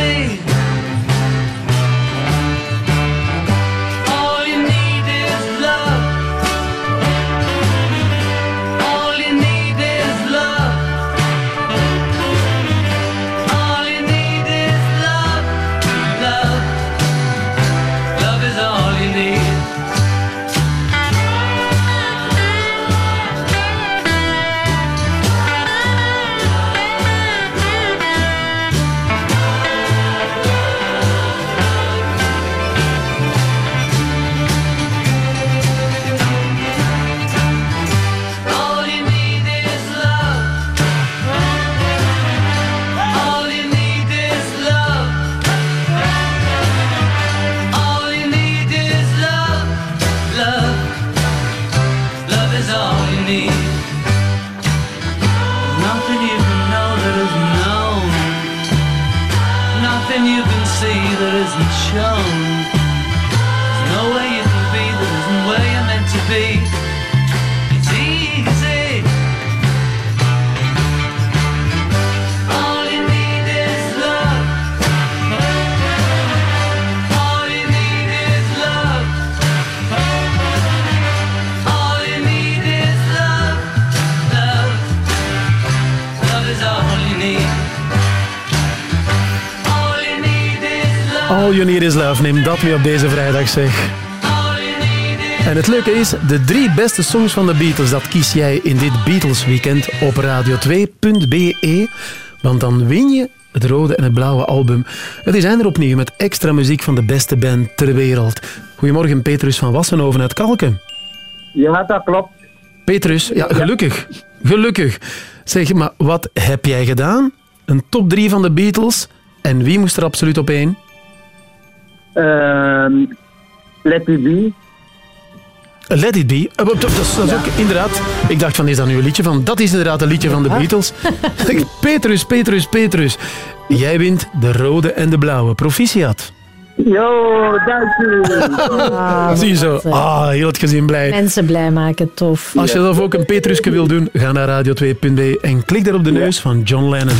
Need Is Love, neem dat mee op deze vrijdag, zeg. En het leuke is, de drie beste songs van de Beatles, dat kies jij in dit Beatles Weekend op radio2.be. Want dan win je het rode en het blauwe album. Die zijn er opnieuw met extra muziek van de beste band ter wereld. Goedemorgen, Petrus van Wassenhoven uit Kalken. Ja, dat klopt. Petrus, ja, gelukkig. Gelukkig. Zeg, maar wat heb jij gedaan? Een top 3 van de Beatles. En wie moest er absoluut op één? Ehm, Let It Be. Let It Be. Eh, Dat is, dat is ook inderdaad... Ik dacht van, is dat nu een liedje van... Dat is inderdaad een liedje van de Beatles. Petrus, Petrus, Petrus. Jij wint de rode en de blauwe. Proficiat. Yo, dank u. Zie je zo. Ah, heel het gezin blij. Mensen blij maken, tof. Als je zelf ook een Petruske wil doen, ga naar radio2.be en klik daar op de neus van John Lennon.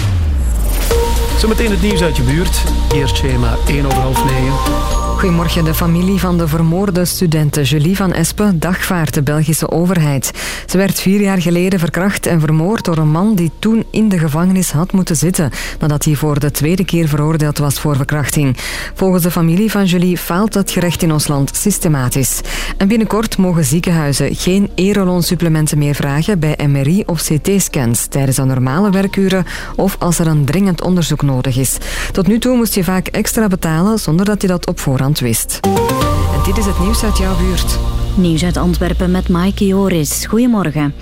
Zometeen het nieuws uit je buurt. Eerst schema 1 over half 9. Goedemorgen. De familie van de vermoorde studente Julie van Espen dagvaardt de Belgische overheid. Ze werd vier jaar geleden verkracht en vermoord door een man die toen in de gevangenis had moeten zitten, nadat hij voor de tweede keer veroordeeld was voor verkrachting. Volgens de familie van Julie faalt het gerecht in ons land systematisch. En binnenkort mogen ziekenhuizen geen ereloonsupplementen meer vragen bij MRI of CT-scans tijdens de normale werkuren of als er een dringend onderzoek nodig is. Tot nu toe moest je vaak extra betalen zonder dat je dat op voorhand En dit is het nieuws uit jouw buurt. Nieuws uit Antwerpen met Maaike Joris. Goedemorgen.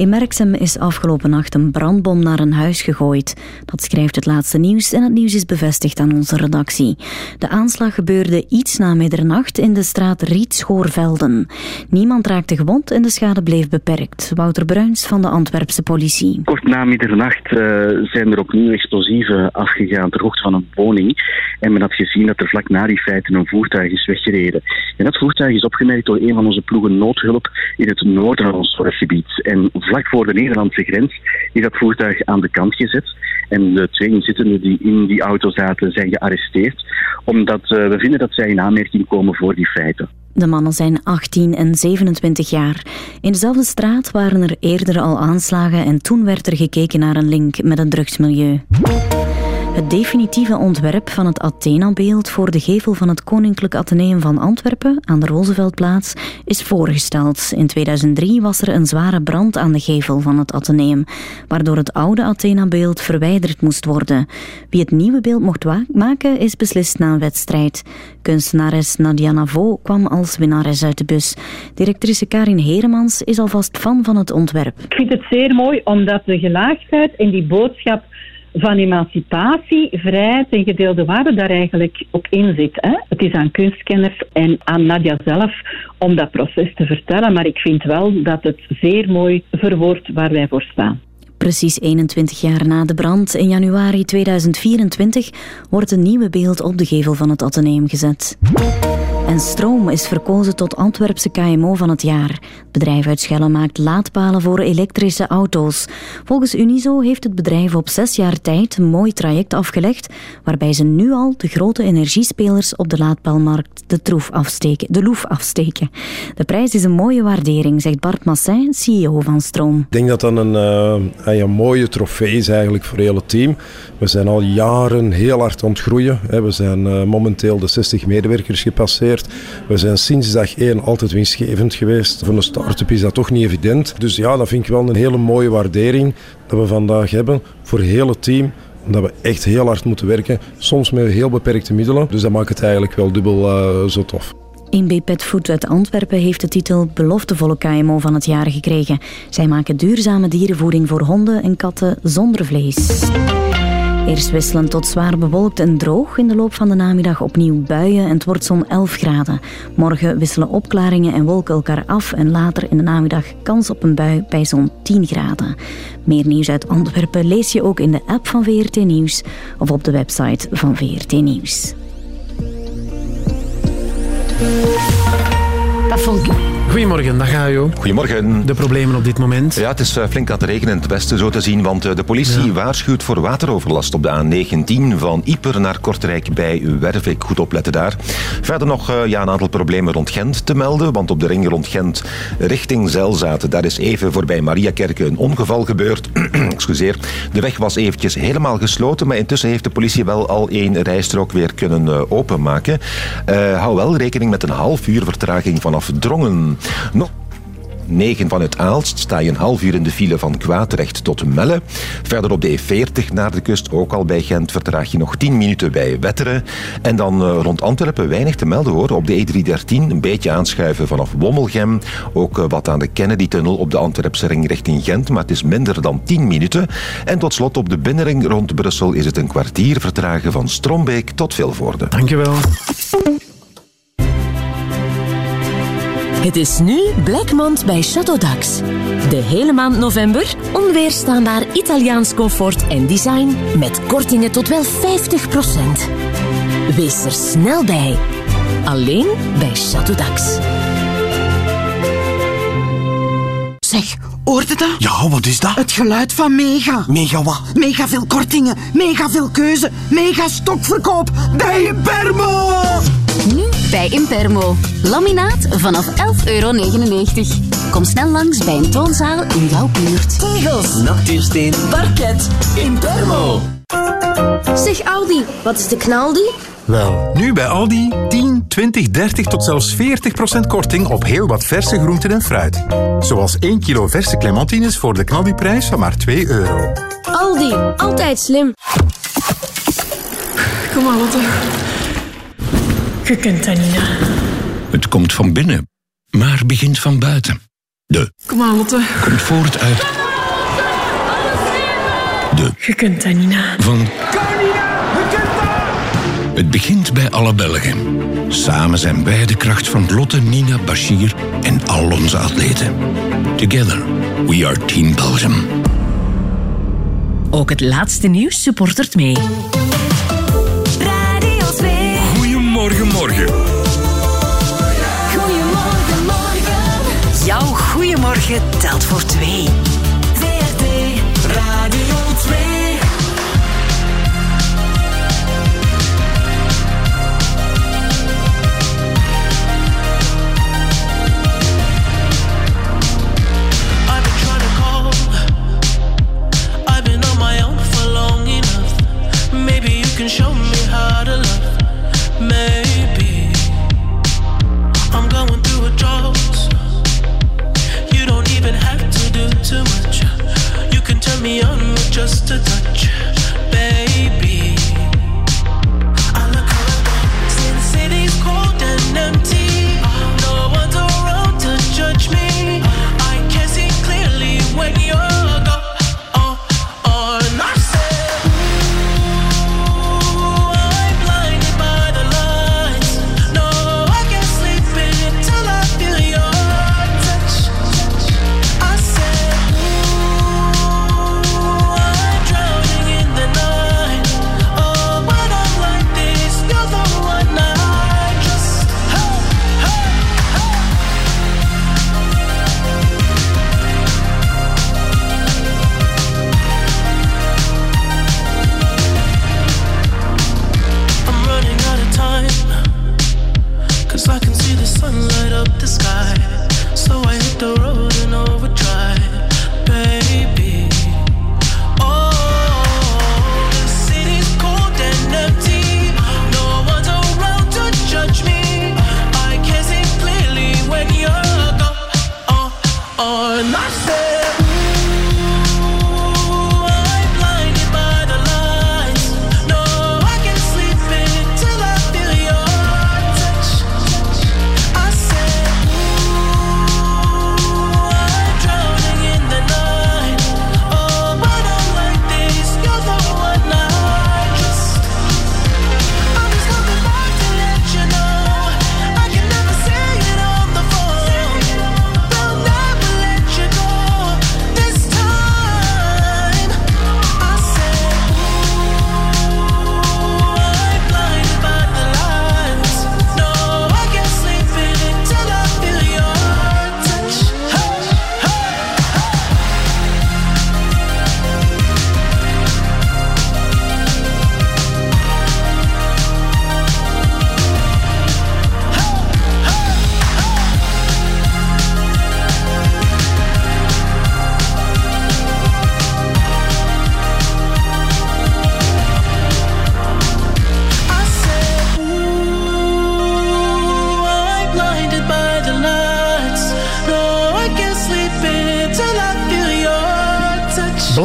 In Merksem is afgelopen nacht een brandbom naar een huis gegooid. Dat schrijft het laatste nieuws en het nieuws is bevestigd aan onze redactie. De aanslag gebeurde iets na middernacht in de straat Rietschoorvelden. Niemand raakte gewond en de schade bleef beperkt. Wouter Bruins van de Antwerpse politie. Kort na middernacht eh, zijn er opnieuw explosieven afgegaan ter hoogte van een woning. En men had gezien dat er vlak na die feiten een voertuig is weggereden. En dat voertuig is opgemerkt door een van onze ploegen noodhulp in het noorden van ons zorggebied. En vlak voor de Nederlandse grens is dat voertuig aan de kant gezet. En de twee inzittenden die in die auto zaten zijn gearresteerd. Omdat eh, we vinden dat zij in aanmerking komen voor die feiten. De mannen zijn 18 en 27 jaar. In dezelfde straat waren er eerder al aanslagen en toen werd er gekeken naar een link met een drugsmilieu. Het definitieve ontwerp van het Athena-beeld voor de gevel van het Koninklijk Atheneum van Antwerpen aan de Rooseveltplaats is voorgesteld. In 2003 was er een zware brand aan de gevel van het Atheneum, waardoor het oude Athena-beeld verwijderd moest worden. Wie het nieuwe beeld mocht maken is beslist na een wedstrijd. Kunstenares Nadia Navo kwam als winnares uit de bus. Directrice Karin Heremans is alvast fan van het ontwerp. Ik vind het zeer mooi omdat de gelaagdheid en die boodschap van emancipatie, vrijheid en gedeelde waarde daar eigenlijk ook in zit. Hè? Het is aan kunstkenners en aan Nadia zelf om dat proces te vertellen, maar ik vind wel dat het zeer mooi verwoordt waar wij voor staan. Precies 21 jaar na de brand in januari 2024 wordt een nieuwe beeld op de gevel van het Atheneum gezet. En Stroom is verkozen tot Antwerpse KMO van het jaar. Het bedrijf uit Schelle maakt laadpalen voor elektrische auto's. Volgens Unizo heeft het bedrijf op zes jaar tijd een mooi traject afgelegd, waarbij ze nu al de grote energiespelers op de laadpaalmarkt de, troef afsteken, de loef afsteken. De prijs is een mooie waardering, zegt Bart Massin, CEO van Stroom. Ik denk dat dat een, eh, een mooie trofee is eigenlijk voor het hele team. We zijn al jaren heel hard aan het groeien. We zijn eh, momenteel de 60 medewerkers gepasseerd. We zijn sinds dag 1 altijd winstgevend geweest. Voor een start-up is dat toch niet evident. Dus ja, dat vind ik wel een hele mooie waardering dat we vandaag hebben voor het hele team omdat we echt heel hard moeten werken, soms met heel beperkte middelen. Dus dat maakt het eigenlijk wel dubbel eh, zo tof. 1B Pet Food uit Antwerpen heeft de titel Beloftevolle KMO van het jaar gekregen. Zij maken duurzame dierenvoeding voor honden en katten zonder vlees. Eerst wisselend tot zwaar bewolkt en droog. In de loop van de namiddag opnieuw buien en het wordt zo'n 11 graden. Morgen wisselen opklaringen en wolken elkaar af en later in de namiddag kans op een bui bij zo'n 10 graden. Meer nieuws uit Antwerpen lees je ook in de app van VRT Nieuws of op de website van VRT Nieuws. Dat vond ik... Goedemorgen, dag Ajo. Goedemorgen. De problemen op dit moment? Ja, het is eh, flink aan het regenen in het westen zo te zien, want eh, de politie waarschuwt voor wateroverlast op de A19 van Ieper naar Kortrijk bij Wervik. Goed opletten daar. Verder nog eh, ja, een aantal problemen rond Gent te melden, want op de ring rond Gent richting Zelzaten, daar is even voorbij Mariakerke een ongeval gebeurd. Excuseer. De weg was eventjes helemaal gesloten, maar intussen heeft de politie wel al één rijstrook weer kunnen openmaken. Eh, hou wel rekening met een half uur vertraging vanaf Drongen. Nog A9 vanuit Aalst sta je een half uur in de file van Kwaadrecht tot Melle. Verder op de E40 naar de kust, ook al bij Gent, vertraag je nog 10 minuten bij Wetteren. En dan eh, rond Antwerpen weinig te melden hoor. Op de E313 een beetje aanschuiven vanaf Wommelgem. Ook eh, wat aan de Kennedy-tunnel op de Antwerpse ring richting Gent, maar het is minder dan 10 minuten. En tot slot op de binnenring rond Brussel is het een kwartier vertragen van Strombeek tot Vilvoorde. Dankjewel. Het is nu Black Month bij Chateau Dax. De hele maand november onweerstaanbaar Italiaans comfort en design met kortingen tot wel 50%. Wees er snel bij. Alleen bij Chateau Dax. Zeg, hoorde dat? Ja, wat is dat? Het geluid van Mega. Mega wat? Mega veel kortingen, mega veel keuze, mega stokverkoop bij Impermo. Nu bij Impermo. Laminaat vanaf 11,99 euro. Kom snel langs bij een toonzaal in jouw buurt. Tegels, Natuursteen. parket, Impermo. Zeg Aldi, wat is de knaldi? Wel, nu bij Aldi 10, 20, 30 tot zelfs 40% korting op heel wat verse groenten en fruit. Zoals 1 kilo verse clementines voor de knaldiprijs van maar 2 euro. Aldi, altijd slim. Kom maar, Lotte. Je kunt dat niet. Het komt van binnen, maar begint van buiten. De Kom maar, Lotte. komt voort uit de Je kunt dat niet, van. Het begint bij alle Belgen. Samen zijn wij de kracht van Lotte, Nina, Bashir en al onze atleten. Together, we are Team Belgium. Ook het laatste nieuws supportert mee. Radio 2. Goedemorgen, morgen. Goedemorgen, morgen. Jouw goeiemorgen telt voor twee. VRT Radio 2. I've been too much. You can turn me on with just a touch.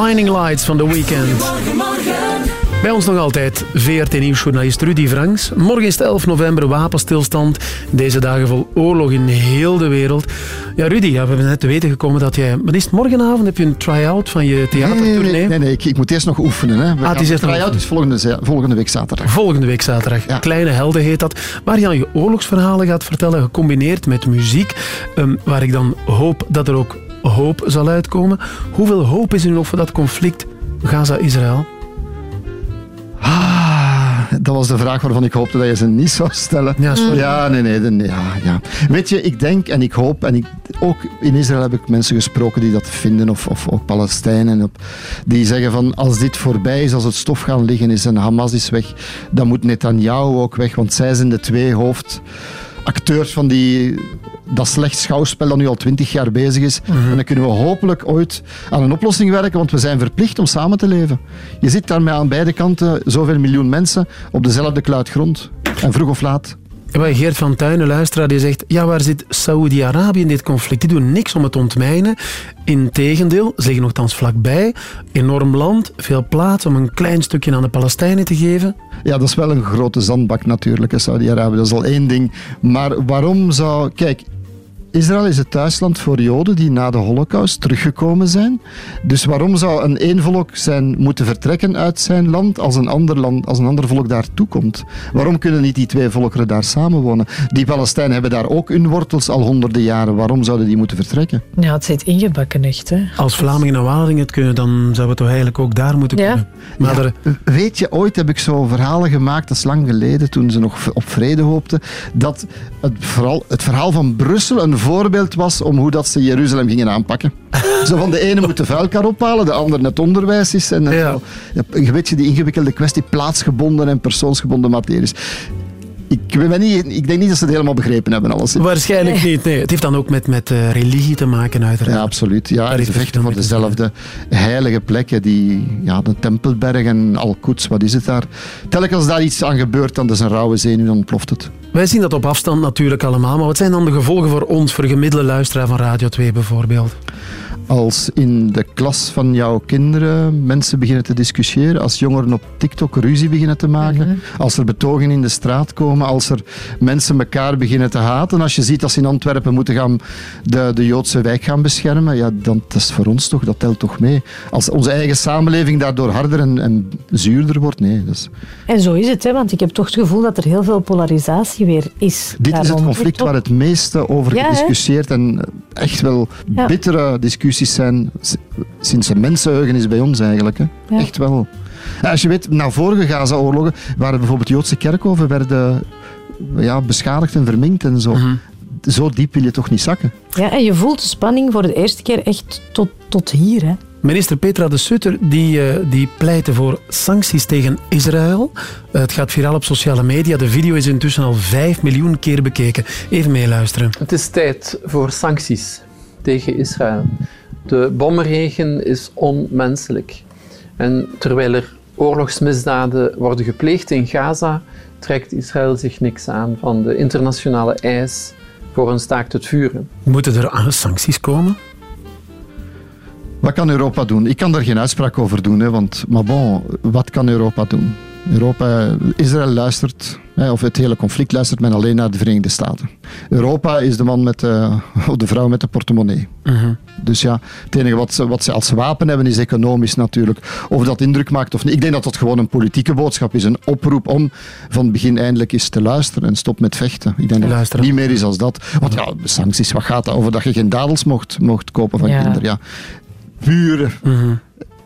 Blinding Lights van The Weeknd. Bij ons nog altijd VRT Nieuwsjournalist Rudy Franks. Morgen is het 11 november wapenstilstand. Deze dagen vol oorlog in heel de wereld. Ja, Rudy, ja, we hebben net te weten gekomen dat jij... Maar is het morgenavond? Heb je een try-out van je Nee, theatertournee? nee, nee, nee, ik, ik moet eerst nog oefenen. Hè. We Ah, het is eerst nog try-out is volgende, volgende week zaterdag. Volgende week zaterdag. Kleine Helden heet dat. Waar je dan je oorlogsverhalen gaat vertellen, gecombineerd met muziek. ehm, waar ik dan hoop dat er ook hoop zal uitkomen. Hoeveel hoop is er nog voor dat conflict Gaza-Israël? Ah, dat was de vraag waarvan ik hoopte dat je ze niet zou stellen. Ja, sorry. Ja, nee, nee. nee, ja, ja. Weet je, ik denk en ik hoop, en ik, ook in Israël heb ik mensen gesproken die dat vinden, of, of Palestijnen, op, die zeggen van als dit voorbij is, als het stof gaan liggen is en Hamas is weg, dan moet Netanyahu ook weg, want zij zijn de twee hoofdacteurs van die, dat slecht schouwspel dat nu al twintig jaar bezig is. En dan kunnen we hopelijk ooit aan een oplossing werken, want we zijn verplicht om samen te leven. Je zit daarmee aan beide kanten zoveel miljoen mensen op dezelfde kluit grond. En vroeg of laat. Geert van Tuinen, luisteraar, die zegt... Ja, waar zit Saoedi-Arabië in dit conflict? Die doen niks om het te ontmijnen. Integendeel, ze liggen nogthans vlakbij. Enorm land, veel plaats om een klein stukje aan de Palestijnen te geven. Ja, dat is wel een grote zandbak natuurlijk, Saudi-Arabië. Dat is al één ding. Maar waarom zou... Kijk, Israël is het thuisland voor Joden die na de Holocaust teruggekomen zijn. Dus waarom zou een één volk zijn moeten vertrekken uit zijn land als een ander, land, als een ander volk daartoe komt? Waarom kunnen niet die twee volkeren daar samenwonen? Die Palestijnen hebben daar ook hun wortels al honderden jaren. Waarom zouden die moeten vertrekken? Ja, het zit ingebakken echt. Hè. Als Vlamingen en Waalingen het kunnen, dan zouden we toch eigenlijk ook daar moeten Ja. kunnen. Maar er- Weet je, ooit heb ik zo verhalen gemaakt, dat is lang geleden, toen ze nog op vrede hoopten, dat het, vooral, het verhaal van Brussel een voorbeeld was om hoe dat ze Jeruzalem gingen aanpakken. zo van de ene moet de vuilkar ophalen, de ander net onderwijs is. En zo. Ja, je weet je, die ingewikkelde kwestie plaatsgebonden en persoonsgebonden materies. Ik, ben niet, ik denk niet dat ze het helemaal begrepen hebben. Alles. Waarschijnlijk niet. Nee. Het heeft dan ook met, met eh, religie te maken, uiteraard. Ja, absoluut. Ja, ze het vechten voor dezelfde heilige plekken. Die, ja, de Tempelberg en Al-Quds, wat is het daar? Telkens daar iets aan gebeurt, dan is een rauwe zenuw, dan ontploft het. Wij zien dat op afstand natuurlijk allemaal, maar wat zijn dan de gevolgen voor ons, voor de gemiddelde luisteraar van Radio 2 bijvoorbeeld? Als in de klas van jouw kinderen mensen beginnen te discussiëren, als jongeren op TikTok ruzie beginnen te maken, als er betogen in de straat komen, als er mensen elkaar beginnen te haten, als je ziet dat ze in Antwerpen moeten gaan de, de Joodse wijk gaan beschermen, ja, dan, dat is voor ons toch, dat telt toch mee. Als onze eigen samenleving daardoor harder en, en zuurder wordt, nee. Is, En zo is het, hè, want ik heb toch het gevoel dat er heel veel polarisatie weer is. Dit is het conflict waar het meeste over Ja, gediscussieerd en echt wel Ja. bittere discussies zijn s- sinds de mensenheugen is bij ons eigenlijk. Hè. Ja. Echt wel. Als je weet, na vorige Gaza-oorlogen waren bijvoorbeeld Joodse kerkhoven werden, ja, beschadigd en verminkt en zo. Zo diep wil je toch niet zakken? Ja, en je voelt de spanning voor de eerste keer echt tot, tot hier. Hè. Minister Petra de Sutter die, eh, die pleitte voor sancties tegen Israël. Eh, het gaat viraal op sociale media. De video is intussen al 5 miljoen keer bekeken. Even meeluisteren. Het is tijd voor sancties tegen Israël. De bommenregen is onmenselijk. En terwijl er oorlogsmisdaden worden gepleegd in Gaza, trekt Israël zich niks aan van de internationale eis voor een staakt het vuren. Moeten er sancties komen? Wat kan Europa doen? Ik kan daar geen uitspraak over doen, hè, want, maar bon, wat kan Europa doen? Europa, Israël luistert, of het hele conflict luistert men alleen naar de Verenigde Staten. Europa is de man met de, of de vrouw met de portemonnee. Dus ja, het enige wat ze, wat ze als wapen hebben is economisch natuurlijk. Of dat indruk maakt of niet. Ik denk dat dat gewoon een politieke boodschap is. Een oproep om van begin eindelijk eens te luisteren en stop met vechten. Ik denk dat het niet meer is als dat. Want ja, sancties, wat gaat dat over? Dat je geen dadels mocht, mocht kopen van Ja. kinderen. Ja. Puur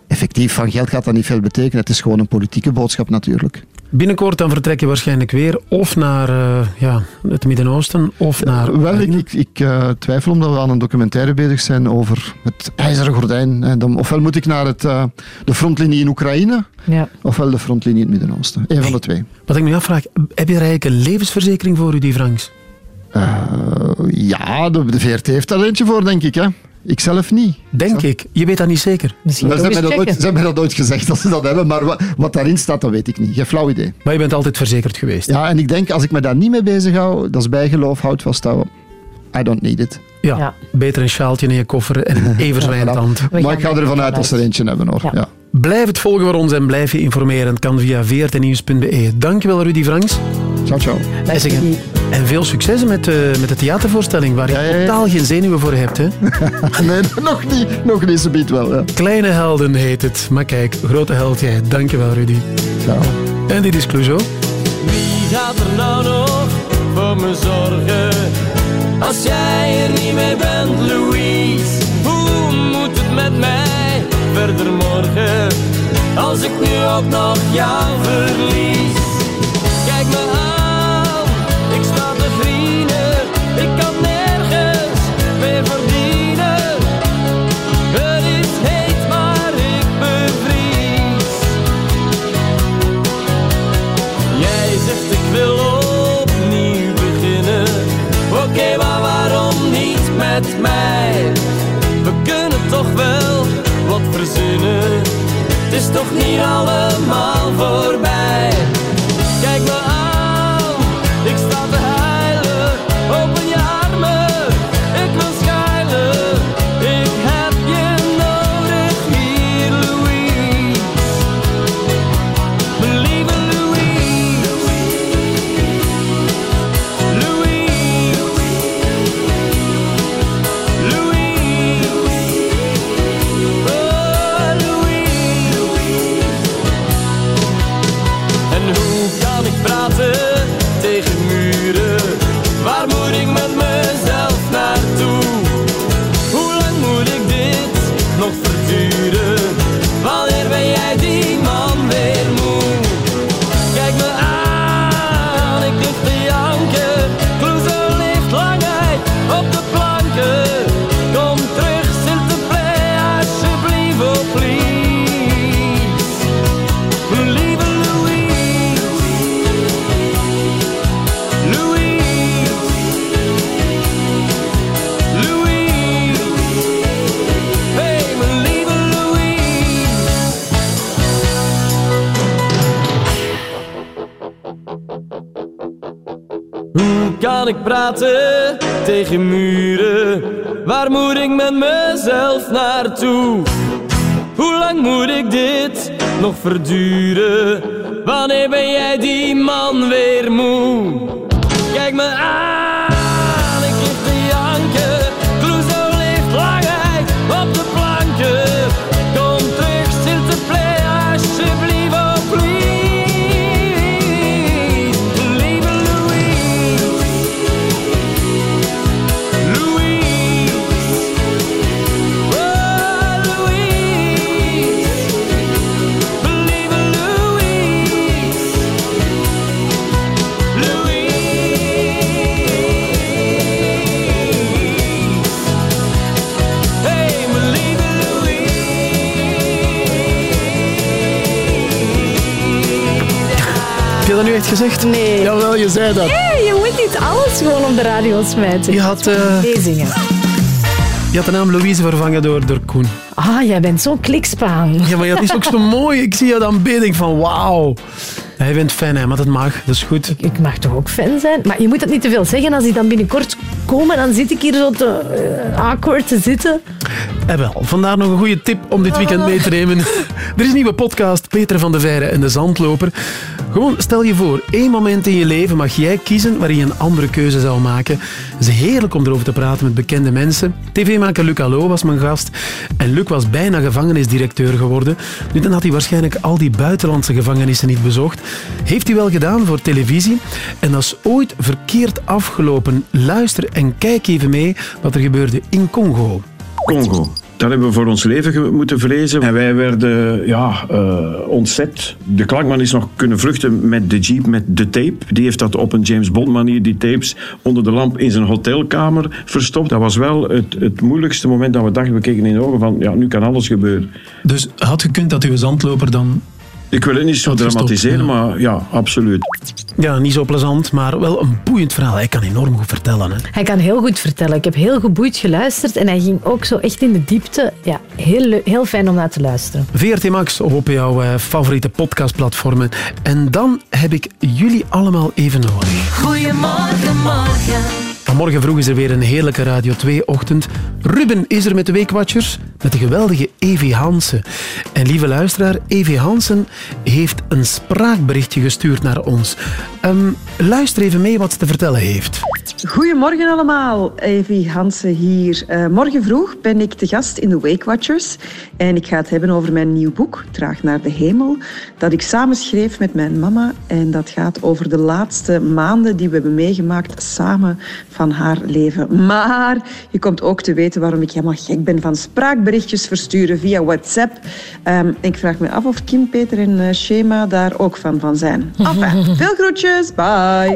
effectief van geld gaat dat niet veel betekenen. Het is gewoon een politieke boodschap natuurlijk. Binnenkort dan vertrek je waarschijnlijk weer of naar eh, ja, het Midden-Oosten of naar... Wel, ik, ik, ik eh, twijfel omdat we aan een documentaire bezig zijn over het ijzeren gordijn. En dan, ofwel moet ik naar het, eh, de frontlinie in Oekraïne, Ja. ofwel de frontlinie in het Midden-Oosten. Eén van de twee. Wat ik me afvraag, heb je er eigenlijk een levensverzekering voor, Rudy Franks? Eh, ja, de, de VRT heeft daar eentje voor, denk ik. Hè? Ik zelf niet. Denk ik. Je weet dat niet zeker. Ze, hebben mij dat ooit, ze hebben mij dat ooit gezegd dat ze dat hebben, maar wat, wat daarin staat, dat weet ik niet. Geen flauw idee. Maar je bent altijd verzekerd geweest. Ja, en ik denk, als ik me daar niet mee bezig hou, dat is bijgeloof, houd vast houden. I don't need it. Ja, beter een sjaaltje in je koffer en een everzwijntand. Maar ik ga ervan uit dat ze er eentje hebben hoor. Ja. Blijf het volgen voor ons en blijf je informeren. Het kan via vrtnieuws.be. Dankjewel Rudy Franks. Ciao, ciao. En, zeg, en veel succes met, eh, met de theatervoorstelling, waar je totaal geen zenuwen voor hebt. Hè? nee, nog niet. Nog niet, ze biedt wel. Ja. Kleine helden heet het. Maar kijk, grote held jij. Dankjewel Rudy. Ciao. En dit is Clouseau. Wie gaat er nou nog voor me zorgen? Als jij er niet meer bent, Louise. Hoe moet het met mij verder morgen? Als ik nu ook nog jou verlies. Niet tegen muren? Waar moet ik met mezelf naartoe? Hoe lang moet ik dit nog verduren? Wanneer ben jij die man weer moe? Kijk me aan, echt gezegd? Nee. Jawel, je zei dat. Nee, je moet niet alles gewoon op de radio smijten. Je had, eh, Nee zingen. Je had de naam Louise vervangen door, door Koen. Ah, jij bent zo'n klikspaan. Ja, maar dat is ook zo mooi. Ik zie je dan bidden. Ik van wauw. Hij bent fan, hè, maar dat mag. Dat is goed. Ik mag toch ook fan zijn? Maar je moet dat niet te veel zeggen. Als die dan binnenkort komen, dan zit ik hier zo te eh, awkward te zitten. En wel, vandaar nog een goede tip om dit weekend mee te nemen. Er is een nieuwe podcast, Peter van de Veire en de Zandloper. Gewoon, stel je voor, één moment in je leven mag jij kiezen waarin je een andere keuze zou maken. Het is heerlijk om erover te praten met bekende mensen. TV-maker Luc Allo was mijn gast. En Luc was bijna gevangenisdirecteur geworden. Nu, dan had hij waarschijnlijk al die buitenlandse gevangenissen niet bezocht. Heeft hij wel gedaan voor televisie. En dat is ooit verkeerd afgelopen. Luister en kijk even mee wat er gebeurde in Congo. Congo. Daar hebben we voor ons leven moeten vrezen. En wij werden ja, eh, ontzet. De klankman is nog kunnen vluchten met de jeep, met de tape. Die heeft dat op een James Bond manier, die tapes, onder de lamp in zijn hotelkamer verstopt. Dat was wel het, het moeilijkste moment dat we dachten, we keken in de ogen van, ja, nu kan alles gebeuren. Dus had gekund dat uw zandloper dan... Ik wil het niet zo gestopt, dramatiseren, ja. maar ja, absoluut. Ja, niet zo plezant, maar wel een boeiend verhaal. Hij kan enorm goed vertellen. Hè. Hij kan heel goed vertellen. Ik heb heel geboeid geluisterd en hij ging ook zo echt in de diepte. Ja, heel, heel fijn om naar te luisteren. VRT Max of op jouw eh, favoriete podcastplatformen. En dan heb ik jullie allemaal even nodig. Goedemorgen, morgen. Maar morgen vroeg is er weer een heerlijke Radio 2-ochtend. Ruben is er met de Weekwatchers, met de geweldige Evie Hansen. En lieve luisteraar, Evie Hansen heeft een spraakberichtje gestuurd naar ons. Ehm, luister even mee wat ze te vertellen heeft. Goedemorgen allemaal, Evie Hansen hier. Eh, morgen vroeg ben ik te gast in de Wake Watchers en ik ga het hebben over mijn nieuw boek, Traag naar de Hemel, dat ik samen schreef met mijn mama en dat gaat over de laatste maanden die we hebben meegemaakt samen van haar leven. Maar je komt ook te weten waarom ik helemaal gek ben van spraakberichtjes versturen via WhatsApp. Ehm, ik vraag me af of Kim, Peter en uh, Shema daar ook van van zijn. Enfin, veel groetjes, bye!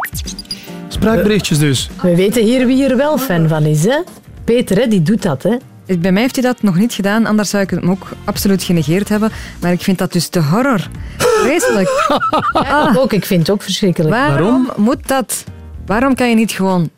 Spraakberichtjes dus. We weten hier wie er wel fan van is, hè? Peter, hè, die doet dat, hè? Bij mij heeft hij dat nog niet gedaan, anders zou ik hem ook absoluut genegeerd hebben. Maar ik vind dat dus te horror. Vreselijk. Ja, ook, ik vind het ook verschrikkelijk. Waarom, moet dat? Waarom kan je niet gewoon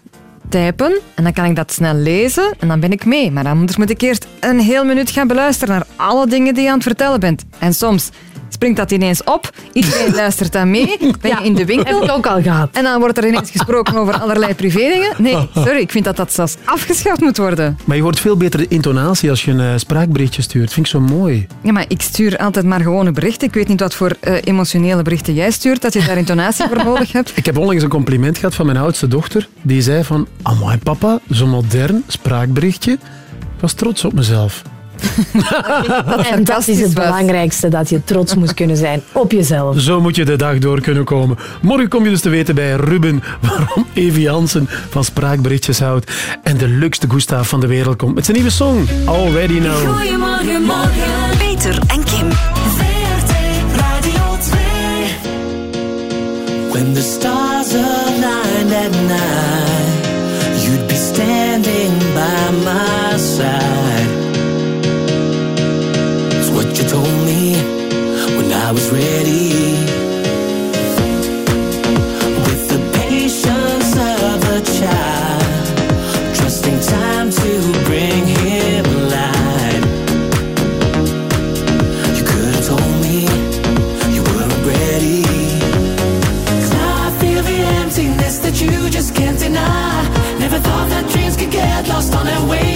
typen en dan kan ik dat snel lezen en dan ben ik mee. Maar anders moet ik eerst een heel minuut gaan beluisteren naar alle dingen die je aan het vertellen bent. En soms springt dat ineens op. Iedereen luistert dan mee. Ben je in de winkel. Heb ik ook al gehad. En dan wordt er ineens gesproken over allerlei privédingen. Nee, sorry, ik vind dat dat zelfs afgeschaft moet worden. Maar je hoort veel betere intonatie als je een eh, spraakberichtje stuurt. Vind ik zo mooi. Ja, maar ik stuur altijd maar gewone berichten. Ik weet niet wat voor eh, emotionele berichten jij stuurt, dat je daar intonatie voor nodig hebt. Ik heb onlangs een compliment gehad van mijn oudste dochter. Die zei van, amai papa, zo modern spraakberichtje. Ik was trots op mezelf. En dat is het belangrijkste, dat je trots moet kunnen zijn op jezelf. Zo moet je de dag door kunnen komen. Morgen kom je dus te weten bij Ruben waarom Evie Hansen van spraakberichtjes houdt en de leukste Gustav van de wereld komt met zijn nieuwe song, Already Know. Goedemorgen, morgen. Peter en Kim. VRT Radio 2. When the stars aligned at night, you'd be standing by my side. You told me when I was ready. With the patience of a child, trusting time to bring him light. You could have told me you weren't ready. 'Cause I feel the emptiness that you just can't deny. Never thought that dreams could get lost on their way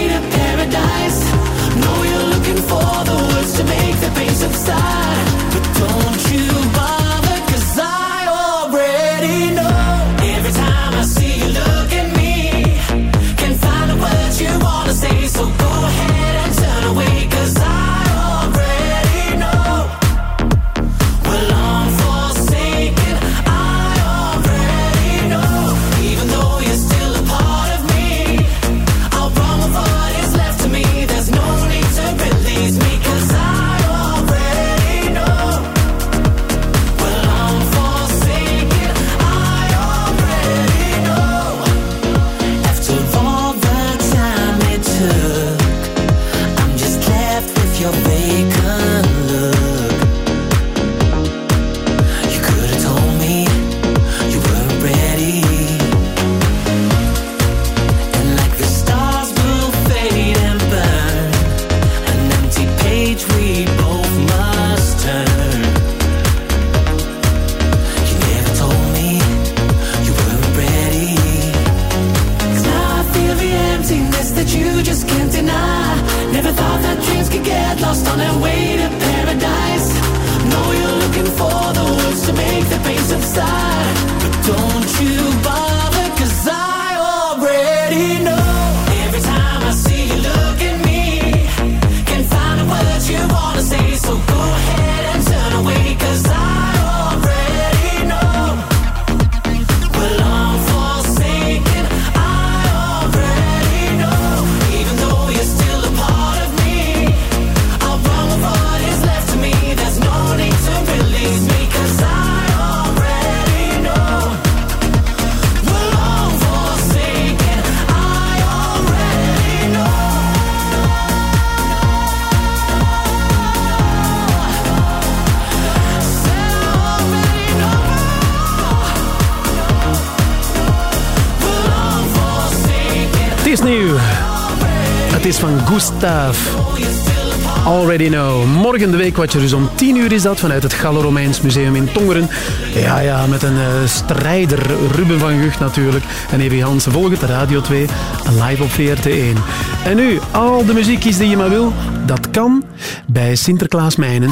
make the pain subside. But don't you Gustav. Already know. Morgen de Weekwatcher, dus om 10 uur is dat vanuit het Gallo-Romeins Museum in Tongeren. Ja, ja, met een eh, strijder, Ruben van Gucht natuurlijk. En Evi Hansen volgt Radio 2, live op VRT1. En nu, al de muziekjes die je maar wil, dat kan bij Sinterklaas Mijnen.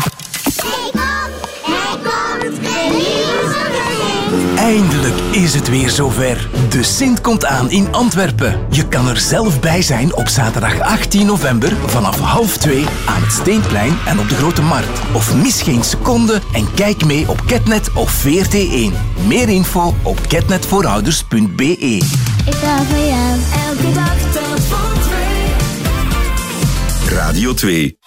Eindelijk is het weer zover. De Sint komt aan in Antwerpen. Je kan er zelf bij zijn op zaterdag 18 november vanaf half twee aan het Steenplein en op de Grote Markt. Of mis geen seconde en kijk mee op Ketnet of VRT1. Meer info op ketnetvoorouders.be. Ik hou van jou. Elke dag telt voor twee. Radio 2.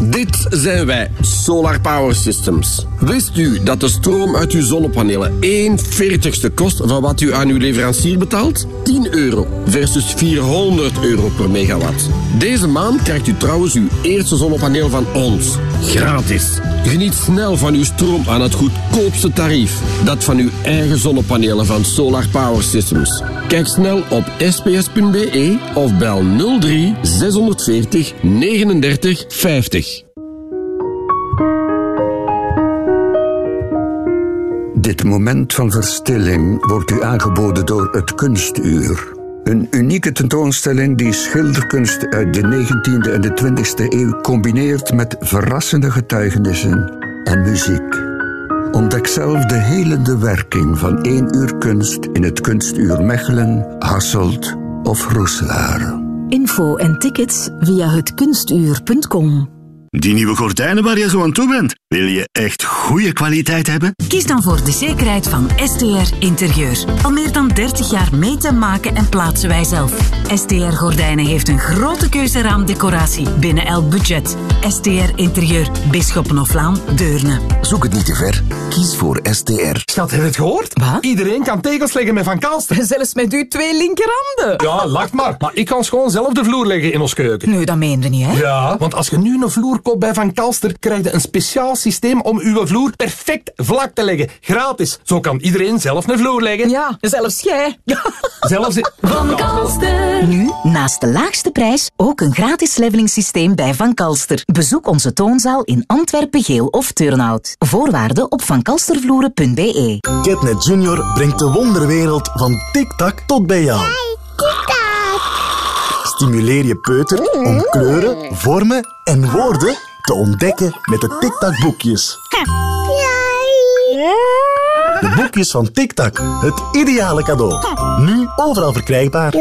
Dit zijn wij, Solar Power Systems. Wist u dat de stroom uit uw zonnepanelen 1 veertigste kost van wat u aan uw leverancier betaalt? 10 euro versus 400 euro per megawatt. Deze maand krijgt u trouwens uw eerste zonnepaneel van ons. Gratis. Geniet snel van uw stroom aan het goedkoopste tarief. Dat van uw eigen zonnepanelen van Solar Power Systems. Kijk snel op sps.be of bel 03 640 39 50. Dit moment van verstilling wordt u aangeboden door het Kunstuur. Een unieke tentoonstelling die schilderkunst uit de 19e en de 20e eeuw combineert met verrassende getuigenissen en muziek. Ontdek zelf de helende werking van één uur kunst in het Kunstuur Mechelen, Hasselt of Roeselaar. Info en tickets via hetkunstuur.com. Die nieuwe gordijnen waar je zo aan toe bent. Wil je echt goede kwaliteit hebben? Kies dan voor de zekerheid van STR Interieur. Al meer dan 30 jaar meten, maken en plaatsen wij zelf. STR Gordijnen heeft een grote keuze raamdecoratie binnen elk budget. STR Interieur, Bisschoppenhoflaan, Deurne. Zoek het niet te ver. Kies voor STR. Schat, heb je het gehoord? Wat? Iedereen kan tegels leggen met Van Kalster. Zelfs met uw twee linkerhanden. Ja, lach maar. Maar ik kan gewoon zelf de vloer leggen in ons keuken. Nu, dat meende niet, hè? Ja, want als je nu een vloer koopt bij Van Kalster, krijg je een speciaal systeem om uw vloer perfect vlak te leggen. Gratis. Zo kan iedereen zelf een vloer leggen. Ja, zelfs jij. Zelfs Van Kalster. Nu, naast de laagste prijs, ook een gratis levelingssysteem bij Van Kalster. Bezoek onze toonzaal in Antwerpen, Geel of Turnhout. Voorwaarden op vankalstervloeren.be. Catnet Junior brengt de wonderwereld van TikTak tot bij jou. Stimuleer je peuter om kleuren, vormen en woorden te ontdekken met de TikTak-boekjes. De boekjes van TikTak, het ideale cadeau. Nu overal verkrijgbaar.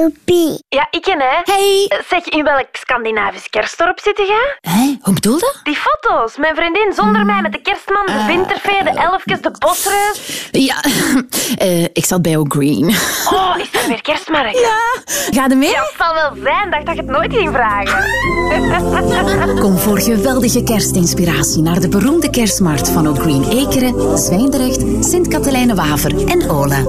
Ja, ik en hè. Hey. Zeg, in welk Scandinavisch kerstdorp zitten jij? Hé, hoe bedoel je? Die foto's. Mijn vriendin zonder mij met de kerstman, de winterfee, de elfjes, de bosreus. Ja, eh, ik zat bij O'Green. Oh, is er weer kerstmarkt? Ja. Ga je mee? Ja, het zal wel zijn. Dacht dat je het nooit ging vragen. Kom voor geweldige kerstinspiratie naar de beroemde kerstmarkt van O'Green Ekeren, Zwijndrecht, Sint-Katelijne-Waver en Ola.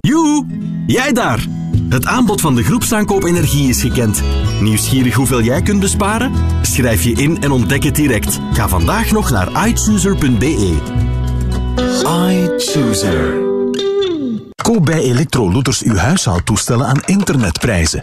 Joe, jij daar! Het aanbod van de groepsaankoop energie is gekend. Nieuwsgierig hoeveel jij kunt besparen? Schrijf je in en ontdek het direct. Ga vandaag nog naar iChooser.be. iChooser. Koop bij Electro Looters uw huishoudtoestellen aan internetprijzen.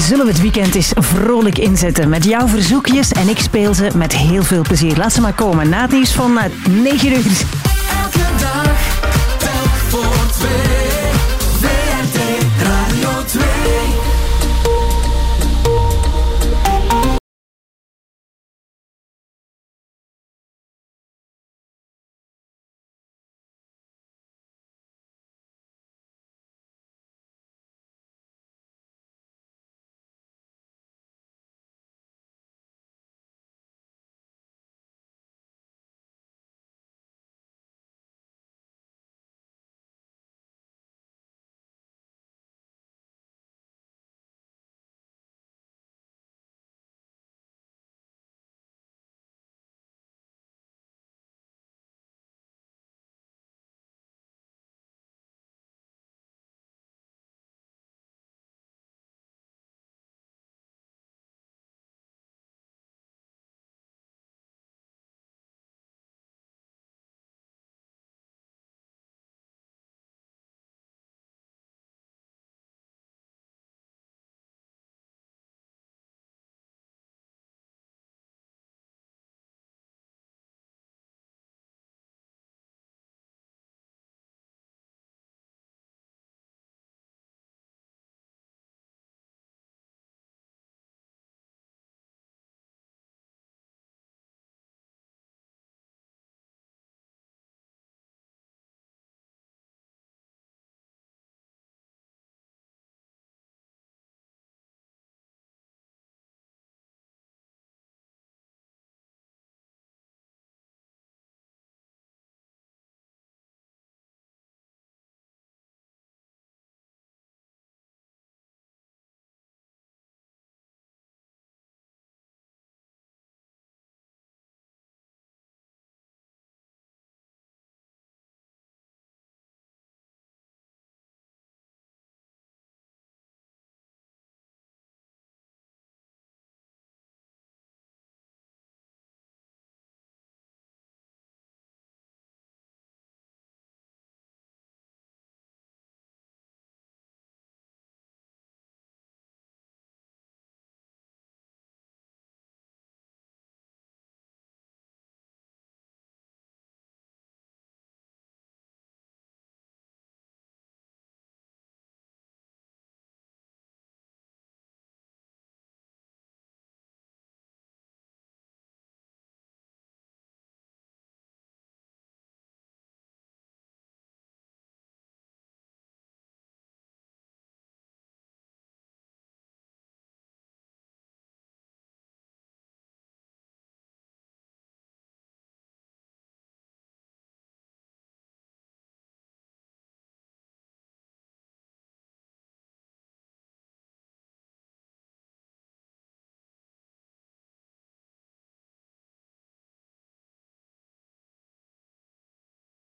zullen we het weekend eens vrolijk inzetten met jouw verzoekjes. En ik speel ze met heel veel plezier. Laat ze maar komen na het nieuws van eh, 9 uur. Elke dag, telk voor twee.